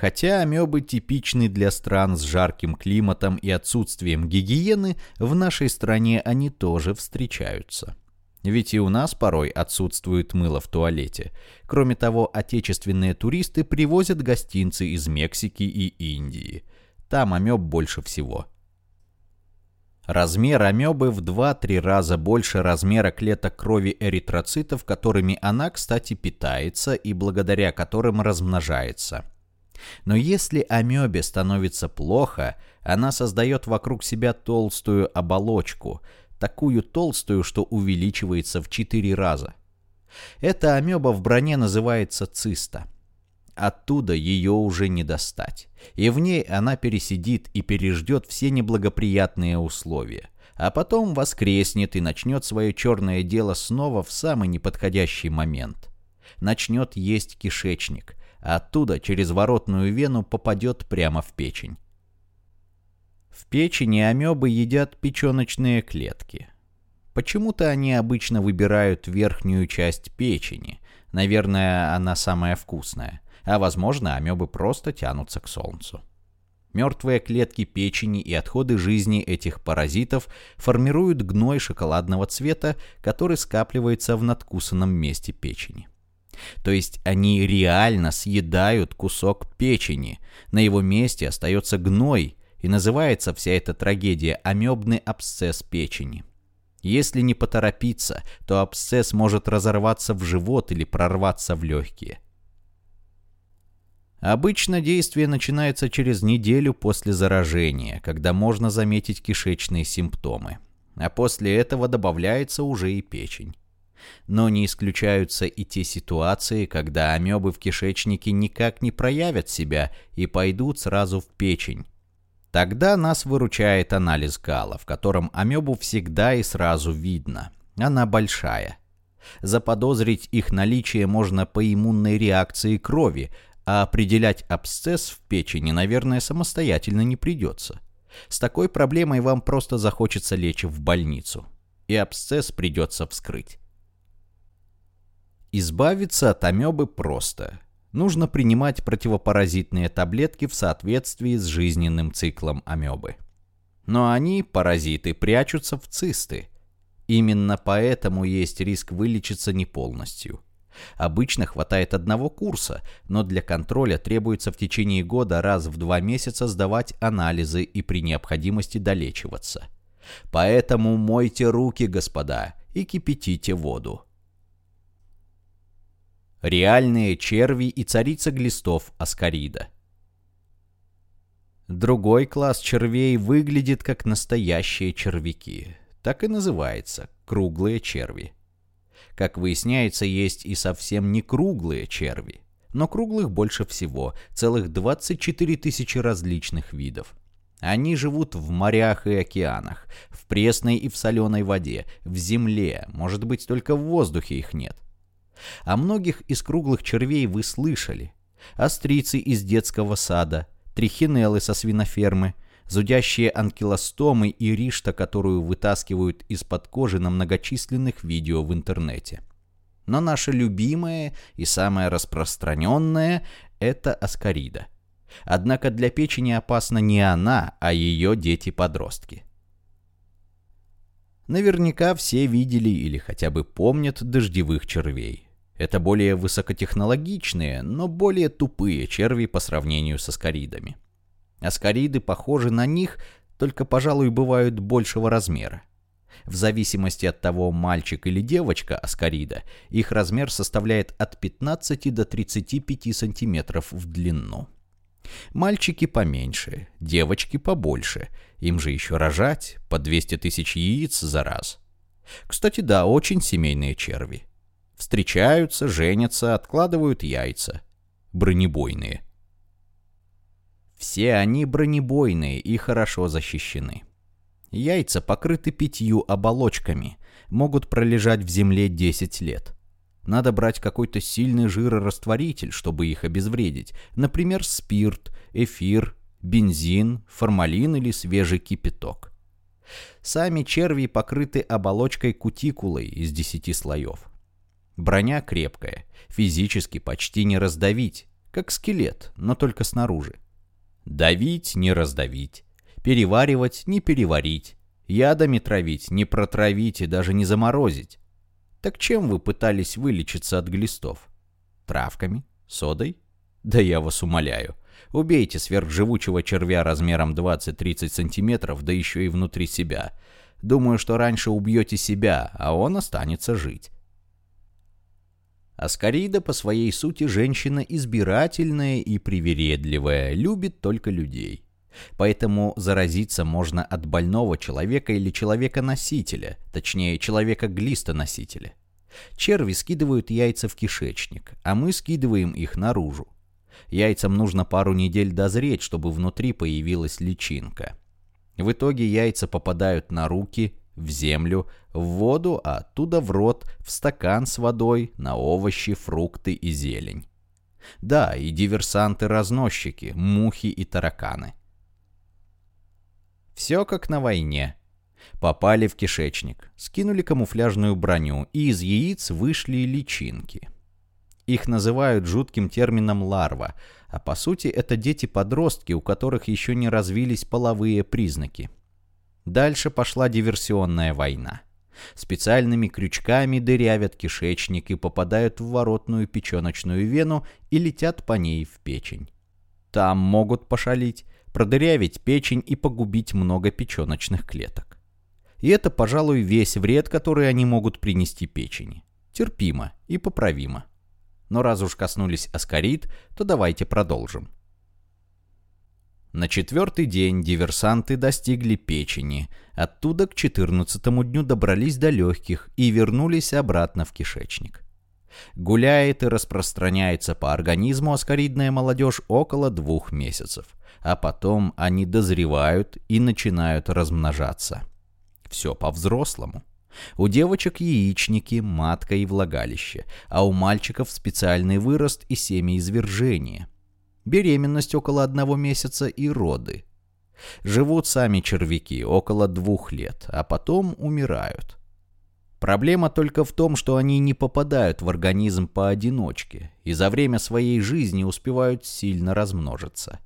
Хотя амебы типичны для стран с жарким климатом и отсутствием гигиены, в нашей стране они тоже встречаются. Ведь и у нас порой отсутствует мыло в туалете. Кроме того, отечественные туристы привозят гостинцы из Мексики и Индии. Там амеб больше всего. Размер амебы в 2-3 раза больше размера клеток крови эритроцитов, которыми она, кстати, питается и благодаря которым размножается – но если амебе становится плохо, она создает вокруг себя толстую оболочку, такую толстую, что увеличивается в 4 раза. Эта амеба в броне называется циста. Оттуда ее уже не достать, и в ней она пересидит и переждет все неблагоприятные условия, а потом воскреснет и начнет свое черное дело снова в самый неподходящий момент. Начнет есть кишечник, оттуда через воротную вену попадет прямо в печень. В печени амебы едят печеночные клетки. Почему-то они обычно выбирают верхнюю часть печени. Наверное, она самая вкусная. А возможно, амебы просто тянутся к солнцу. Мертвые клетки печени и отходы жизни этих паразитов формируют гной шоколадного цвета, который скапливается в надкусанном месте печени. То есть они реально съедают кусок печени. На его месте остается гной, и называется вся эта трагедия амебный абсцесс печени. Если не поторопиться, то абсцесс может разорваться в живот или прорваться в легкие. Обычно действие начинается через неделю после заражения, когда можно заметить кишечные симптомы. А после этого добавляется уже и печень. Но не исключаются и те ситуации, когда амебы в кишечнике никак не проявят себя и пойдут сразу в печень. Тогда нас выручает анализ гала, в котором амебу всегда и сразу видно. Она большая. Заподозрить их наличие можно по иммунной реакции крови, а определять абсцесс в печени, наверное, самостоятельно не придется. С такой проблемой вам просто захочется лечь в больницу. И абсцесс придется вскрыть. Избавиться от амебы просто. Нужно принимать противопаразитные таблетки в соответствии с жизненным циклом амебы. Но они, паразиты, прячутся в цисты. Именно поэтому есть риск вылечиться не полностью. Обычно хватает одного курса, но для контроля требуется в течение года раз в два месяца сдавать анализы и при необходимости долечиваться. Поэтому мойте руки, господа, и кипятите воду. Реальные черви и царица глистов Аскарида. Другой класс червей выглядит как настоящие червяки. Так и называется – круглые черви. Как выясняется, есть и совсем не круглые черви. Но круглых больше всего, целых 24 тысячи различных видов. Они живут в морях и океанах, в пресной и в соленой воде, в земле, может быть, только в воздухе их нет. О многих из круглых червей вы слышали. Острицы из детского сада, трихинеллы со свинофермы, зудящие анкилостомы и ришта, которую вытаскивают из-под кожи на многочисленных видео в интернете. Но наше любимое и самое распространенное – это аскарида. Однако для печени опасна не она, а ее дети-подростки. Наверняка все видели или хотя бы помнят дождевых червей. Это более высокотехнологичные, но более тупые черви по сравнению с аскаридами. Аскариды похожи на них, только, пожалуй, бывают большего размера. В зависимости от того, мальчик или девочка аскарида, их размер составляет от 15 до 35 сантиметров в длину. Мальчики поменьше, девочки побольше. Им же еще рожать по 200 тысяч яиц за раз. Кстати, да, очень семейные черви. Встречаются, женятся, откладывают яйца. Бронебойные. Все они бронебойные и хорошо защищены. Яйца покрыты пятью оболочками, могут пролежать в земле 10 лет. Надо брать какой-то сильный жирорастворитель, чтобы их обезвредить. Например, спирт, эфир, бензин, формалин или свежий кипяток. Сами черви покрыты оболочкой кутикулой из 10 слоев. Броня крепкая, физически почти не раздавить, как скелет, но только снаружи. Давить, не раздавить, переваривать, не переварить, ядами травить, не протравить и даже не заморозить. Так чем вы пытались вылечиться от глистов? Травками? Содой? Да я вас умоляю. Убейте сверхживучего червя размером 20-30 сантиметров, да еще и внутри себя. Думаю, что раньше убьете себя, а он останется жить. Аскарида по своей сути женщина избирательная и привередливая, любит только людей. Поэтому заразиться можно от больного человека или человека-носителя, точнее, человека-глистоносителя. Черви скидывают яйца в кишечник, а мы скидываем их наружу. Яйцам нужно пару недель дозреть, чтобы внутри появилась личинка. В итоге яйца попадают на руки, в землю, в воду, а оттуда в рот, в стакан с водой, на овощи, фрукты и зелень. Да, и диверсанты-разносчики, мухи и тараканы. Все как на войне. Попали в кишечник, скинули камуфляжную броню, и из яиц вышли личинки. Их называют жутким термином «ларва», а по сути это дети-подростки, у которых еще не развились половые признаки – Дальше пошла диверсионная война. Специальными крючками дырявят кишечник и попадают в воротную печеночную вену и летят по ней в печень. Там могут пошалить, продырявить печень и погубить много печеночных клеток. И это, пожалуй, весь вред, который они могут принести печени. Терпимо и поправимо. Но раз уж коснулись аскарид, то давайте продолжим. На четвертый день диверсанты достигли печени, оттуда к четырнадцатому дню добрались до легких и вернулись обратно в кишечник. Гуляет и распространяется по организму аскаридная молодежь около двух месяцев, а потом они дозревают и начинают размножаться. Все по-взрослому. У девочек яичники, матка и влагалище, а у мальчиков специальный вырост и семяизвержение. Беременность около одного месяца и роды. Живут сами червяки около двух лет, а потом умирают. Проблема только в том, что они не попадают в организм поодиночке и за время своей жизни успевают сильно размножиться.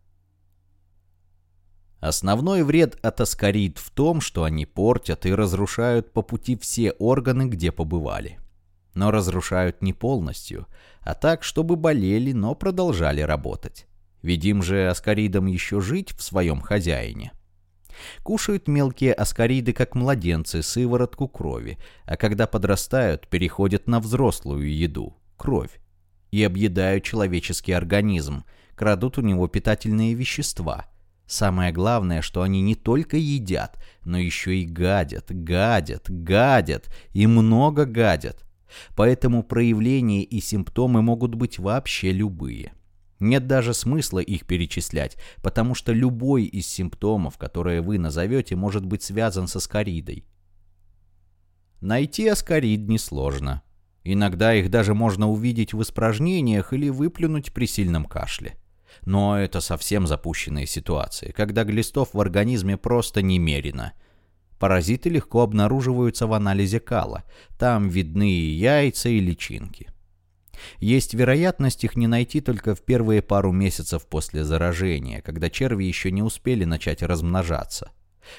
Основной вред от аскарид в том, что они портят и разрушают по пути все органы, где побывали. Но разрушают не полностью, а так, чтобы болели, но продолжали работать. Ведь им же аскаридам еще жить в своем хозяине. Кушают мелкие аскариды, как младенцы, сыворотку крови, а когда подрастают, переходят на взрослую еду – кровь, и объедают человеческий организм, крадут у него питательные вещества – Самое главное, что они не только едят, но еще и гадят, гадят, гадят и много гадят. Поэтому проявления и симптомы могут быть вообще любые. Нет даже смысла их перечислять, потому что любой из симптомов, которые вы назовете, может быть связан с аскаридой. Найти аскарид несложно. Иногда их даже можно увидеть в испражнениях или выплюнуть при сильном кашле. Но это совсем запущенные ситуации, когда глистов в организме просто немерено. Паразиты легко обнаруживаются в анализе кала. Там видны и яйца, и личинки. Есть вероятность их не найти только в первые пару месяцев после заражения, когда черви еще не успели начать размножаться.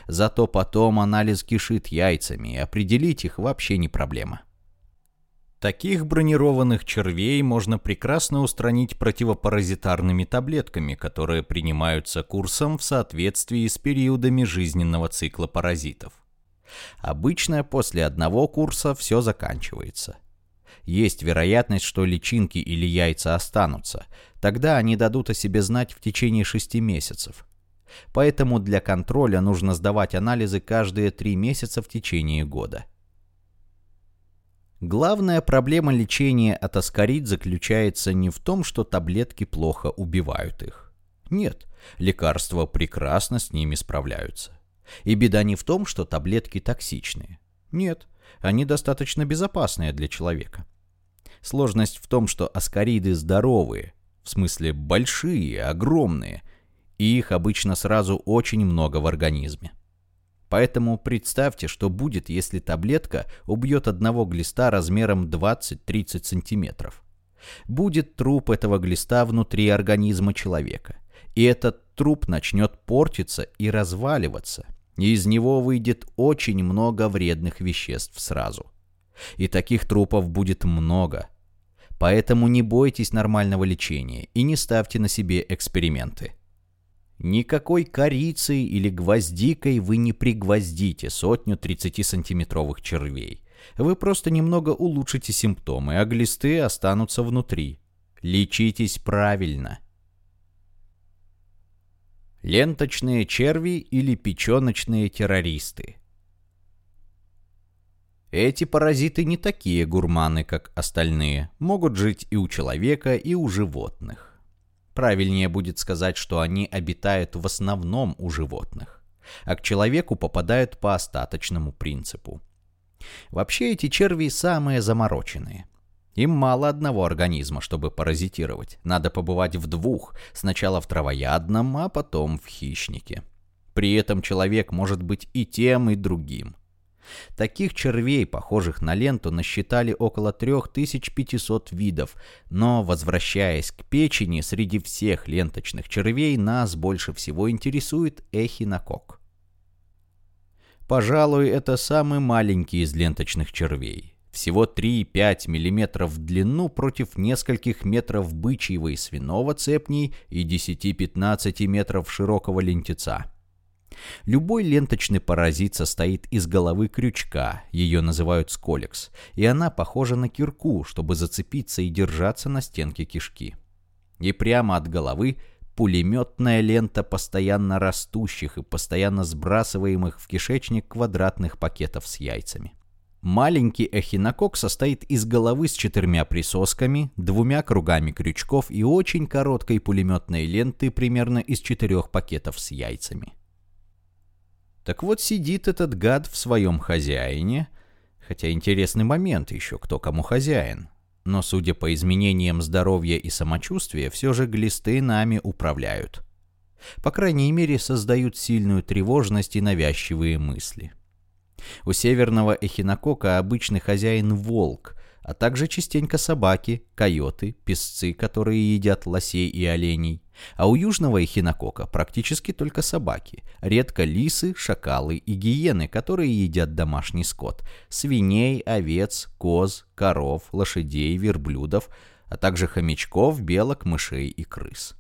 Зато потом анализ кишит яйцами, и определить их вообще не проблема. Таких бронированных червей можно прекрасно устранить противопаразитарными таблетками, которые принимаются курсом в соответствии с периодами жизненного цикла паразитов. Обычно после одного курса все заканчивается. Есть вероятность, что личинки или яйца останутся. Тогда они дадут о себе знать в течение шести месяцев. Поэтому для контроля нужно сдавать анализы каждые три месяца в течение года. Главная проблема лечения от аскарид заключается не в том, что таблетки плохо убивают их. Нет, лекарства прекрасно с ними справляются. И беда не в том, что таблетки токсичные. Нет, они достаточно безопасные для человека. Сложность в том, что аскариды здоровые, в смысле большие, огромные, и их обычно сразу очень много в организме. Поэтому представьте, что будет, если таблетка убьет одного глиста размером 20-30 сантиметров. Будет труп этого глиста внутри организма человека. И этот труп начнет портиться и разваливаться. И из него выйдет очень много вредных веществ сразу. И таких трупов будет много. Поэтому не бойтесь нормального лечения и не ставьте на себе эксперименты. Никакой корицей или гвоздикой вы не пригвоздите сотню 30-сантиметровых червей. Вы просто немного улучшите симптомы, а глисты останутся внутри. Лечитесь правильно. Ленточные черви или печеночные террористы. Эти паразиты не такие гурманы, как остальные, могут жить и у человека, и у животных. Правильнее будет сказать, что они обитают в основном у животных, а к человеку попадают по остаточному принципу. Вообще эти черви самые замороченные. Им мало одного организма, чтобы паразитировать. Надо побывать в двух, сначала в травоядном, а потом в хищнике. При этом человек может быть и тем, и другим. Таких червей, похожих на ленту, насчитали около 3500 видов, но, возвращаясь к печени, среди всех ленточных червей нас больше всего интересует эхинокок. Пожалуй, это самый маленький из ленточных червей. Всего 3-5 мм в длину против нескольких метров бычьего и свиного цепней и 10-15 метров широкого лентеца. Любой ленточный паразит состоит из головы крючка, ее называют сколекс, и она похожа на кирку, чтобы зацепиться и держаться на стенке кишки. И прямо от головы пулеметная лента постоянно растущих и постоянно сбрасываемых в кишечник квадратных пакетов с яйцами. Маленький эхинокок состоит из головы с четырьмя присосками, двумя кругами крючков и очень короткой пулеметной ленты примерно из четырех пакетов с яйцами. Так вот сидит этот гад в своем хозяине, хотя интересный момент еще, кто кому хозяин. Но судя по изменениям здоровья и самочувствия, все же глисты нами управляют. По крайней мере, создают сильную тревожность и навязчивые мысли. У северного эхинокока обычный хозяин волк, а также частенько собаки, койоты, песцы, которые едят лосей и оленей. А у южного эхинокока практически только собаки, редко лисы, шакалы и гиены, которые едят домашний скот, свиней, овец, коз, коров, лошадей, верблюдов, а также хомячков, белок, мышей и крыс.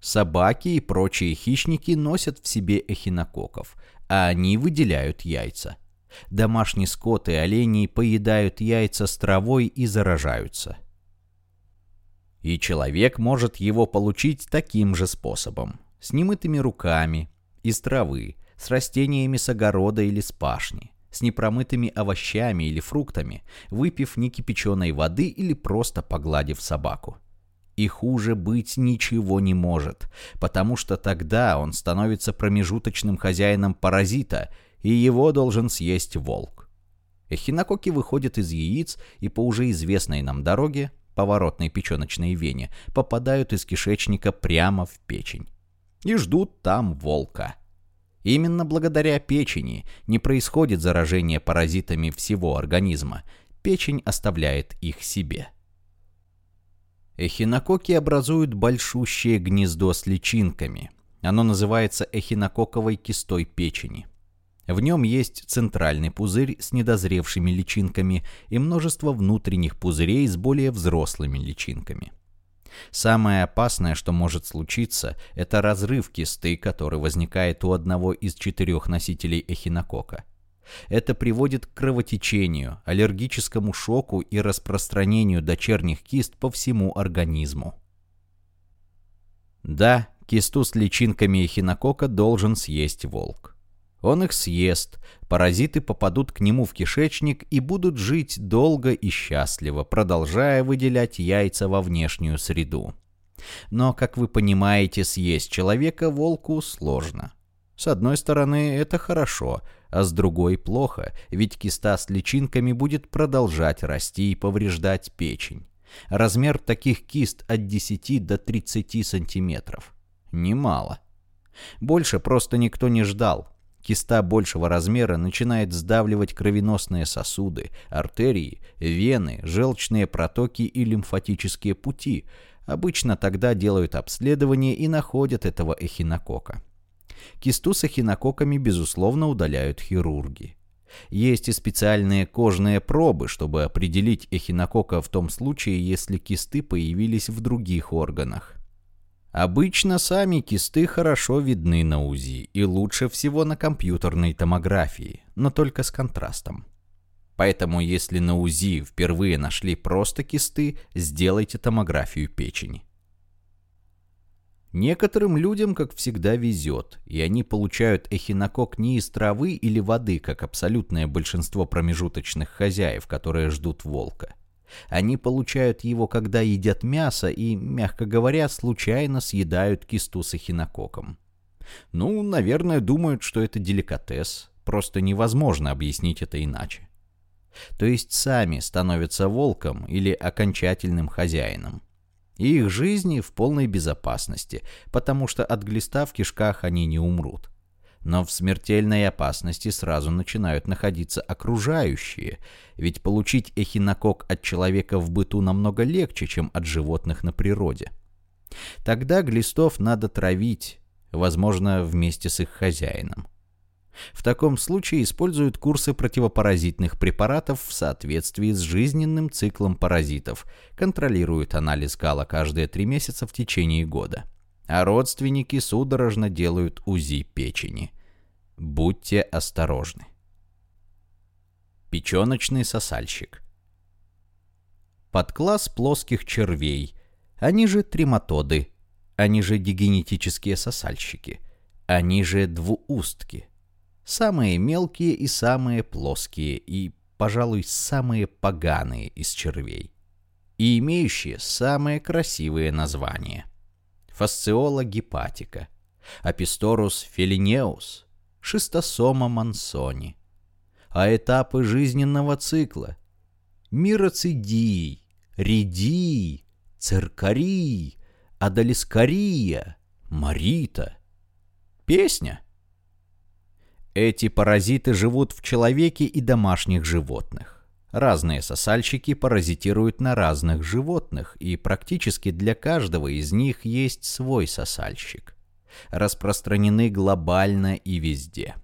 Собаки и прочие хищники носят в себе эхинококков, а они выделяют яйца – Домашний скот и олени поедают яйца с травой и заражаются. И человек может его получить таким же способом. С немытыми руками, из травы, с растениями с огорода или с пашни, с непромытыми овощами или фруктами, выпив некипяченой воды или просто погладив собаку. И хуже быть ничего не может, потому что тогда он становится промежуточным хозяином паразита и его должен съесть волк. Эхинококи выходят из яиц и по уже известной нам дороге, поворотной печеночной вене, попадают из кишечника прямо в печень. И ждут там волка. Именно благодаря печени не происходит заражение паразитами всего организма. Печень оставляет их себе. Эхинококи образуют большущее гнездо с личинками. Оно называется эхинококковой кистой печени. В нем есть центральный пузырь с недозревшими личинками и множество внутренних пузырей с более взрослыми личинками. Самое опасное, что может случиться, это разрыв кисты, который возникает у одного из четырех носителей эхинокока. Это приводит к кровотечению, аллергическому шоку и распространению дочерних кист по всему организму. Да, кисту с личинками эхинокока должен съесть волк. Он их съест, паразиты попадут к нему в кишечник и будут жить долго и счастливо, продолжая выделять яйца во внешнюю среду. Но, как вы понимаете, съесть человека волку сложно. С одной стороны, это хорошо, а с другой плохо, ведь киста с личинками будет продолжать расти и повреждать печень. Размер таких кист от 10 до 30 сантиметров. Немало. Больше просто никто не ждал. Киста большего размера начинает сдавливать кровеносные сосуды, артерии, вены, желчные протоки и лимфатические пути. Обычно тогда делают обследование и находят этого эхинокока. Кисту с эхинококками, безусловно, удаляют хирурги. Есть и специальные кожные пробы, чтобы определить эхинокока в том случае, если кисты появились в других органах. Обычно сами кисты хорошо видны на УЗИ и лучше всего на компьютерной томографии, но только с контрастом. Поэтому если на УЗИ впервые нашли просто кисты, сделайте томографию печени. Некоторым людям, как всегда, везет, и они получают эхинокок не из травы или воды, как абсолютное большинство промежуточных хозяев, которые ждут волка – они получают его, когда едят мясо и, мягко говоря, случайно съедают кисту с эхинококом. Ну, наверное, думают, что это деликатес. Просто невозможно объяснить это иначе. То есть сами становятся волком или окончательным хозяином. И их жизни в полной безопасности, потому что от глиста в кишках они не умрут но в смертельной опасности сразу начинают находиться окружающие, ведь получить эхинокок от человека в быту намного легче, чем от животных на природе. Тогда глистов надо травить, возможно, вместе с их хозяином. В таком случае используют курсы противопаразитных препаратов в соответствии с жизненным циклом паразитов, контролируют анализ кала каждые три месяца в течение года а родственники судорожно делают УЗИ печени. Будьте осторожны. Печеночный сосальщик. Подкласс плоских червей, они же трематоды. Они же дигенетические сосальщики. Они же двуустки. Самые мелкие и самые плоские, и, пожалуй, самые поганые из червей. И имеющие самые красивые названия. Фасциола гепатика, Аписторус филинеус, Шистосома мансони. А этапы жизненного цикла – мироцидий, редий, циркарий, адалискария, марита. Песня. Эти паразиты живут в человеке и домашних животных. Разные сосальщики паразитируют на разных животных, и практически для каждого из них есть свой сосальщик. Распространены глобально и везде.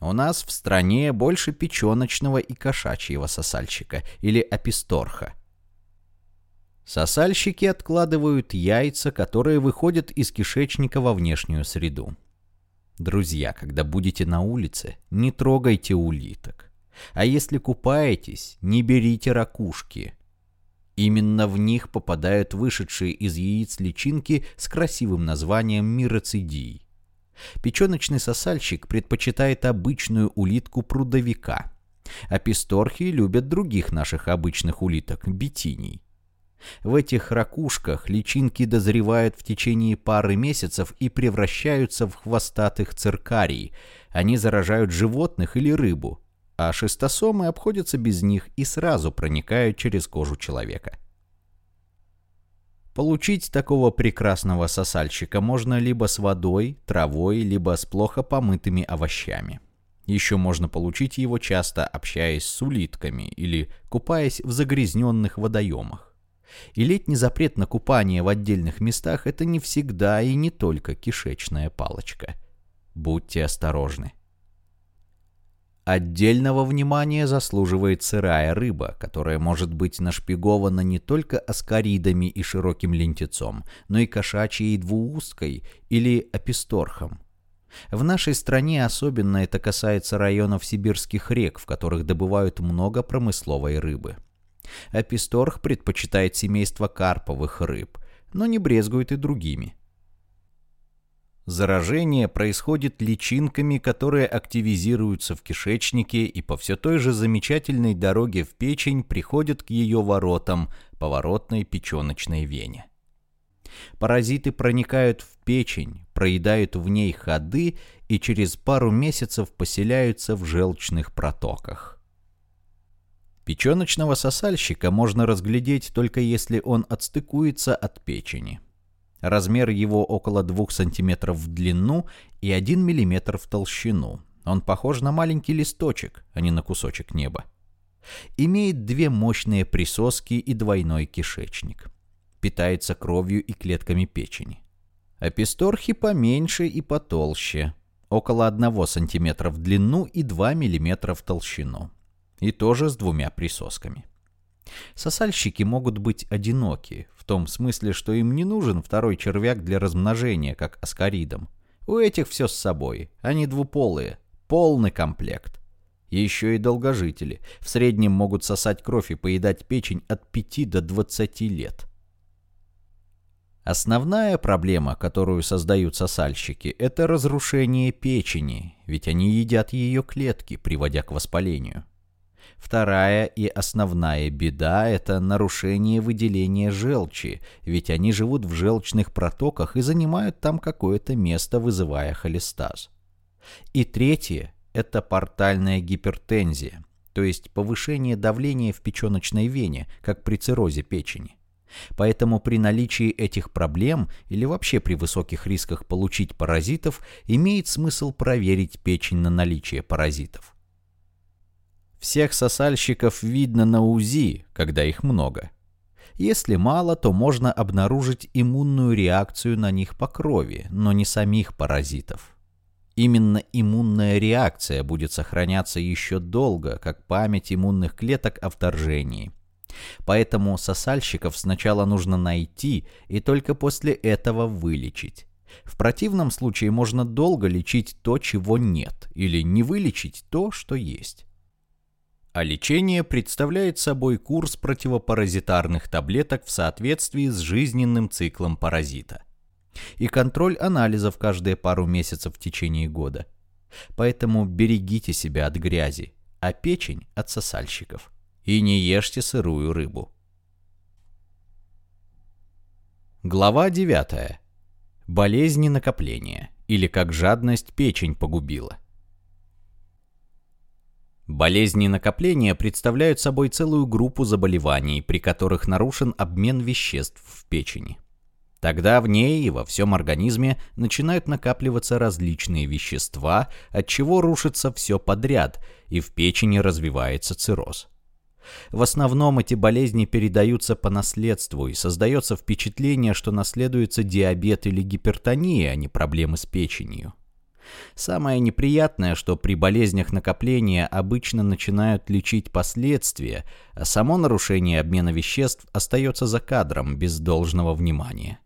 У нас в стране больше печеночного и кошачьего сосальщика, или аписторха. Сосальщики откладывают яйца, которые выходят из кишечника во внешнюю среду. Друзья, когда будете на улице, не трогайте улиток. А если купаетесь, не берите ракушки. Именно в них попадают вышедшие из яиц личинки с красивым названием мироцидий. Печеночный сосальщик предпочитает обычную улитку прудовика, а песторхи любят других наших обычных улиток – бетиний. В этих ракушках личинки дозревают в течение пары месяцев и превращаются в хвостатых циркарий. Они заражают животных или рыбу, а шистосомы обходятся без них и сразу проникают через кожу человека. Получить такого прекрасного сосальщика можно либо с водой, травой, либо с плохо помытыми овощами. Еще можно получить его часто общаясь с улитками или купаясь в загрязненных водоемах. И летний запрет на купание в отдельных местах – это не всегда и не только кишечная палочка. Будьте осторожны. Отдельного внимания заслуживает сырая рыба, которая может быть нашпигована не только аскаридами и широким лентецом, но и кошачьей двуусткой или аписторхом. В нашей стране особенно это касается районов сибирских рек, в которых добывают много промысловой рыбы. Аписторх предпочитает семейство карповых рыб, но не брезгует и другими. Заражение происходит личинками, которые активизируются в кишечнике и по все той же замечательной дороге в печень приходят к ее воротам, поворотной печеночной вене. Паразиты проникают в печень, проедают в ней ходы и через пару месяцев поселяются в желчных протоках. Печеночного сосальщика можно разглядеть только если он отстыкуется от печени. Размер его около 2 см в длину и 1 мм в толщину. Он похож на маленький листочек, а не на кусочек неба. Имеет две мощные присоски и двойной кишечник. Питается кровью и клетками печени. Аписторхи поменьше и потолще, около 1 см в длину и 2 мм в толщину и тоже с двумя присосками. Сосальщики могут быть одиноки, в том смысле, что им не нужен второй червяк для размножения, как аскаридам. У этих все с собой, они двуполые, полный комплект. Еще и долгожители, в среднем могут сосать кровь и поедать печень от 5 до 20 лет. Основная проблема, которую создают сосальщики, это разрушение печени, ведь они едят ее клетки, приводя к воспалению. Вторая и основная беда – это нарушение выделения желчи, ведь они живут в желчных протоках и занимают там какое-то место, вызывая холестаз. И третье – это портальная гипертензия, то есть повышение давления в печеночной вене, как при циррозе печени. Поэтому при наличии этих проблем или вообще при высоких рисках получить паразитов имеет смысл проверить печень на наличие паразитов. Всех сосальщиков видно на УЗИ, когда их много. Если мало, то можно обнаружить иммунную реакцию на них по крови, но не самих паразитов. Именно иммунная реакция будет сохраняться еще долго, как память иммунных клеток о вторжении. Поэтому сосальщиков сначала нужно найти и только после этого вылечить. В противном случае можно долго лечить то, чего нет, или не вылечить то, что есть а лечение представляет собой курс противопаразитарных таблеток в соответствии с жизненным циклом паразита. и контроль анализов каждые пару месяцев в течение года. Поэтому берегите себя от грязи, а печень от сосальщиков. И не ешьте сырую рыбу. Глава 9. Болезни накопления, или как жадность печень погубила. Болезни накопления представляют собой целую группу заболеваний, при которых нарушен обмен веществ в печени. Тогда в ней и во всем организме начинают накапливаться различные вещества, от чего рушится все подряд, и в печени развивается цирроз. В основном эти болезни передаются по наследству, и создается впечатление, что наследуется диабет или гипертония, а не проблемы с печенью. Самое неприятное, что при болезнях накопления обычно начинают лечить последствия, а само нарушение обмена веществ остается за кадром без должного внимания.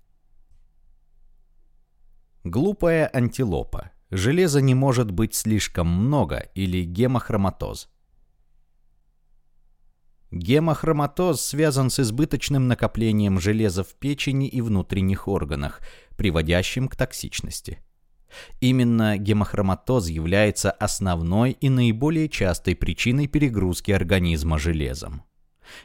Глупая антилопа. Железа не может быть слишком много или гемохроматоз. Гемохроматоз связан с избыточным накоплением железа в печени и внутренних органах, приводящим к токсичности. Именно гемохроматоз является основной и наиболее частой причиной перегрузки организма железом.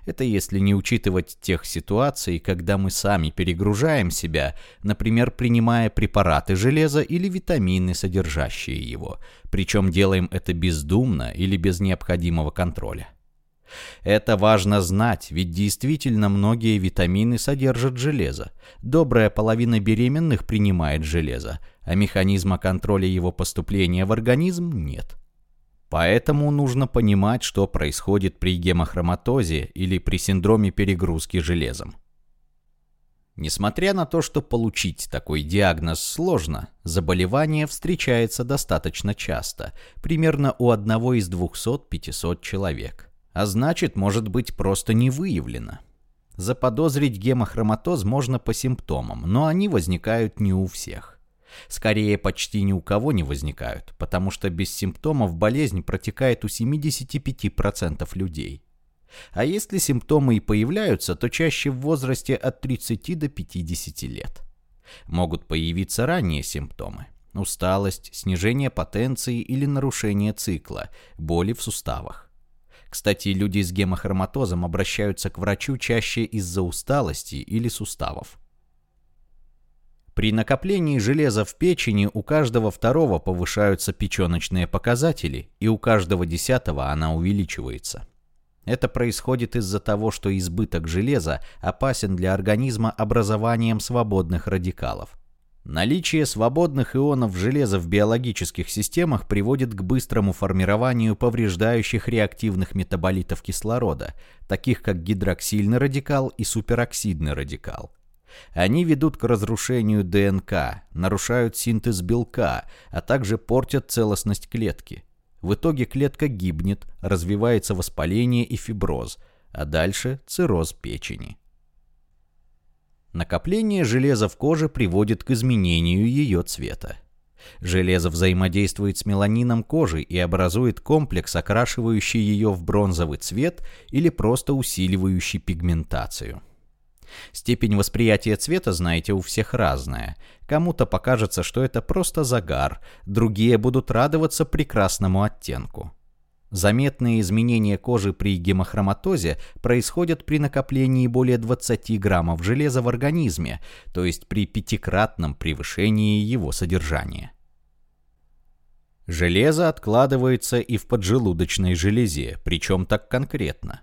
Это если не учитывать тех ситуаций, когда мы сами перегружаем себя, например, принимая препараты железа или витамины, содержащие его, причем делаем это бездумно или без необходимого контроля. Это важно знать, ведь действительно многие витамины содержат железо. Добрая половина беременных принимает железо, а механизма контроля его поступления в организм нет. Поэтому нужно понимать, что происходит при гемохроматозе или при синдроме перегрузки железом. Несмотря на то, что получить такой диагноз сложно, заболевание встречается достаточно часто, примерно у одного из 200-500 человек. А значит, может быть просто не выявлено. Заподозрить гемохроматоз можно по симптомам, но они возникают не у всех. Скорее, почти ни у кого не возникают, потому что без симптомов болезнь протекает у 75% людей. А если симптомы и появляются, то чаще в возрасте от 30 до 50 лет. Могут появиться ранние симптомы. Усталость, снижение потенции или нарушение цикла, боли в суставах. Кстати, люди с гемохроматозом обращаются к врачу чаще из-за усталости или суставов. При накоплении железа в печени у каждого второго повышаются печеночные показатели, и у каждого десятого она увеличивается. Это происходит из-за того, что избыток железа опасен для организма образованием свободных радикалов. Наличие свободных ионов железа в биологических системах приводит к быстрому формированию повреждающих реактивных метаболитов кислорода, таких как гидроксильный радикал и супероксидный радикал. Они ведут к разрушению ДНК, нарушают синтез белка, а также портят целостность клетки. В итоге клетка гибнет, развивается воспаление и фиброз, а дальше цирроз печени. Накопление железа в коже приводит к изменению ее цвета. Железо взаимодействует с меланином кожи и образует комплекс, окрашивающий ее в бронзовый цвет или просто усиливающий пигментацию. Степень восприятия цвета, знаете, у всех разная. Кому-то покажется, что это просто загар, другие будут радоваться прекрасному оттенку. Заметные изменения кожи при гемохроматозе происходят при накоплении более 20 граммов железа в организме, то есть при пятикратном превышении его содержания. Железо откладывается и в поджелудочной железе, причем так конкретно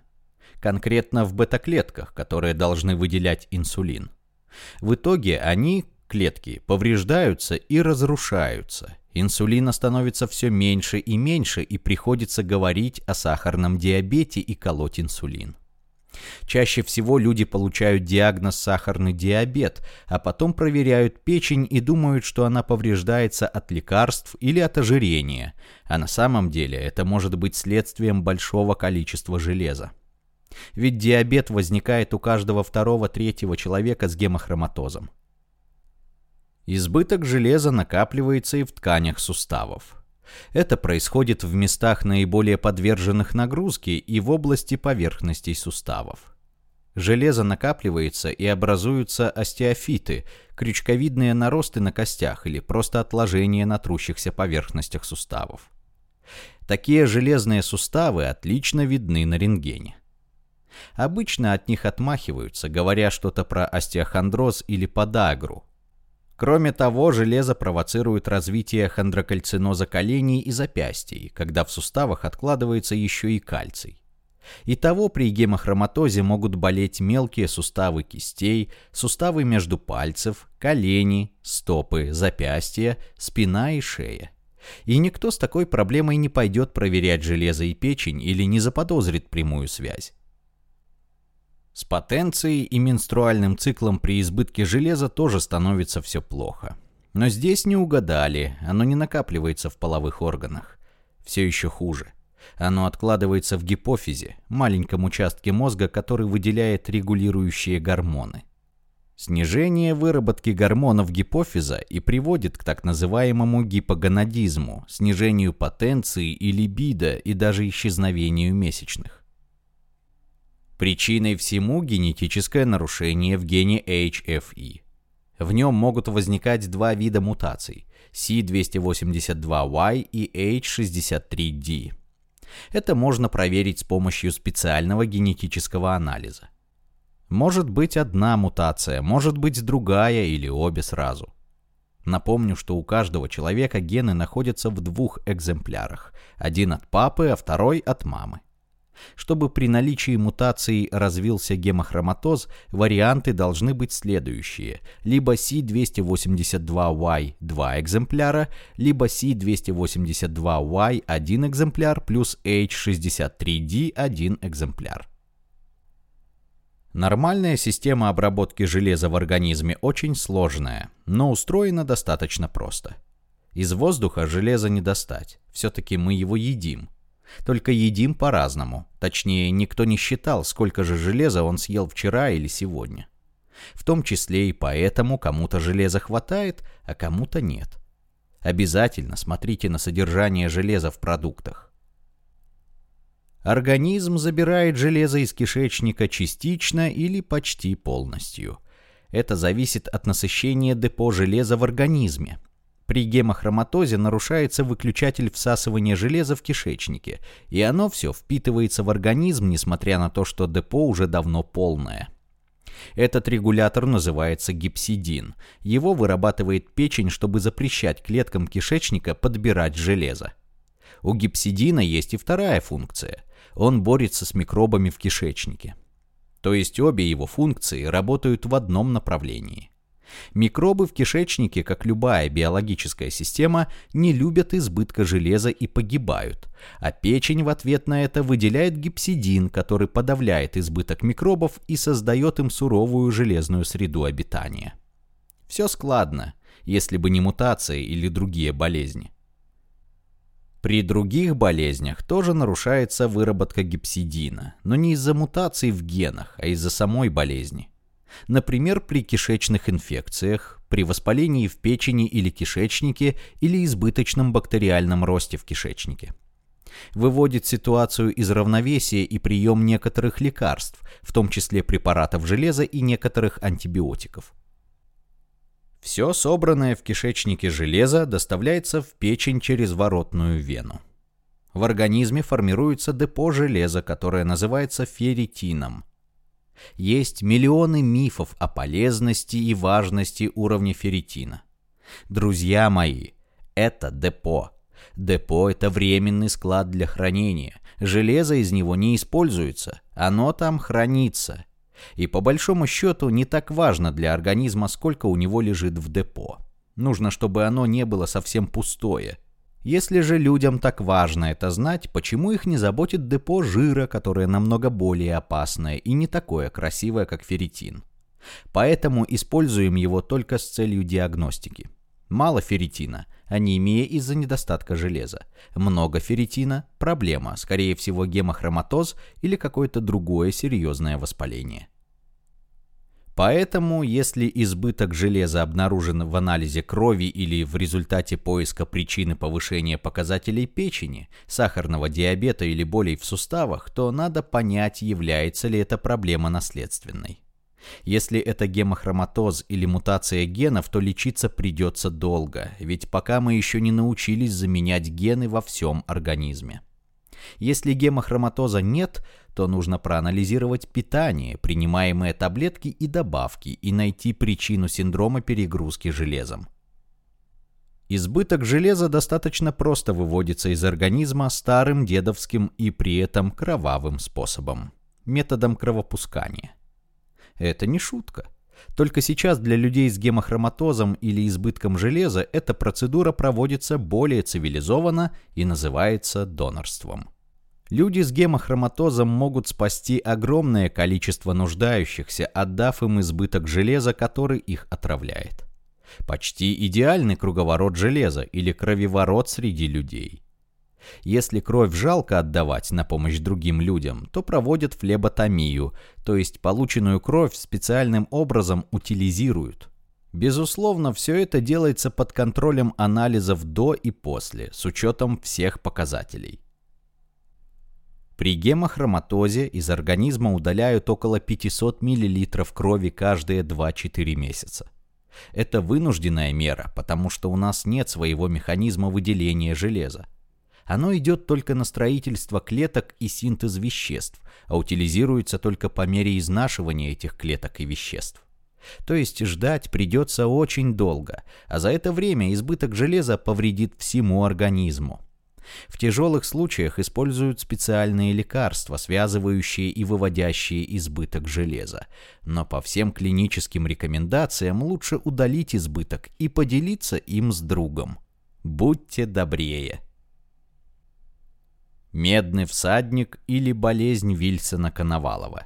конкретно в бета-клетках, которые должны выделять инсулин. В итоге они, клетки, повреждаются и разрушаются. Инсулина становится все меньше и меньше, и приходится говорить о сахарном диабете и колоть инсулин. Чаще всего люди получают диагноз сахарный диабет, а потом проверяют печень и думают, что она повреждается от лекарств или от ожирения, а на самом деле это может быть следствием большого количества железа. Ведь диабет возникает у каждого второго-третьего человека с гемохроматозом. Избыток железа накапливается и в тканях суставов. Это происходит в местах наиболее подверженных нагрузке и в области поверхностей суставов. Железо накапливается и образуются остеофиты, крючковидные наросты на костях или просто отложения на трущихся поверхностях суставов. Такие железные суставы отлично видны на рентгене. Обычно от них отмахиваются, говоря что-то про остеохондроз или подагру. Кроме того, железо провоцирует развитие хондрокальциноза коленей и запястий, когда в суставах откладывается еще и кальций. Итого при гемохроматозе могут болеть мелкие суставы кистей, суставы между пальцев, колени, стопы, запястья, спина и шея. И никто с такой проблемой не пойдет проверять железо и печень или не заподозрит прямую связь. С потенцией и менструальным циклом при избытке железа тоже становится все плохо. Но здесь не угадали, оно не накапливается в половых органах. Все еще хуже. Оно откладывается в гипофизе, маленьком участке мозга, который выделяет регулирующие гормоны. Снижение выработки гормонов гипофиза и приводит к так называемому гипогонадизму, снижению потенции и либидо и даже исчезновению месячных. Причиной всему генетическое нарушение в гене HFE. В нем могут возникать два вида мутаций – C282Y и H63D. Это можно проверить с помощью специального генетического анализа. Может быть одна мутация, может быть другая или обе сразу. Напомню, что у каждого человека гены находятся в двух экземплярах. Один от папы, а второй от мамы. Чтобы при наличии мутации развился гемохроматоз, варианты должны быть следующие. Либо C282Y 2 экземпляра, либо C282Y 1 экземпляр плюс H63D 1 экземпляр. Нормальная система обработки железа в организме очень сложная, но устроена достаточно просто. Из воздуха железо не достать, все-таки мы его едим – только едим по-разному. Точнее, никто не считал, сколько же железа он съел вчера или сегодня. В том числе и поэтому кому-то железа хватает, а кому-то нет. Обязательно смотрите на содержание железа в продуктах. Организм забирает железо из кишечника частично или почти полностью. Это зависит от насыщения депо железа в организме. При гемохроматозе нарушается выключатель всасывания железа в кишечнике, и оно все впитывается в организм, несмотря на то, что депо уже давно полное. Этот регулятор называется гипсидин. Его вырабатывает печень, чтобы запрещать клеткам кишечника подбирать железо. У гипсидина есть и вторая функция. Он борется с микробами в кишечнике. То есть обе его функции работают в одном направлении. Микробы в кишечнике, как любая биологическая система, не любят избытка железа и погибают, а печень в ответ на это выделяет гипсидин, который подавляет избыток микробов и создает им суровую железную среду обитания. Все складно, если бы не мутации или другие болезни. При других болезнях тоже нарушается выработка гипсидина, но не из-за мутаций в генах, а из-за самой болезни. Например, при кишечных инфекциях, при воспалении в печени или кишечнике или избыточном бактериальном росте в кишечнике. Выводит ситуацию из равновесия и прием некоторых лекарств, в том числе препаратов железа и некоторых антибиотиков. Все собранное в кишечнике железо доставляется в печень через воротную вену. В организме формируется депо железа, которое называется ферритином – есть миллионы мифов о полезности и важности уровня ферритина. Друзья мои, это депо. Депо – это временный склад для хранения. Железо из него не используется, оно там хранится. И по большому счету не так важно для организма, сколько у него лежит в депо. Нужно, чтобы оно не было совсем пустое – если же людям так важно это знать, почему их не заботит депо жира, которое намного более опасное и не такое красивое, как ферритин? Поэтому используем его только с целью диагностики. Мало ферритина – анемия из-за недостатка железа. Много ферритина – проблема, скорее всего гемохроматоз или какое-то другое серьезное воспаление. Поэтому, если избыток железа обнаружен в анализе крови или в результате поиска причины повышения показателей печени, сахарного диабета или болей в суставах, то надо понять, является ли эта проблема наследственной. Если это гемохроматоз или мутация генов, то лечиться придется долго, ведь пока мы еще не научились заменять гены во всем организме. Если гемохроматоза нет, то нужно проанализировать питание, принимаемые таблетки и добавки и найти причину синдрома перегрузки железом. Избыток железа достаточно просто выводится из организма старым дедовским и при этом кровавым способом – методом кровопускания. Это не шутка. Только сейчас для людей с гемохроматозом или избытком железа эта процедура проводится более цивилизованно и называется донорством. Люди с гемохроматозом могут спасти огромное количество нуждающихся, отдав им избыток железа, который их отравляет. Почти идеальный круговорот железа или кровеворот среди людей. Если кровь жалко отдавать на помощь другим людям, то проводят флеботомию, то есть полученную кровь специальным образом утилизируют. Безусловно, все это делается под контролем анализов до и после, с учетом всех показателей. При гемохроматозе из организма удаляют около 500 мл крови каждые 2-4 месяца. Это вынужденная мера, потому что у нас нет своего механизма выделения железа. Оно идет только на строительство клеток и синтез веществ, а утилизируется только по мере изнашивания этих клеток и веществ. То есть ждать придется очень долго, а за это время избыток железа повредит всему организму. В тяжелых случаях используют специальные лекарства, связывающие и выводящие избыток железа. Но по всем клиническим рекомендациям лучше удалить избыток и поделиться им с другом. Будьте добрее. Медный всадник или болезнь Вильсона-Коновалова.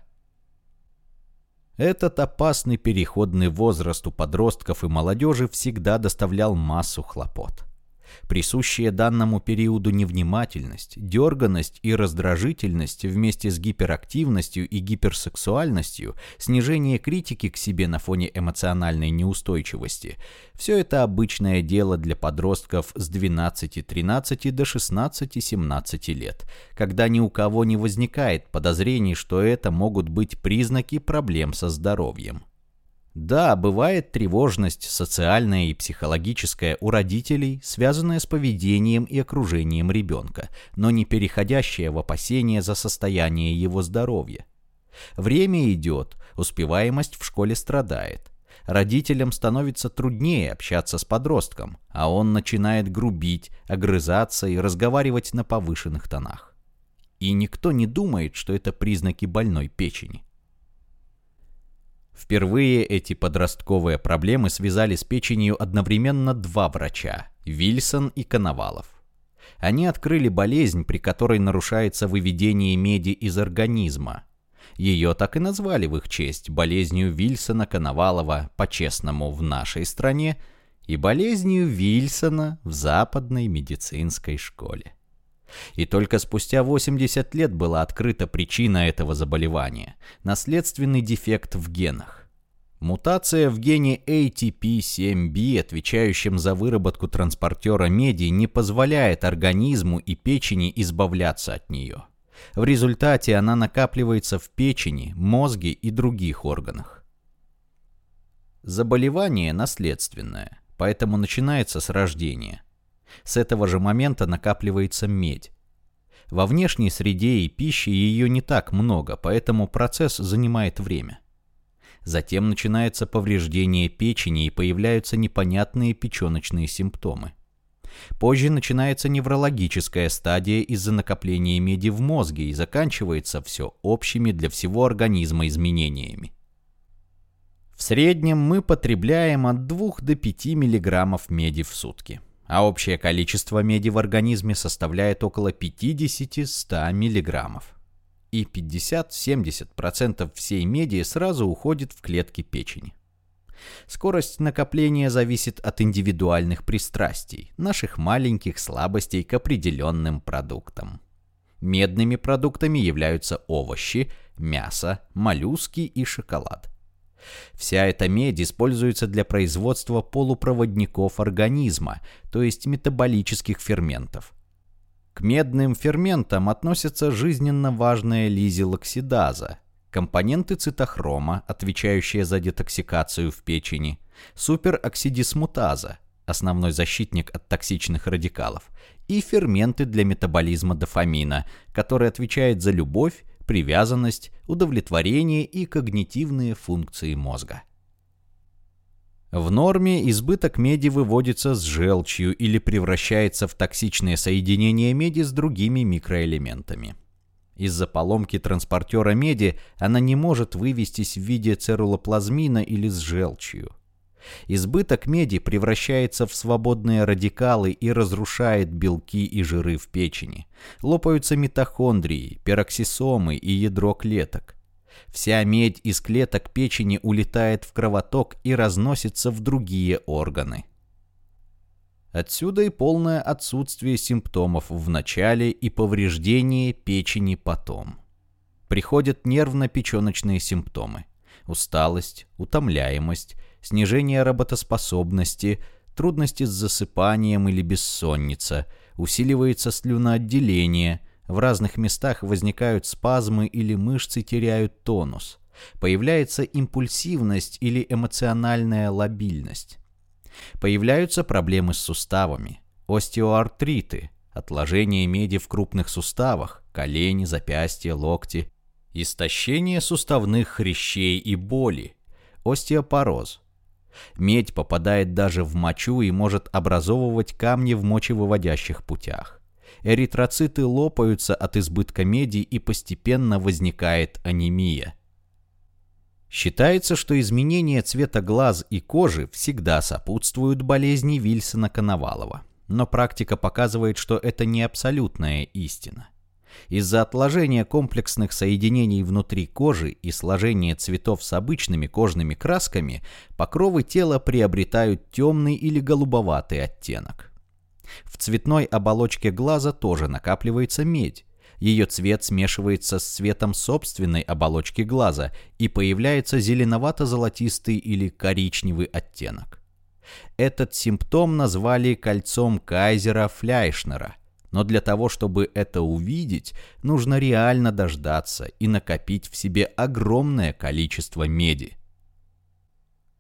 Этот опасный переходный возраст у подростков и молодежи всегда доставлял массу хлопот. Присущая данному периоду невнимательность, дерганность и раздражительность вместе с гиперактивностью и гиперсексуальностью, снижение критики к себе на фоне эмоциональной неустойчивости – все это обычное дело для подростков с 12-13 до 16-17 лет, когда ни у кого не возникает подозрений, что это могут быть признаки проблем со здоровьем. Да, бывает тревожность социальная и психологическая у родителей, связанная с поведением и окружением ребенка, но не переходящая в опасение за состояние его здоровья. Время идет, успеваемость в школе страдает. Родителям становится труднее общаться с подростком, а он начинает грубить, огрызаться и разговаривать на повышенных тонах. И никто не думает, что это признаки больной печени. Впервые эти подростковые проблемы связали с печенью одновременно два врача – Вильсон и Коновалов. Они открыли болезнь, при которой нарушается выведение меди из организма. Ее так и назвали в их честь – болезнью Вильсона-Коновалова, по-честному, в нашей стране, и болезнью Вильсона в западной медицинской школе. И только спустя 80 лет была открыта причина этого заболевания – наследственный дефект в генах. Мутация в гене ATP7B, отвечающем за выработку транспортера меди, не позволяет организму и печени избавляться от нее. В результате она накапливается в печени, мозге и других органах. Заболевание наследственное, поэтому начинается с рождения – с этого же момента накапливается медь. Во внешней среде и пище ее не так много, поэтому процесс занимает время. Затем начинается повреждение печени и появляются непонятные печеночные симптомы. Позже начинается неврологическая стадия из-за накопления меди в мозге и заканчивается все общими для всего организма изменениями. В среднем мы потребляем от 2 до 5 мг меди в сутки а общее количество меди в организме составляет около 50-100 мг. И 50-70% всей меди сразу уходит в клетки печени. Скорость накопления зависит от индивидуальных пристрастий, наших маленьких слабостей к определенным продуктам. Медными продуктами являются овощи, мясо, моллюски и шоколад. Вся эта медь используется для производства полупроводников организма, то есть метаболических ферментов. К медным ферментам относятся жизненно важная лизилоксидаза, компоненты цитохрома, отвечающие за детоксикацию в печени, супероксидисмутаза, основной защитник от токсичных радикалов, и ферменты для метаболизма дофамина, который отвечает за любовь, привязанность, удовлетворение и когнитивные функции мозга. В норме избыток меди выводится с желчью или превращается в токсичное соединение меди с другими микроэлементами. Из-за поломки транспортера меди она не может вывестись в виде церулоплазмина или с желчью. Избыток меди превращается в свободные радикалы и разрушает белки и жиры в печени. Лопаются митохондрии, пероксисомы и ядро клеток. Вся медь из клеток печени улетает в кровоток и разносится в другие органы. Отсюда и полное отсутствие симптомов в начале и повреждение печени потом. Приходят нервно-печеночные симптомы. Усталость, утомляемость, снижение работоспособности, трудности с засыпанием или бессонница, усиливается слюноотделение, в разных местах возникают спазмы или мышцы теряют тонус, появляется импульсивность или эмоциональная лобильность. Появляются проблемы с суставами, остеоартриты, отложение меди в крупных суставах, колени, запястья, локти, истощение суставных хрящей и боли, остеопороз, Медь попадает даже в мочу и может образовывать камни в мочевыводящих путях. Эритроциты лопаются от избытка меди и постепенно возникает анемия. Считается, что изменения цвета глаз и кожи всегда сопутствуют болезни Вильсона-Коновалова. Но практика показывает, что это не абсолютная истина. Из-за отложения комплексных соединений внутри кожи и сложения цветов с обычными кожными красками покровы тела приобретают темный или голубоватый оттенок. В цветной оболочке глаза тоже накапливается медь. Ее цвет смешивается с цветом собственной оболочки глаза и появляется зеленовато-золотистый или коричневый оттенок. Этот симптом назвали кольцом Кайзера-Фляйшнера – но для того, чтобы это увидеть, нужно реально дождаться и накопить в себе огромное количество меди.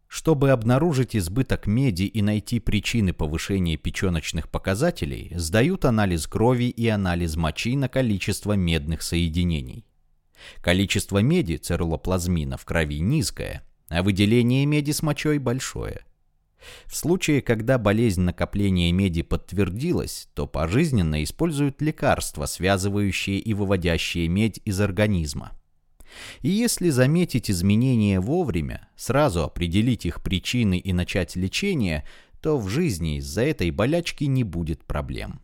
Чтобы обнаружить избыток меди и найти причины повышения печеночных показателей, сдают анализ крови и анализ мочи на количество медных соединений. Количество меди, церулоплазмина, в крови низкое, а выделение меди с мочой большое. В случае, когда болезнь накопления меди подтвердилась, то пожизненно используют лекарства, связывающие и выводящие медь из организма. И если заметить изменения вовремя, сразу определить их причины и начать лечение, то в жизни из-за этой болячки не будет проблем.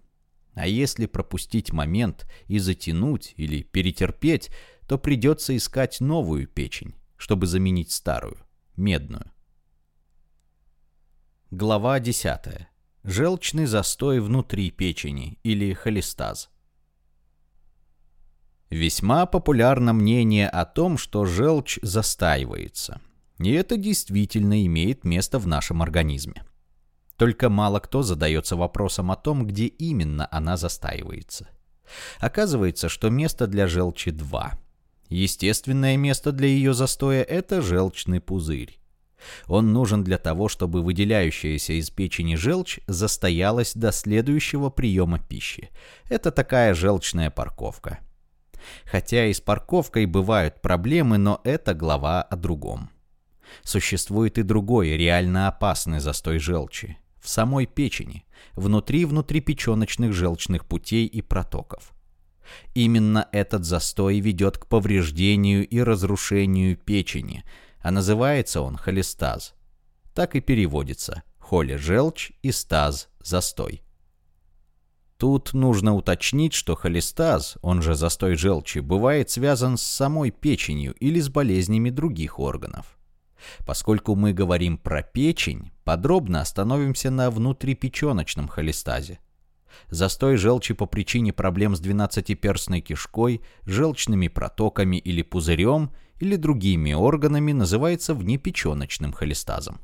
А если пропустить момент и затянуть или перетерпеть, то придется искать новую печень, чтобы заменить старую, медную. Глава 10. Желчный застой внутри печени или холестаз. Весьма популярно мнение о том, что желчь застаивается. И это действительно имеет место в нашем организме. Только мало кто задается вопросом о том, где именно она застаивается. Оказывается, что место для желчи два. Естественное место для ее застоя – это желчный пузырь. Он нужен для того, чтобы выделяющаяся из печени желчь застоялась до следующего приема пищи. Это такая желчная парковка. Хотя и с парковкой бывают проблемы, но это глава о другом. Существует и другой, реально опасный застой желчи. В самой печени, внутри внутрипеченочных желчных путей и протоков. Именно этот застой ведет к повреждению и разрушению печени – а называется он холестаз. Так и переводится холе – желчь и стаз – застой. Тут нужно уточнить, что холестаз, он же застой желчи, бывает связан с самой печенью или с болезнями других органов. Поскольку мы говорим про печень, подробно остановимся на внутрипеченочном холестазе. Застой желчи по причине проблем с двенадцатиперстной кишкой, желчными протоками или пузырем или другими органами называется внепеченочным холестазом.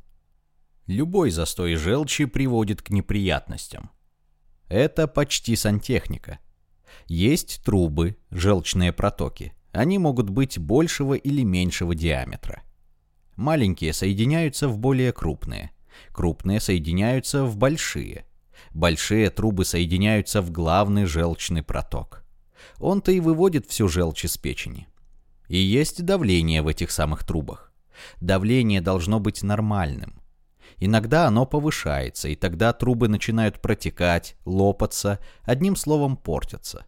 Любой застой желчи приводит к неприятностям. Это почти сантехника. Есть трубы, желчные протоки. Они могут быть большего или меньшего диаметра. Маленькие соединяются в более крупные. Крупные соединяются в большие. Большие трубы соединяются в главный желчный проток. Он-то и выводит всю желчь из печени. И есть давление в этих самых трубах. Давление должно быть нормальным. Иногда оно повышается, и тогда трубы начинают протекать, лопаться, одним словом портятся.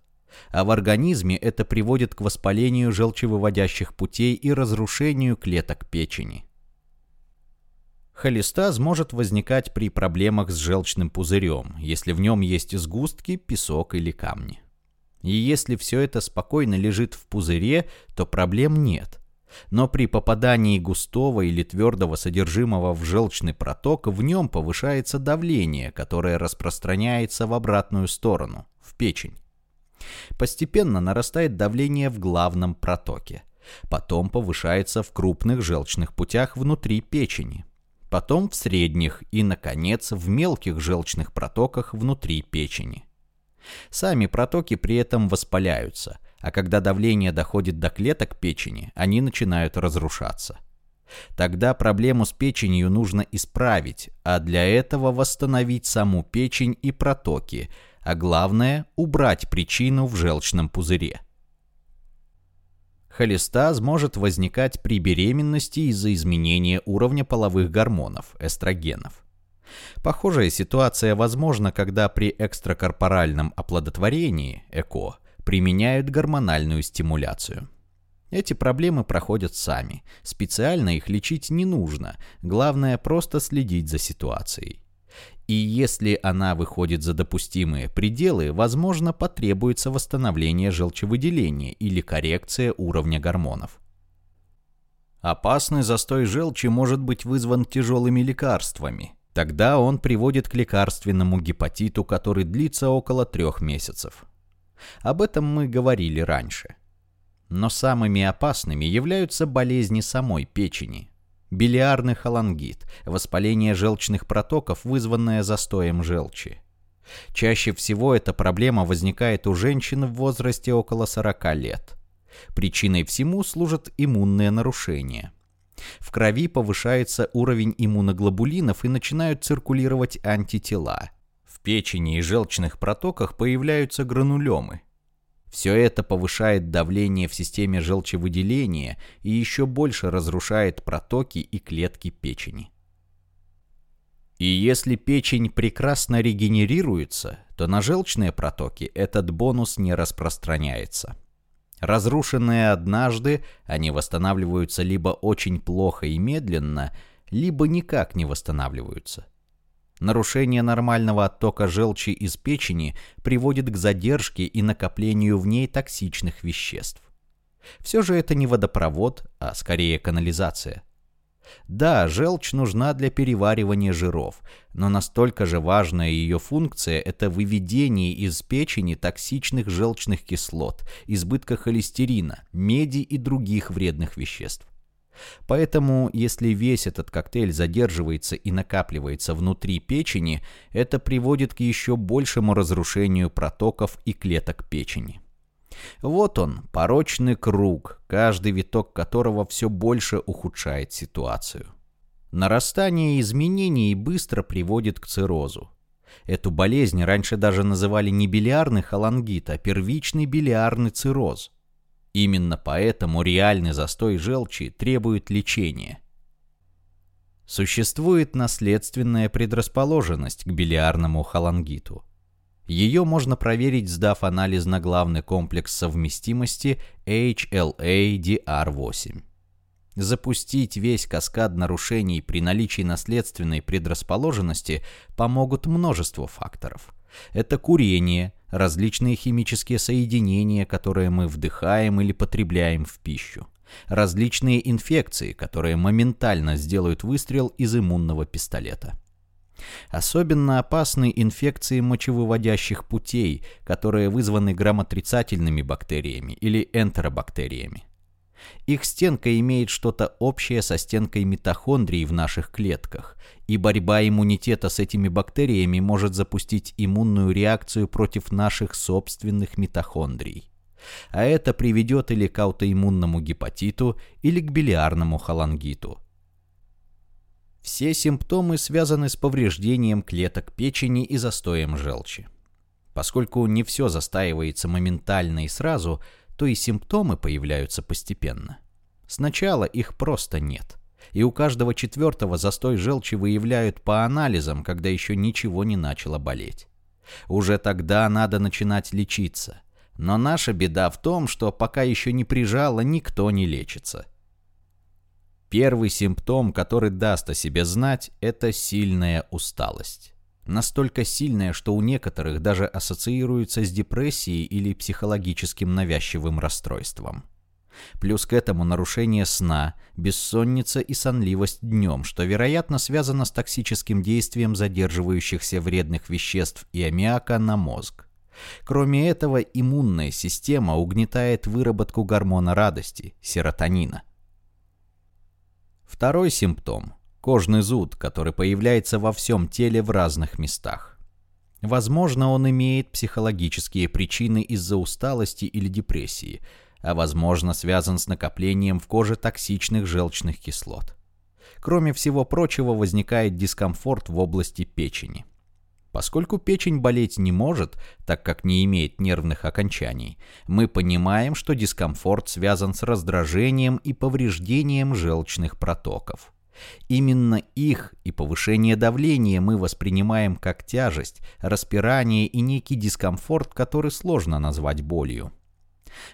А в организме это приводит к воспалению желчевыводящих путей и разрушению клеток печени. Холестаз может возникать при проблемах с желчным пузырем, если в нем есть сгустки, песок или камни. И если все это спокойно лежит в пузыре, то проблем нет. Но при попадании густого или твердого содержимого в желчный проток в нем повышается давление, которое распространяется в обратную сторону, в печень. Постепенно нарастает давление в главном протоке. Потом повышается в крупных желчных путях внутри печени. Потом в средних и, наконец, в мелких желчных протоках внутри печени. Сами протоки при этом воспаляются, а когда давление доходит до клеток печени, они начинают разрушаться. Тогда проблему с печенью нужно исправить, а для этого восстановить саму печень и протоки, а главное – убрать причину в желчном пузыре. Холестаз может возникать при беременности из-за изменения уровня половых гормонов, эстрогенов. Похожая ситуация возможна, когда при экстракорпоральном оплодотворении, ЭКО, применяют гормональную стимуляцию. Эти проблемы проходят сами. Специально их лечить не нужно. Главное просто следить за ситуацией. И если она выходит за допустимые пределы, возможно, потребуется восстановление желчевыделения или коррекция уровня гормонов. Опасный застой желчи может быть вызван тяжелыми лекарствами, Тогда он приводит к лекарственному гепатиту, который длится около трех месяцев. Об этом мы говорили раньше. Но самыми опасными являются болезни самой печени. Билиарный холангит, воспаление желчных протоков, вызванное застоем желчи. Чаще всего эта проблема возникает у женщин в возрасте около 40 лет. Причиной всему служат иммунные нарушения – в крови повышается уровень иммуноглобулинов и начинают циркулировать антитела. В печени и желчных протоках появляются гранулемы. Все это повышает давление в системе желчевыделения и еще больше разрушает протоки и клетки печени. И если печень прекрасно регенерируется, то на желчные протоки этот бонус не распространяется. Разрушенные однажды, они восстанавливаются либо очень плохо и медленно, либо никак не восстанавливаются. Нарушение нормального оттока желчи из печени приводит к задержке и накоплению в ней токсичных веществ. Все же это не водопровод, а скорее канализация – да, желчь нужна для переваривания жиров, но настолько же важная ее функция – это выведение из печени токсичных желчных кислот, избытка холестерина, меди и других вредных веществ. Поэтому, если весь этот коктейль задерживается и накапливается внутри печени, это приводит к еще большему разрушению протоков и клеток печени. Вот он, порочный круг, каждый виток которого все больше ухудшает ситуацию. Нарастание изменений быстро приводит к циррозу. Эту болезнь раньше даже называли не билиарный холангит, а первичный билиарный цирроз. Именно поэтому реальный застой желчи требует лечения. Существует наследственная предрасположенность к билиарному холангиту – ее можно проверить, сдав анализ на главный комплекс совместимости HLA-DR8. Запустить весь каскад нарушений при наличии наследственной предрасположенности помогут множество факторов. Это курение, различные химические соединения, которые мы вдыхаем или потребляем в пищу, различные инфекции, которые моментально сделают выстрел из иммунного пистолета. Особенно опасны инфекции мочевыводящих путей, которые вызваны грамотрицательными бактериями или энтеробактериями. Их стенка имеет что-то общее со стенкой митохондрий в наших клетках, и борьба иммунитета с этими бактериями может запустить иммунную реакцию против наших собственных митохондрий. А это приведет или к аутоиммунному гепатиту, или к билиарному холангиту. Все симптомы связаны с повреждением клеток печени и застоем желчи. Поскольку не все застаивается моментально и сразу – то и симптомы появляются постепенно. Сначала их просто нет. И у каждого четвертого застой желчи выявляют по анализам, когда еще ничего не начало болеть. Уже тогда надо начинать лечиться. Но наша беда в том, что пока еще не прижало, никто не лечится. Первый симптом, который даст о себе знать, это сильная усталость. Настолько сильная, что у некоторых даже ассоциируется с депрессией или психологическим навязчивым расстройством. Плюс к этому нарушение сна, бессонница и сонливость днем, что, вероятно, связано с токсическим действием задерживающихся вредных веществ и аммиака на мозг. Кроме этого, иммунная система угнетает выработку гормона радости – серотонина. Второй симптом Кожный зуд, который появляется во всем теле в разных местах. Возможно, он имеет психологические причины из-за усталости или депрессии, а возможно, связан с накоплением в коже токсичных желчных кислот. Кроме всего прочего, возникает дискомфорт в области печени. Поскольку печень болеть не может, так как не имеет нервных окончаний, мы понимаем, что дискомфорт связан с раздражением и повреждением желчных протоков. Именно их и повышение давления мы воспринимаем как тяжесть, распирание и некий дискомфорт, который сложно назвать болью.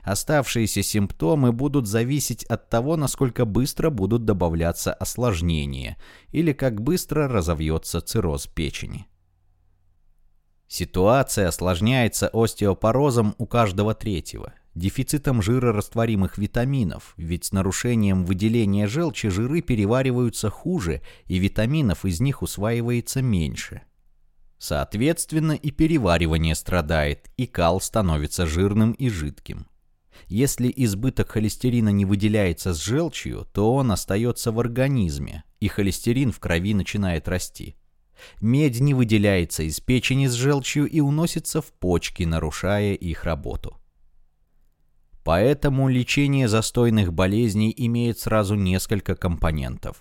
Оставшиеся симптомы будут зависеть от того, насколько быстро будут добавляться осложнения или как быстро разовьется цирроз печени. Ситуация осложняется остеопорозом у каждого третьего дефицитом жирорастворимых витаминов, ведь с нарушением выделения желчи жиры перевариваются хуже, и витаминов из них усваивается меньше. Соответственно, и переваривание страдает, и кал становится жирным и жидким. Если избыток холестерина не выделяется с желчью, то он остается в организме, и холестерин в крови начинает расти. Медь не выделяется из печени с желчью и уносится в почки, нарушая их работу. Поэтому лечение застойных болезней имеет сразу несколько компонентов.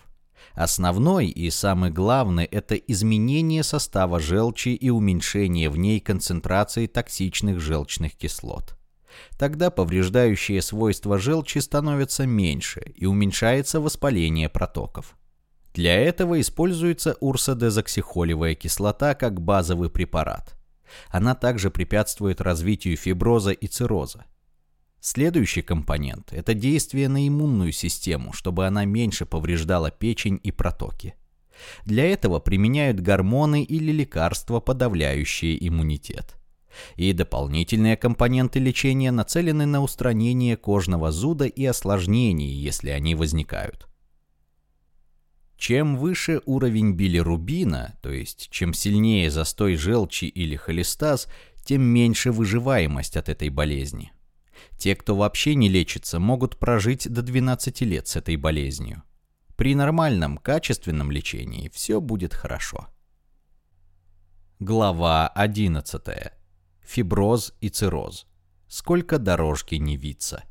Основной и самый главный – это изменение состава желчи и уменьшение в ней концентрации токсичных желчных кислот. Тогда повреждающие свойства желчи становятся меньше и уменьшается воспаление протоков. Для этого используется урсодезоксихолевая кислота как базовый препарат. Она также препятствует развитию фиброза и цирроза. Следующий компонент – это действие на иммунную систему, чтобы она меньше повреждала печень и протоки. Для этого применяют гормоны или лекарства, подавляющие иммунитет. И дополнительные компоненты лечения нацелены на устранение кожного зуда и осложнений, если они возникают. Чем выше уровень билирубина, то есть чем сильнее застой желчи или холестаз, тем меньше выживаемость от этой болезни. Те, кто вообще не лечится, могут прожить до 12 лет с этой болезнью. При нормальном, качественном лечении все будет хорошо. Глава 11. Фиброз и цирроз. Сколько дорожки не виться.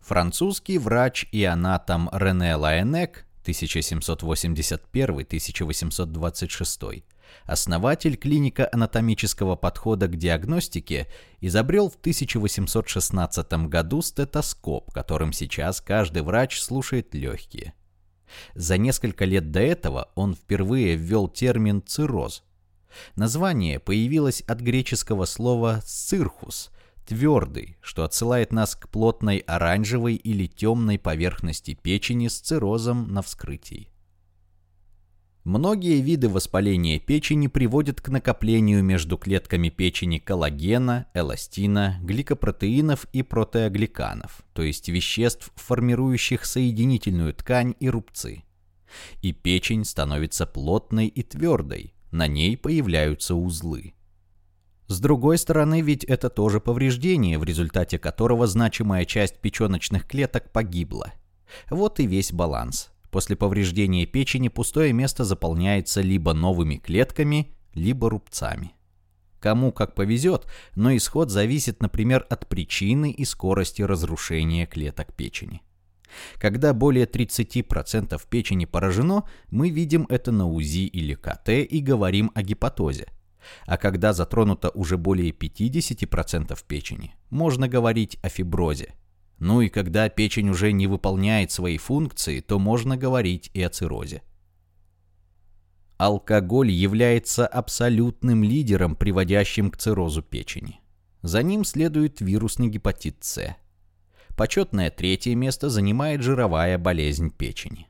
Французский врач и анатом Рене Лаенек 1781-1826 основатель клинико-анатомического подхода к диагностике, изобрел в 1816 году стетоскоп, которым сейчас каждый врач слушает легкие. За несколько лет до этого он впервые ввел термин «цирроз». Название появилось от греческого слова «цирхус», твердый, что отсылает нас к плотной оранжевой или темной поверхности печени с циррозом на вскрытии. Многие виды воспаления печени приводят к накоплению между клетками печени коллагена, эластина, гликопротеинов и протеогликанов, то есть веществ, формирующих соединительную ткань и рубцы. И печень становится плотной и твердой, на ней появляются узлы. С другой стороны, ведь это тоже повреждение, в результате которого значимая часть печеночных клеток погибла. Вот и весь баланс. После повреждения печени пустое место заполняется либо новыми клетками, либо рубцами. Кому как повезет, но исход зависит, например, от причины и скорости разрушения клеток печени. Когда более 30% печени поражено, мы видим это на УЗИ или КТ и говорим о гепатозе. А когда затронуто уже более 50% печени, можно говорить о фиброзе. Ну и когда печень уже не выполняет свои функции, то можно говорить и о циррозе. Алкоголь является абсолютным лидером, приводящим к циррозу печени. За ним следует вирусный гепатит С. Почетное третье место занимает жировая болезнь печени.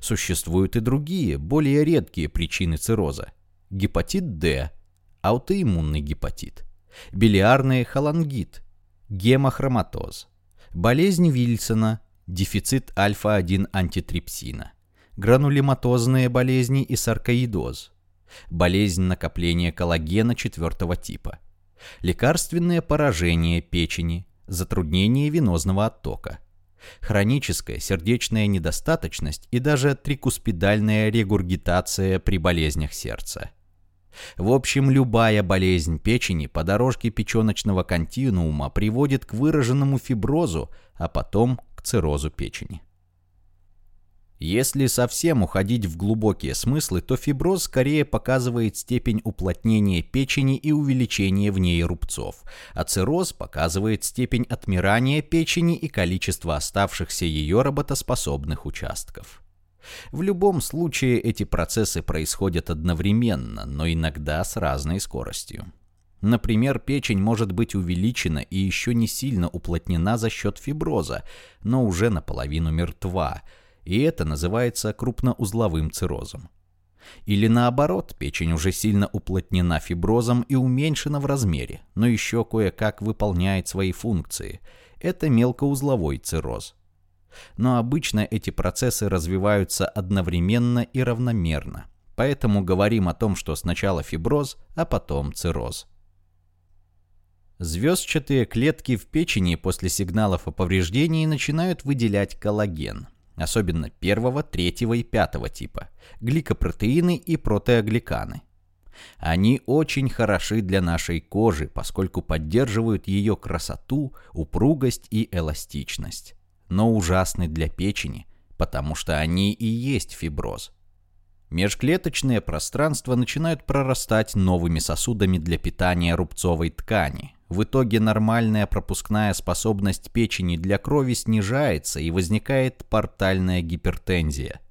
Существуют и другие, более редкие причины цирроза. Гепатит D, аутоиммунный гепатит, билиарный холангит, гемохроматоз, болезнь Вильсона, дефицит альфа-1 антитрипсина, гранулематозные болезни и саркоидоз, болезнь накопления коллагена четвертого типа, лекарственное поражение печени, затруднение венозного оттока, хроническая сердечная недостаточность и даже трикуспидальная регургитация при болезнях сердца. В общем, любая болезнь печени по дорожке печеночного континуума приводит к выраженному фиброзу, а потом к циррозу печени. Если совсем уходить в глубокие смыслы, то фиброз скорее показывает степень уплотнения печени и увеличения в ней рубцов, а цирроз показывает степень отмирания печени и количество оставшихся ее работоспособных участков. В любом случае эти процессы происходят одновременно, но иногда с разной скоростью. Например, печень может быть увеличена и еще не сильно уплотнена за счет фиброза, но уже наполовину мертва – и это называется крупноузловым циррозом. Или наоборот, печень уже сильно уплотнена фиброзом и уменьшена в размере, но еще кое-как выполняет свои функции. Это мелкоузловой цирроз. Но обычно эти процессы развиваются одновременно и равномерно. Поэтому говорим о том, что сначала фиброз, а потом цирроз. Звездчатые клетки в печени после сигналов о повреждении начинают выделять коллаген – особенно первого, третьего и пятого типа, гликопротеины и протеогликаны. Они очень хороши для нашей кожи, поскольку поддерживают ее красоту, упругость и эластичность. Но ужасны для печени, потому что они и есть фиброз. Межклеточные пространства начинают прорастать новыми сосудами для питания рубцовой ткани, в итоге нормальная пропускная способность печени для крови снижается и возникает портальная гипертензия.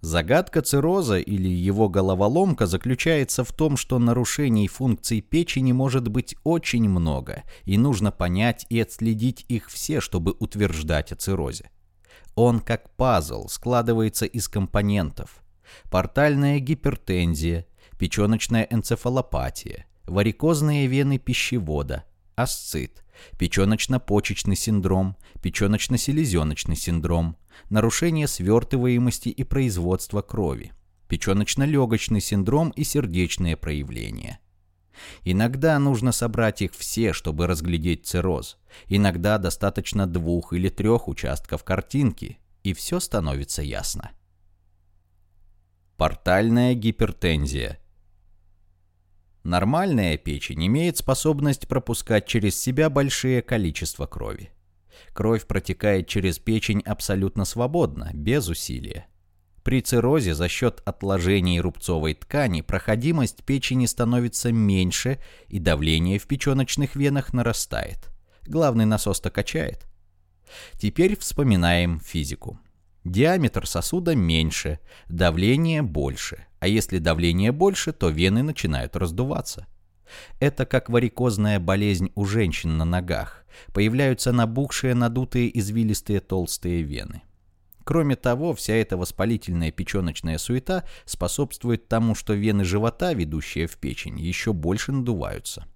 Загадка цирроза или его головоломка заключается в том, что нарушений функций печени может быть очень много, и нужно понять и отследить их все, чтобы утверждать о циррозе. Он, как пазл, складывается из компонентов. Портальная гипертензия, печеночная энцефалопатия, варикозные вены пищевода, асцит, печеночно-почечный синдром, печеночно-селезеночный синдром, нарушение свертываемости и производства крови, печеночно-легочный синдром и сердечные проявления. Иногда нужно собрать их все, чтобы разглядеть цирроз. Иногда достаточно двух или трех участков картинки, и все становится ясно. Портальная гипертензия – Нормальная печень имеет способность пропускать через себя большие количество крови. Кровь протекает через печень абсолютно свободно, без усилия. При циррозе за счет отложений рубцовой ткани проходимость печени становится меньше и давление в печеночных венах нарастает. Главный насос-то качает. Теперь вспоминаем физику. Диаметр сосуда меньше, давление больше. А если давление больше, то вены начинают раздуваться. Это как варикозная болезнь у женщин на ногах. Появляются набухшие, надутые, извилистые толстые вены. Кроме того, вся эта воспалительная печеночная суета способствует тому, что вены живота, ведущие в печень, еще больше надуваются.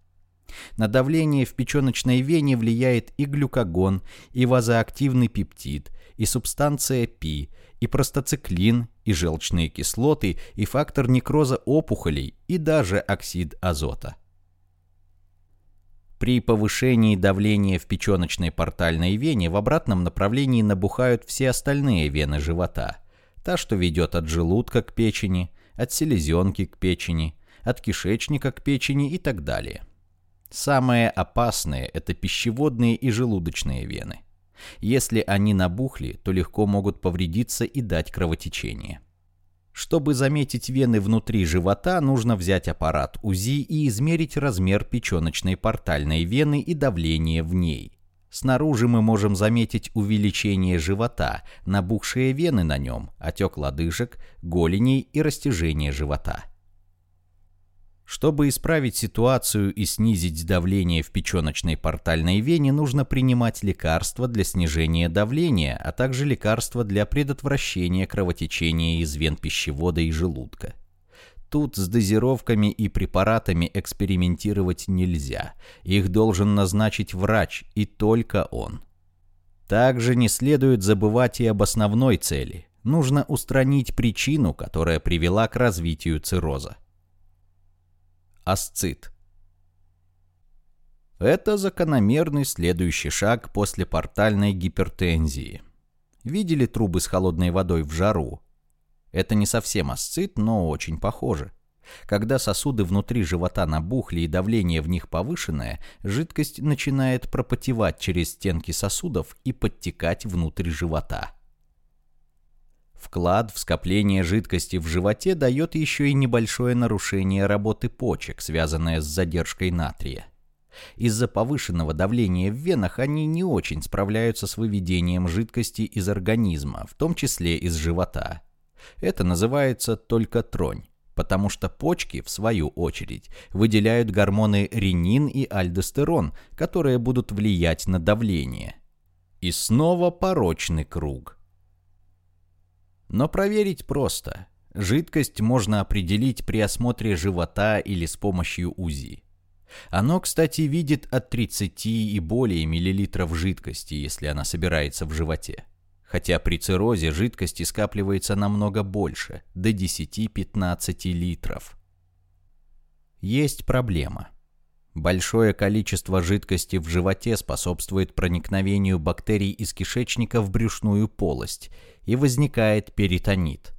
На давление в печеночной вене влияет и глюкогон, и вазоактивный пептид, и субстанция пи, и простоциклин, и желчные кислоты, и фактор некроза опухолей, и даже оксид азота. При повышении давления в печеночной портальной вене в обратном направлении набухают все остальные вены живота. Та, что ведет от желудка к печени, от селезенки к печени, от кишечника к печени и так далее. Самые опасные – это пищеводные и желудочные вены. Если они набухли, то легко могут повредиться и дать кровотечение. Чтобы заметить вены внутри живота, нужно взять аппарат УЗИ и измерить размер печеночной портальной вены и давление в ней. Снаружи мы можем заметить увеличение живота, набухшие вены на нем, отек лодыжек, голеней и растяжение живота. Чтобы исправить ситуацию и снизить давление в печеночной портальной вене, нужно принимать лекарства для снижения давления, а также лекарства для предотвращения кровотечения из вен пищевода и желудка. Тут с дозировками и препаратами экспериментировать нельзя. Их должен назначить врач, и только он. Также не следует забывать и об основной цели. Нужно устранить причину, которая привела к развитию цирроза асцит. Это закономерный следующий шаг после портальной гипертензии. Видели трубы с холодной водой в жару? Это не совсем асцит, но очень похоже. Когда сосуды внутри живота набухли и давление в них повышенное, жидкость начинает пропотевать через стенки сосудов и подтекать внутрь живота. Вклад в скопление жидкости в животе дает еще и небольшое нарушение работы почек, связанное с задержкой натрия. Из-за повышенного давления в венах они не очень справляются с выведением жидкости из организма, в том числе из живота. Это называется только тронь, потому что почки, в свою очередь, выделяют гормоны ренин и альдостерон, которые будут влиять на давление. И снова порочный круг – но проверить просто. Жидкость можно определить при осмотре живота или с помощью УЗИ. Оно, кстати, видит от 30 и более миллилитров жидкости, если она собирается в животе. Хотя при циррозе жидкости скапливается намного больше, до 10-15 литров. Есть проблема. Большое количество жидкости в животе способствует проникновению бактерий из кишечника в брюшную полость, и возникает перитонит.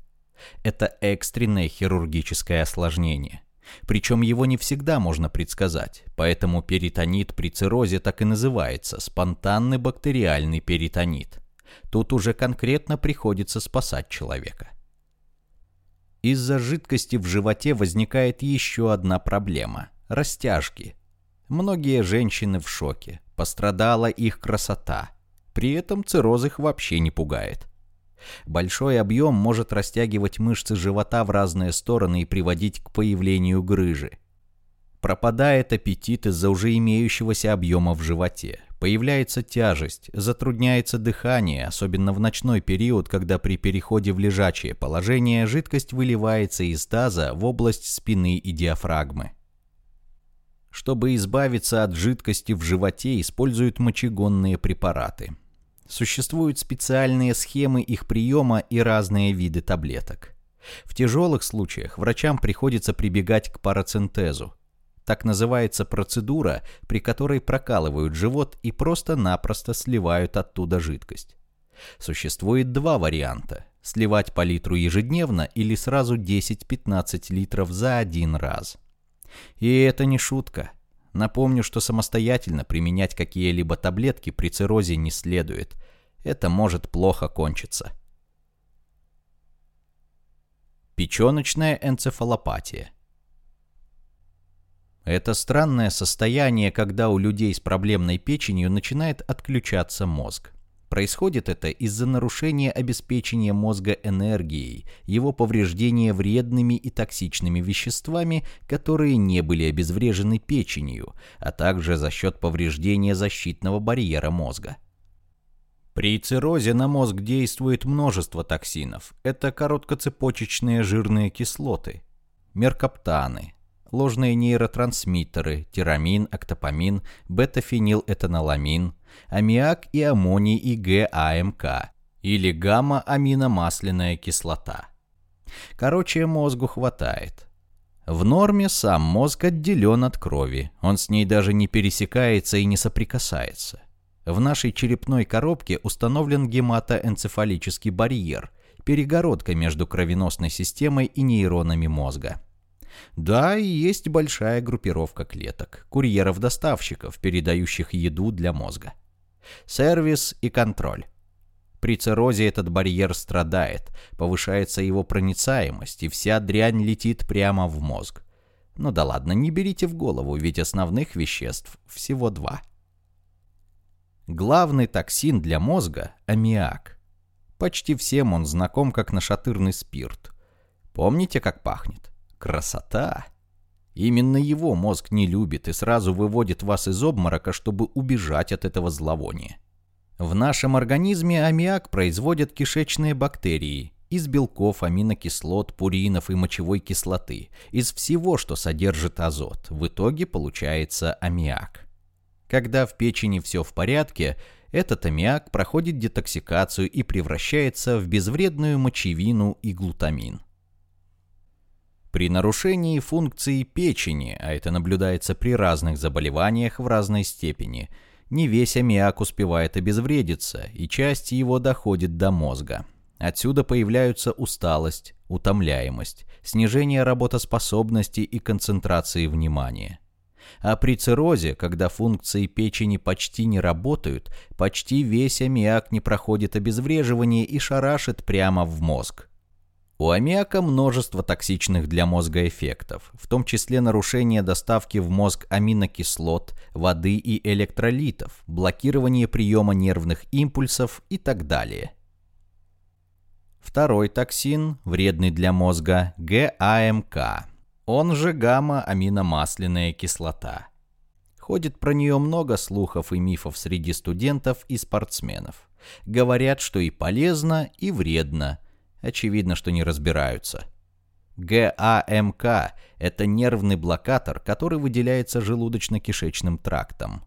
Это экстренное хирургическое осложнение. Причем его не всегда можно предсказать, поэтому перитонит при циррозе так и называется – спонтанный бактериальный перитонит. Тут уже конкретно приходится спасать человека. Из-за жидкости в животе возникает еще одна проблема – растяжки – Многие женщины в шоке. Пострадала их красота. При этом цирроз их вообще не пугает. Большой объем может растягивать мышцы живота в разные стороны и приводить к появлению грыжи. Пропадает аппетит из-за уже имеющегося объема в животе. Появляется тяжесть, затрудняется дыхание, особенно в ночной период, когда при переходе в лежачее положение жидкость выливается из таза в область спины и диафрагмы. Чтобы избавиться от жидкости в животе, используют мочегонные препараты. Существуют специальные схемы их приема и разные виды таблеток. В тяжелых случаях врачам приходится прибегать к парацентезу. Так называется процедура, при которой прокалывают живот и просто-напросто сливают оттуда жидкость. Существует два варианта – сливать по литру ежедневно или сразу 10-15 литров за один раз – и это не шутка. Напомню, что самостоятельно применять какие-либо таблетки при циррозе не следует. Это может плохо кончиться. Печеночная энцефалопатия. Это странное состояние, когда у людей с проблемной печенью начинает отключаться мозг. Происходит это из-за нарушения обеспечения мозга энергией, его повреждения вредными и токсичными веществами, которые не были обезврежены печенью, а также за счет повреждения защитного барьера мозга. При циррозе на мозг действует множество токсинов. Это короткоцепочечные жирные кислоты, меркаптаны, ложные нейротрансмиттеры, тирамин, октопамин, бета-фенилэтаноламин, аммиак и аммоний и ГАМК или гамма-аминомасляная кислота. Короче, мозгу хватает. В норме сам мозг отделен от крови, он с ней даже не пересекается и не соприкасается. В нашей черепной коробке установлен гематоэнцефалический барьер, перегородка между кровеносной системой и нейронами мозга. Да, и есть большая группировка клеток, курьеров-доставщиков, передающих еду для мозга. Сервис и контроль. При циррозе этот барьер страдает, повышается его проницаемость, и вся дрянь летит прямо в мозг. Ну да ладно, не берите в голову, ведь основных веществ всего два. Главный токсин для мозга – аммиак. Почти всем он знаком как нашатырный спирт. Помните, как пахнет? Красота! Именно его мозг не любит и сразу выводит вас из обморока, чтобы убежать от этого зловония. В нашем организме аммиак производят кишечные бактерии из белков, аминокислот, пуринов и мочевой кислоты, из всего, что содержит азот. В итоге получается аммиак. Когда в печени все в порядке, этот аммиак проходит детоксикацию и превращается в безвредную мочевину и глутамин. При нарушении функции печени, а это наблюдается при разных заболеваниях в разной степени – не весь аммиак успевает обезвредиться, и часть его доходит до мозга. Отсюда появляются усталость, утомляемость, снижение работоспособности и концентрации внимания. А при циррозе, когда функции печени почти не работают, почти весь аммиак не проходит обезвреживание и шарашит прямо в мозг. У аммиака множество токсичных для мозга эффектов, в том числе нарушение доставки в мозг аминокислот, воды и электролитов, блокирование приема нервных импульсов и так далее. Второй токсин, вредный для мозга, ГАМК, он же гамма-аминомасляная кислота. Ходит про нее много слухов и мифов среди студентов и спортсменов. Говорят, что и полезно, и вредно – Очевидно, что не разбираются. ГАМК – это нервный блокатор, который выделяется желудочно-кишечным трактом.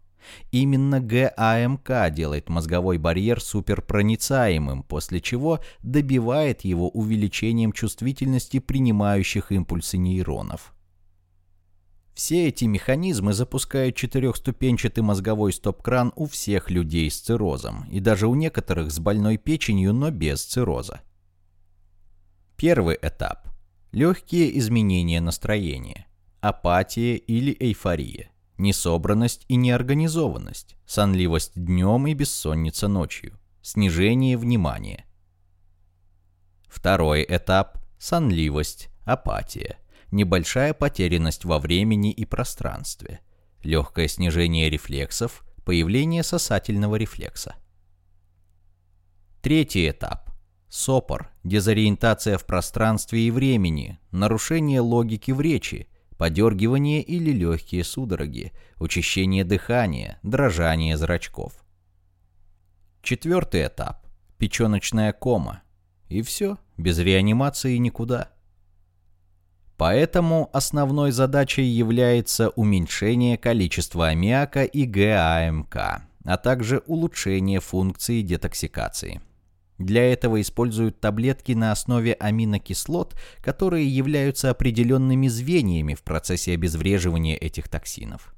Именно ГАМК делает мозговой барьер суперпроницаемым, после чего добивает его увеличением чувствительности принимающих импульсы нейронов. Все эти механизмы запускают четырехступенчатый мозговой стоп-кран у всех людей с циррозом, и даже у некоторых с больной печенью, но без цирроза. Первый этап – легкие изменения настроения, апатия или эйфория, несобранность и неорганизованность, сонливость днем и бессонница ночью, снижение внимания. Второй этап – сонливость, апатия, небольшая потерянность во времени и пространстве, легкое снижение рефлексов, появление сосательного рефлекса. Третий этап Сопор, дезориентация в пространстве и времени, нарушение логики в речи, подергивание или легкие судороги, учащение дыхания, дрожание зрачков. Четвертый этап – печеночная кома. И все, без реанимации никуда. Поэтому основной задачей является уменьшение количества аммиака и ГАМК, а также улучшение функции детоксикации. Для этого используют таблетки на основе аминокислот, которые являются определенными звеньями в процессе обезвреживания этих токсинов.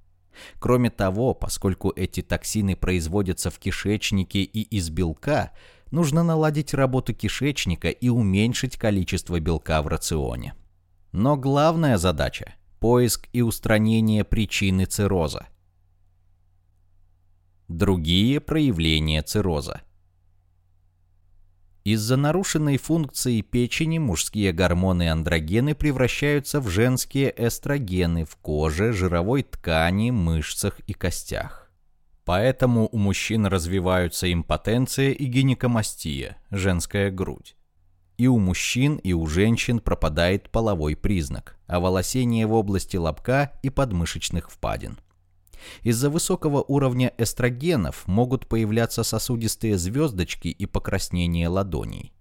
Кроме того, поскольку эти токсины производятся в кишечнике и из белка, нужно наладить работу кишечника и уменьшить количество белка в рационе. Но главная задача – поиск и устранение причины цирроза. Другие проявления цирроза – из-за нарушенной функции печени мужские гормоны-андрогены превращаются в женские эстрогены в коже, жировой ткани, мышцах и костях. Поэтому у мужчин развиваются импотенция и гинекомастия, женская грудь. И у мужчин, и у женщин пропадает половой признак, а волосение в области лобка и подмышечных впадин. Из-за высокого уровня эстрогенов могут появляться сосудистые звездочки и покраснение ладоней.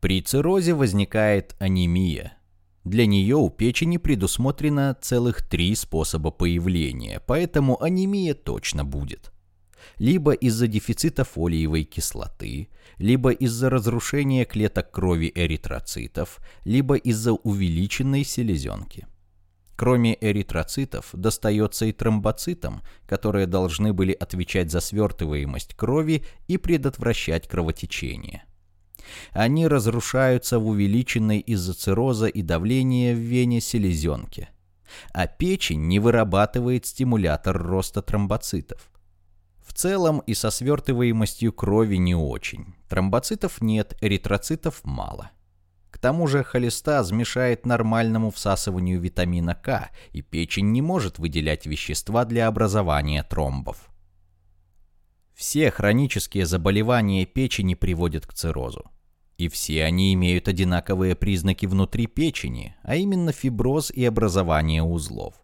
При циррозе возникает анемия. Для нее у печени предусмотрено целых три способа появления, поэтому анемия точно будет. Либо из-за дефицита фолиевой кислоты, либо из-за разрушения клеток крови эритроцитов, либо из-за увеличенной селезенки. Кроме эритроцитов, достается и тромбоцитам, которые должны были отвечать за свертываемость крови и предотвращать кровотечение. Они разрушаются в увеличенной из-за цирроза и давления в вене селезенке. А печень не вырабатывает стимулятор роста тромбоцитов. В целом и со свертываемостью крови не очень. Тромбоцитов нет, эритроцитов мало. Тому же холестаз мешает нормальному всасыванию витамина К, и печень не может выделять вещества для образования тромбов. Все хронические заболевания печени приводят к циррозу. И все они имеют одинаковые признаки внутри печени, а именно фиброз и образование узлов.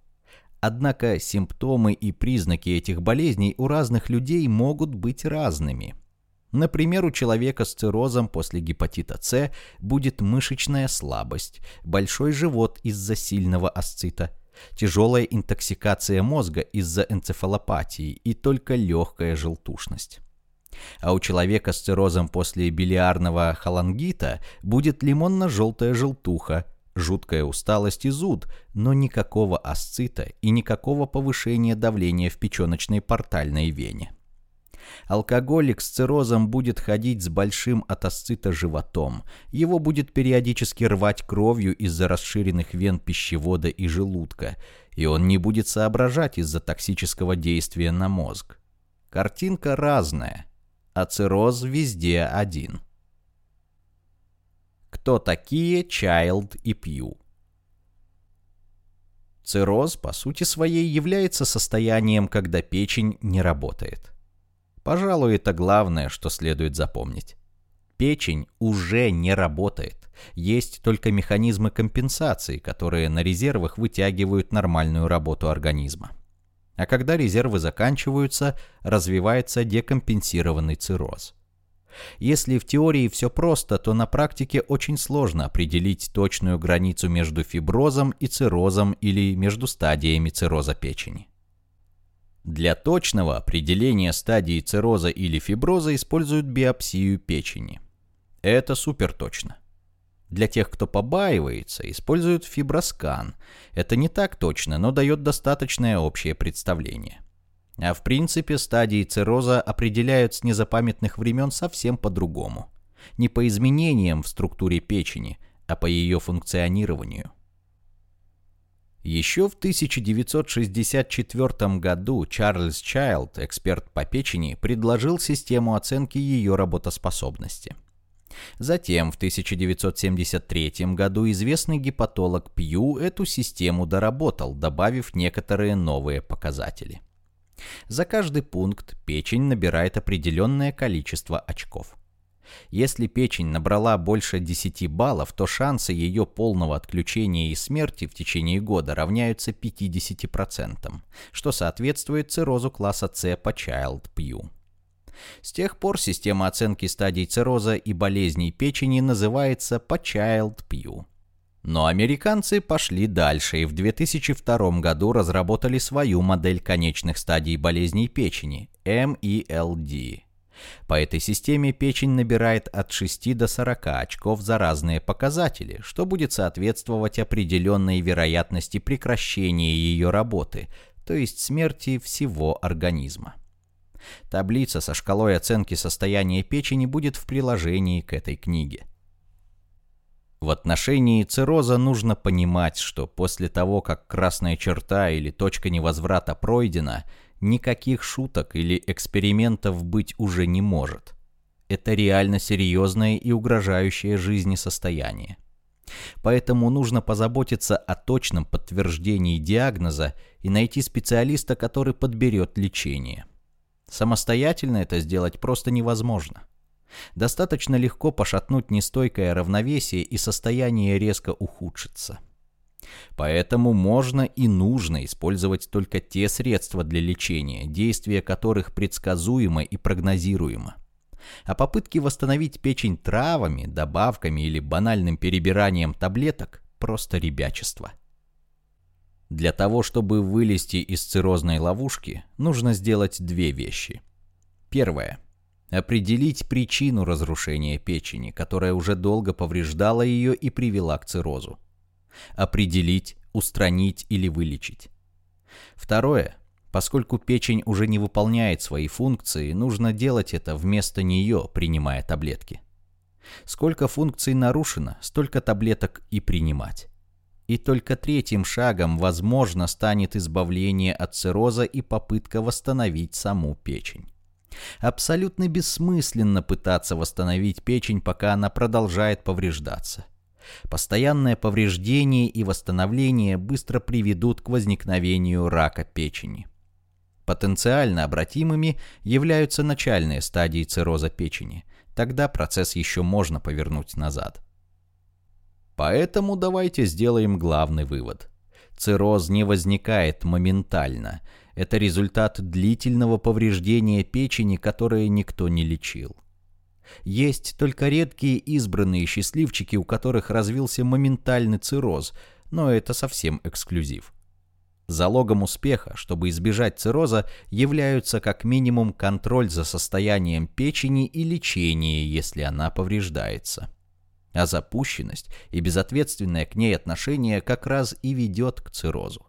Однако симптомы и признаки этих болезней у разных людей могут быть разными – Например, у человека с циррозом после гепатита С будет мышечная слабость, большой живот из-за сильного асцита, тяжелая интоксикация мозга из-за энцефалопатии и только легкая желтушность. А у человека с циррозом после билиарного холангита будет лимонно-желтая желтуха, жуткая усталость и зуд, но никакого асцита и никакого повышения давления в печеночной портальной вене. Алкоголик с циррозом будет ходить с большим от животом. Его будет периодически рвать кровью из-за расширенных вен пищевода и желудка. И он не будет соображать из-за токсического действия на мозг. Картинка разная, а цирроз везде один. Кто такие Чайлд и Пью? Цирроз, по сути своей, является состоянием, когда печень не работает. Пожалуй, это главное, что следует запомнить. Печень уже не работает. Есть только механизмы компенсации, которые на резервах вытягивают нормальную работу организма. А когда резервы заканчиваются, развивается декомпенсированный цирроз. Если в теории все просто, то на практике очень сложно определить точную границу между фиброзом и циррозом или между стадиями цирроза печени. Для точного определения стадии цирроза или фиброза используют биопсию печени. Это супер точно. Для тех, кто побаивается, используют фиброскан. Это не так точно, но дает достаточное общее представление. А в принципе стадии цирроза определяют с незапамятных времен совсем по-другому. Не по изменениям в структуре печени, а по ее функционированию. Еще в 1964 году Чарльз Чайлд, эксперт по печени, предложил систему оценки ее работоспособности. Затем в 1973 году известный гепатолог Пью эту систему доработал, добавив некоторые новые показатели. За каждый пункт печень набирает определенное количество очков. Если печень набрала больше 10 баллов, то шансы ее полного отключения и смерти в течение года равняются 50%, что соответствует циррозу класса С по Child-Pugh. С тех пор система оценки стадий цирроза и болезней печени называется по Child-Pugh. Но американцы пошли дальше и в 2002 году разработали свою модель конечных стадий болезней печени – MELD по этой системе печень набирает от 6 до 40 очков за разные показатели, что будет соответствовать определенной вероятности прекращения ее работы, то есть смерти всего организма. Таблица со шкалой оценки состояния печени будет в приложении к этой книге. В отношении цирроза нужно понимать, что после того, как красная черта или точка невозврата пройдена – никаких шуток или экспериментов быть уже не может. Это реально серьезное и угрожающее жизни состояние. Поэтому нужно позаботиться о точном подтверждении диагноза и найти специалиста, который подберет лечение. Самостоятельно это сделать просто невозможно. Достаточно легко пошатнуть нестойкое равновесие и состояние резко ухудшится. Поэтому можно и нужно использовать только те средства для лечения, действие которых предсказуемо и прогнозируемо. А попытки восстановить печень травами, добавками или банальным перебиранием таблеток просто ребячество. Для того, чтобы вылезти из циррозной ловушки, нужно сделать две вещи. Первое. Определить причину разрушения печени, которая уже долго повреждала ее и привела к циррозу. Определить, устранить или вылечить. Второе. Поскольку печень уже не выполняет свои функции, нужно делать это вместо нее, принимая таблетки. Сколько функций нарушено, столько таблеток и принимать. И только третьим шагом, возможно, станет избавление от цирроза и попытка восстановить саму печень. Абсолютно бессмысленно пытаться восстановить печень, пока она продолжает повреждаться. Постоянное повреждение и восстановление быстро приведут к возникновению рака печени. Потенциально обратимыми являются начальные стадии цирроза печени. Тогда процесс еще можно повернуть назад. Поэтому давайте сделаем главный вывод. Цирроз не возникает моментально. Это результат длительного повреждения печени, которое никто не лечил. Есть только редкие избранные счастливчики, у которых развился моментальный цирроз, но это совсем эксклюзив. Залогом успеха, чтобы избежать цирроза, являются как минимум контроль за состоянием печени и лечение, если она повреждается а запущенность и безответственное к ней отношение как раз и ведет к циррозу.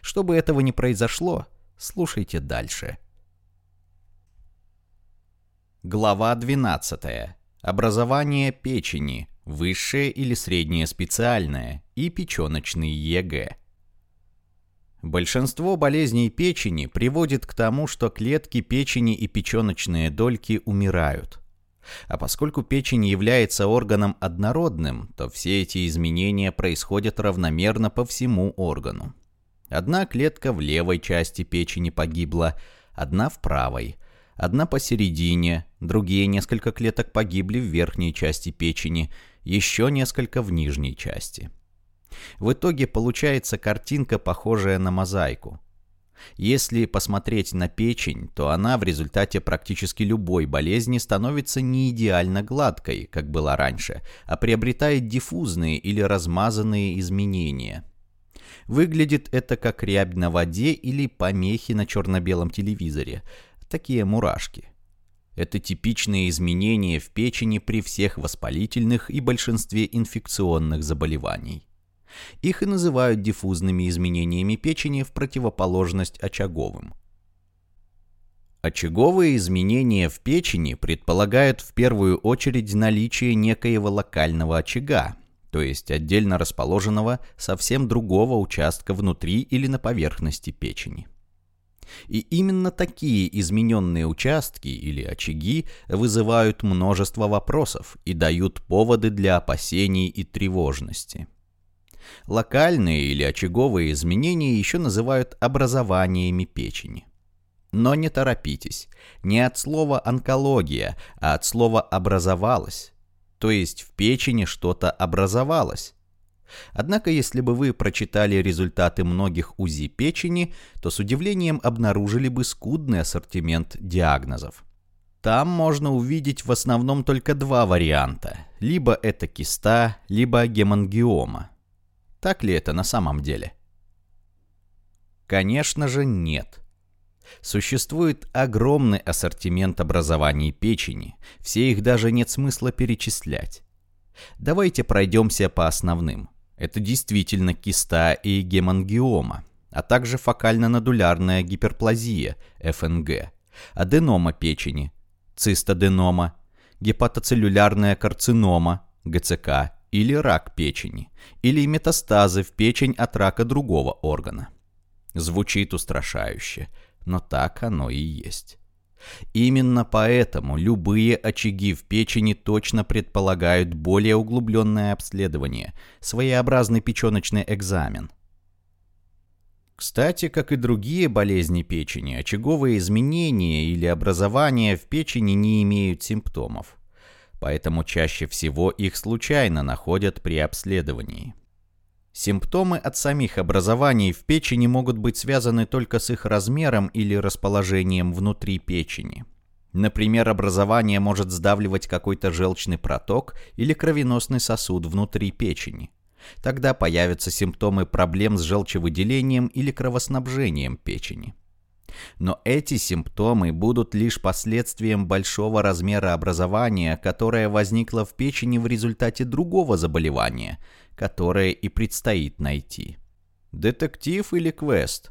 Чтобы этого не произошло, слушайте дальше. Глава 12. Образование печени, высшее или среднее специальное и печеночный ЕГЭ. Большинство болезней печени приводит к тому, что клетки печени и печеночные дольки умирают – а поскольку печень является органом однородным, то все эти изменения происходят равномерно по всему органу. Одна клетка в левой части печени погибла, одна в правой, одна посередине, другие несколько клеток погибли в верхней части печени, еще несколько в нижней части. В итоге получается картинка, похожая на мозаику. Если посмотреть на печень, то она в результате практически любой болезни становится не идеально гладкой, как была раньше, а приобретает диффузные или размазанные изменения. Выглядит это как рябь на воде или помехи на черно-белом телевизоре. Такие мурашки. Это типичные изменения в печени при всех воспалительных и большинстве инфекционных заболеваний. Их и называют диффузными изменениями печени в противоположность очаговым. Очаговые изменения в печени предполагают в первую очередь наличие некоего локального очага, то есть отдельно расположенного совсем другого участка внутри или на поверхности печени. И именно такие измененные участки или очаги вызывают множество вопросов и дают поводы для опасений и тревожности. Локальные или очаговые изменения еще называют образованиями печени. Но не торопитесь, не от слова «онкология», а от слова «образовалось», то есть в печени что-то образовалось. Однако, если бы вы прочитали результаты многих УЗИ печени, то с удивлением обнаружили бы скудный ассортимент диагнозов. Там можно увидеть в основном только два варианта. Либо это киста, либо гемангиома. Так ли это на самом деле? Конечно же нет. Существует огромный ассортимент образований печени, все их даже нет смысла перечислять. Давайте пройдемся по основным. Это действительно киста и гемангиома, а также фокально-нодулярная гиперплазия, ФНГ, аденома печени, цистоденома, гепатоцеллюлярная карцинома, ГЦК или рак печени, или метастазы в печень от рака другого органа. Звучит устрашающе, но так оно и есть. Именно поэтому любые очаги в печени точно предполагают более углубленное обследование, своеобразный печеночный экзамен. Кстати, как и другие болезни печени, очаговые изменения или образования в печени не имеют симптомов поэтому чаще всего их случайно находят при обследовании. Симптомы от самих образований в печени могут быть связаны только с их размером или расположением внутри печени. Например, образование может сдавливать какой-то желчный проток или кровеносный сосуд внутри печени. Тогда появятся симптомы проблем с желчевыделением или кровоснабжением печени. Но эти симптомы будут лишь последствием большого размера образования, которое возникло в печени в результате другого заболевания, которое и предстоит найти. Детектив или квест?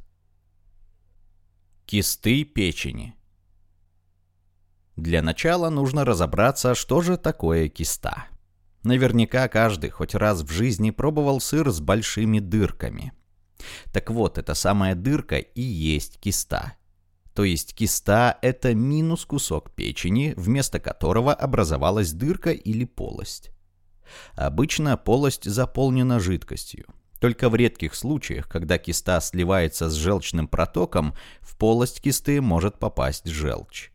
Кисты печени. Для начала нужно разобраться, что же такое киста. Наверняка каждый хоть раз в жизни пробовал сыр с большими дырками. Так вот, эта самая дырка и есть киста. То есть киста – это минус кусок печени, вместо которого образовалась дырка или полость. Обычно полость заполнена жидкостью. Только в редких случаях, когда киста сливается с желчным протоком, в полость кисты может попасть желчь.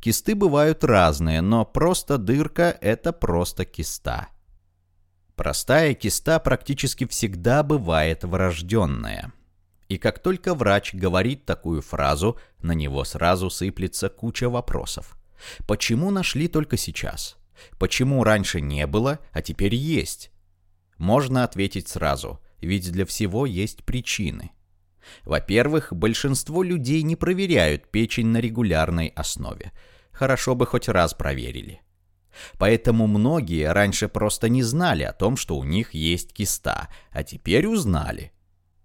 Кисты бывают разные, но просто дырка – это просто киста. Простая киста практически всегда бывает врожденная. И как только врач говорит такую фразу, на него сразу сыплется куча вопросов. Почему нашли только сейчас? Почему раньше не было, а теперь есть? Можно ответить сразу, ведь для всего есть причины. Во-первых, большинство людей не проверяют печень на регулярной основе. Хорошо бы хоть раз проверили. Поэтому многие раньше просто не знали о том, что у них есть киста, а теперь узнали.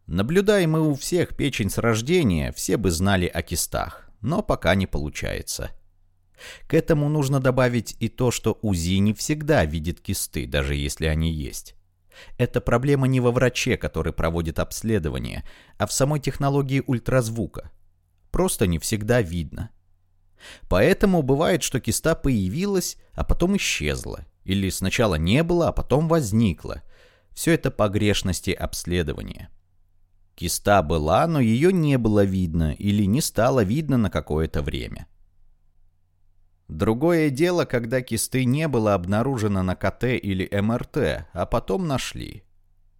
Наблюдаем мы у всех печень с рождения, все бы знали о кистах, но пока не получается. К этому нужно добавить и то, что УЗИ не всегда видит кисты, даже если они есть. Это проблема не во враче, который проводит обследование, а в самой технологии ультразвука. Просто не всегда видно. Поэтому бывает, что киста появилась, а потом исчезла. Или сначала не было, а потом возникла. Все это погрешности обследования. Киста была, но ее не было видно или не стало видно на какое-то время. Другое дело, когда кисты не было обнаружено на КТ или МРТ, а потом нашли.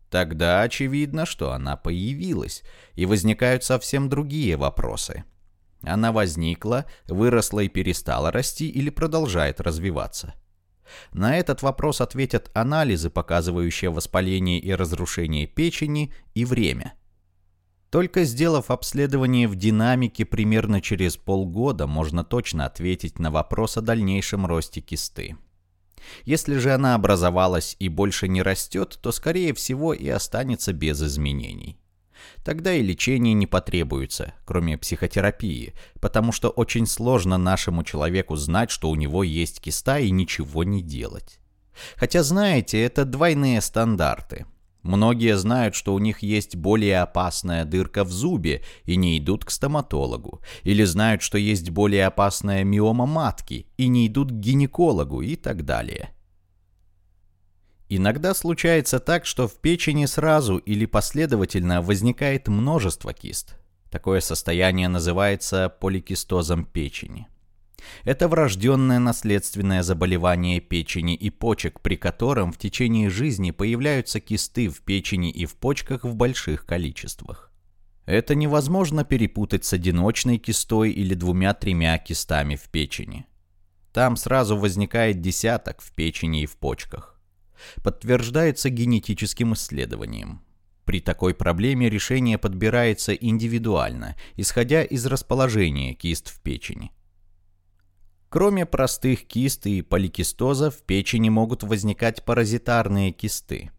Тогда очевидно, что она появилась, и возникают совсем другие вопросы. Она возникла, выросла и перестала расти или продолжает развиваться. На этот вопрос ответят анализы, показывающие воспаление и разрушение печени, и время – только сделав обследование в динамике примерно через полгода, можно точно ответить на вопрос о дальнейшем росте кисты. Если же она образовалась и больше не растет, то скорее всего и останется без изменений. Тогда и лечение не потребуется, кроме психотерапии, потому что очень сложно нашему человеку знать, что у него есть киста и ничего не делать. Хотя, знаете, это двойные стандарты. Многие знают, что у них есть более опасная дырка в зубе и не идут к стоматологу. Или знают, что есть более опасная миома матки и не идут к гинекологу и так далее. Иногда случается так, что в печени сразу или последовательно возникает множество кист. Такое состояние называется поликистозом печени. Это врожденное наследственное заболевание печени и почек, при котором в течение жизни появляются кисты в печени и в почках в больших количествах. Это невозможно перепутать с одиночной кистой или двумя-тремя кистами в печени. Там сразу возникает десяток в печени и в почках. Подтверждается генетическим исследованием. При такой проблеме решение подбирается индивидуально, исходя из расположения кист в печени. Кроме простых кист и поликистоза, в печени могут возникать паразитарные кисты.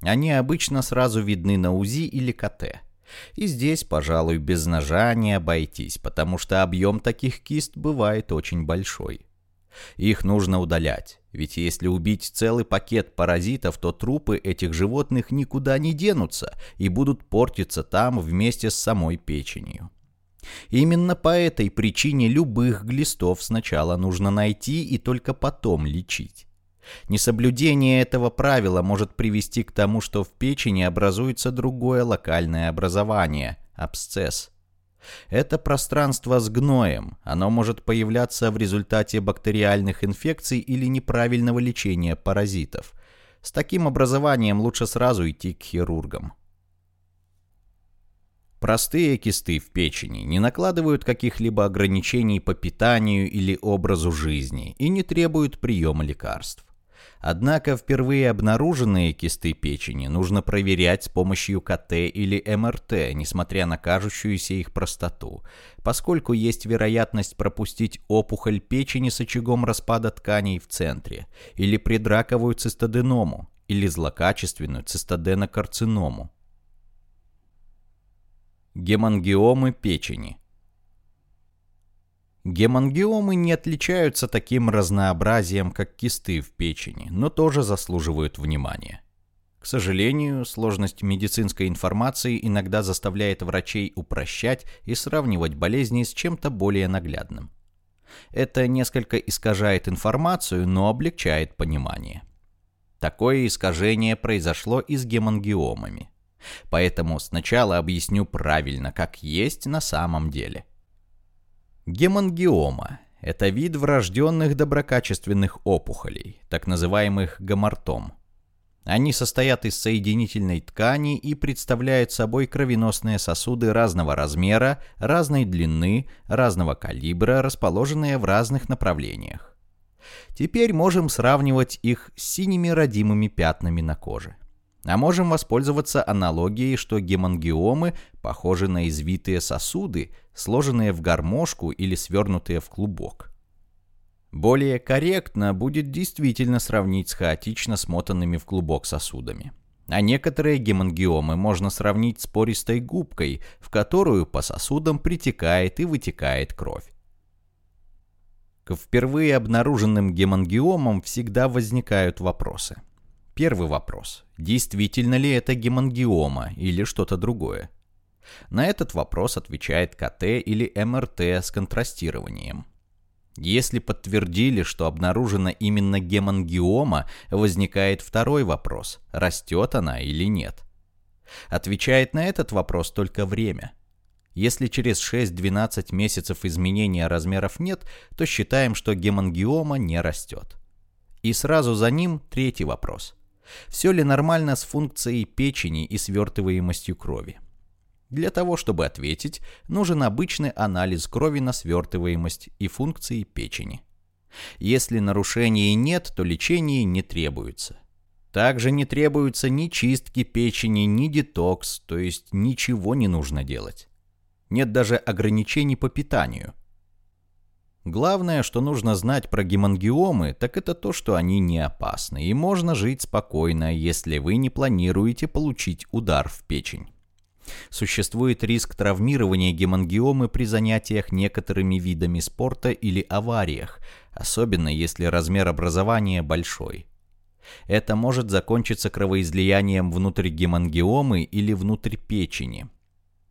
Они обычно сразу видны на УЗИ или КТ. И здесь, пожалуй, без ножа не обойтись, потому что объем таких кист бывает очень большой. Их нужно удалять, ведь если убить целый пакет паразитов, то трупы этих животных никуда не денутся и будут портиться там вместе с самой печенью. Именно по этой причине любых глистов сначала нужно найти и только потом лечить. Несоблюдение этого правила может привести к тому, что в печени образуется другое локальное образование – абсцесс. Это пространство с гноем, оно может появляться в результате бактериальных инфекций или неправильного лечения паразитов. С таким образованием лучше сразу идти к хирургам. Простые кисты в печени не накладывают каких-либо ограничений по питанию или образу жизни и не требуют приема лекарств. Однако впервые обнаруженные кисты печени нужно проверять с помощью КТ или МРТ, несмотря на кажущуюся их простоту, поскольку есть вероятность пропустить опухоль печени с очагом распада тканей в центре, или предраковую цистоденому, или злокачественную цистоденокарциному. Гемангиомы печени – Гемангиомы не отличаются таким разнообразием, как кисты в печени, но тоже заслуживают внимания. К сожалению, сложность медицинской информации иногда заставляет врачей упрощать и сравнивать болезни с чем-то более наглядным. Это несколько искажает информацию, но облегчает понимание. Такое искажение произошло и с гемангиомами. Поэтому сначала объясню правильно, как есть на самом деле – Гемангиома – это вид врожденных доброкачественных опухолей, так называемых гомортом. Они состоят из соединительной ткани и представляют собой кровеносные сосуды разного размера, разной длины, разного калибра, расположенные в разных направлениях. Теперь можем сравнивать их с синими родимыми пятнами на коже. А можем воспользоваться аналогией, что гемангиомы похожи на извитые сосуды, сложенные в гармошку или свернутые в клубок. Более корректно будет действительно сравнить с хаотично смотанными в клубок сосудами. А некоторые гемангиомы можно сравнить с пористой губкой, в которую по сосудам притекает и вытекает кровь. К впервые обнаруженным гемангиомам всегда возникают вопросы. Первый вопрос. Действительно ли это гемангиома или что-то другое? На этот вопрос отвечает КТ или МРТ с контрастированием. Если подтвердили, что обнаружена именно гемангиома, возникает второй вопрос, растет она или нет. Отвечает на этот вопрос только время. Если через 6-12 месяцев изменения размеров нет, то считаем, что гемангиома не растет. И сразу за ним третий вопрос. Все ли нормально с функцией печени и свертываемостью крови? Для того, чтобы ответить, нужен обычный анализ крови на свертываемость и функции печени. Если нарушений нет, то лечение не требуется. Также не требуются ни чистки печени, ни детокс, то есть ничего не нужно делать. Нет даже ограничений по питанию. Главное, что нужно знать про гемангиомы, так это то, что они не опасны, и можно жить спокойно, если вы не планируете получить удар в печень. Существует риск травмирования гемангиомы при занятиях некоторыми видами спорта или авариях, особенно если размер образования большой. Это может закончиться кровоизлиянием внутрь гемангиомы или внутрь печени.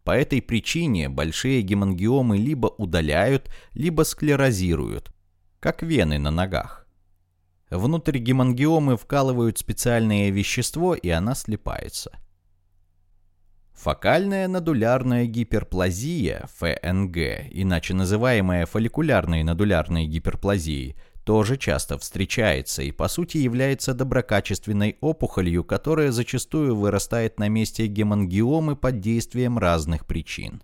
По этой причине большие гемангиомы либо удаляют, либо склерозируют, как вены на ногах. Внутрь гемангиомы вкалывают специальное вещество, и она слипается – Фокальная надулярная гиперплазия, ФНГ, иначе называемая фолликулярной надулярной гиперплазией, тоже часто встречается и по сути является доброкачественной опухолью, которая зачастую вырастает на месте гемангиомы под действием разных причин.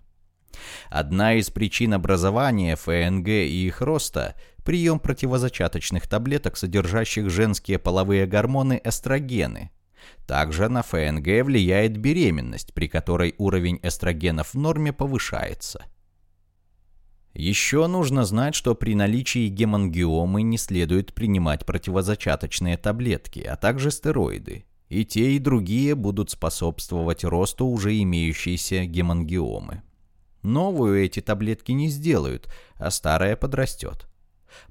Одна из причин образования ФНГ и их роста – прием противозачаточных таблеток, содержащих женские половые гормоны эстрогены, также на ФНГ влияет беременность, при которой уровень эстрогенов в норме повышается. Еще нужно знать, что при наличии гемангиомы не следует принимать противозачаточные таблетки, а также стероиды. И те, и другие будут способствовать росту уже имеющейся гемангиомы. Новую эти таблетки не сделают, а старая подрастет.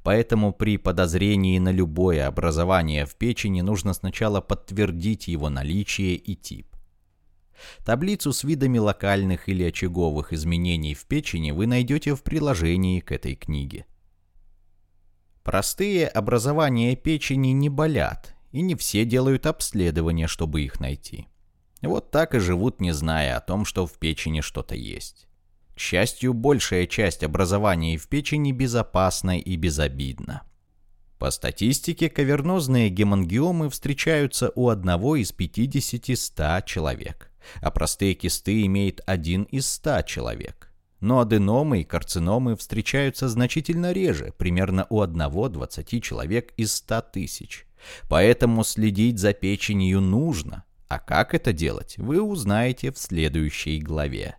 Поэтому при подозрении на любое образование в печени нужно сначала подтвердить его наличие и тип. Таблицу с видами локальных или очаговых изменений в печени вы найдете в приложении к этой книге. Простые образования печени не болят, и не все делают обследование, чтобы их найти. Вот так и живут, не зная о том, что в печени что-то есть. К счастью, большая часть образований в печени безопасна и безобидна. По статистике, кавернозные гемангиомы встречаются у одного из 50-100 человек, а простые кисты имеет один из 100 человек. Но аденомы и карциномы встречаются значительно реже, примерно у 1-20 человек из 100 тысяч, Поэтому следить за печенью нужно, а как это делать, вы узнаете в следующей главе.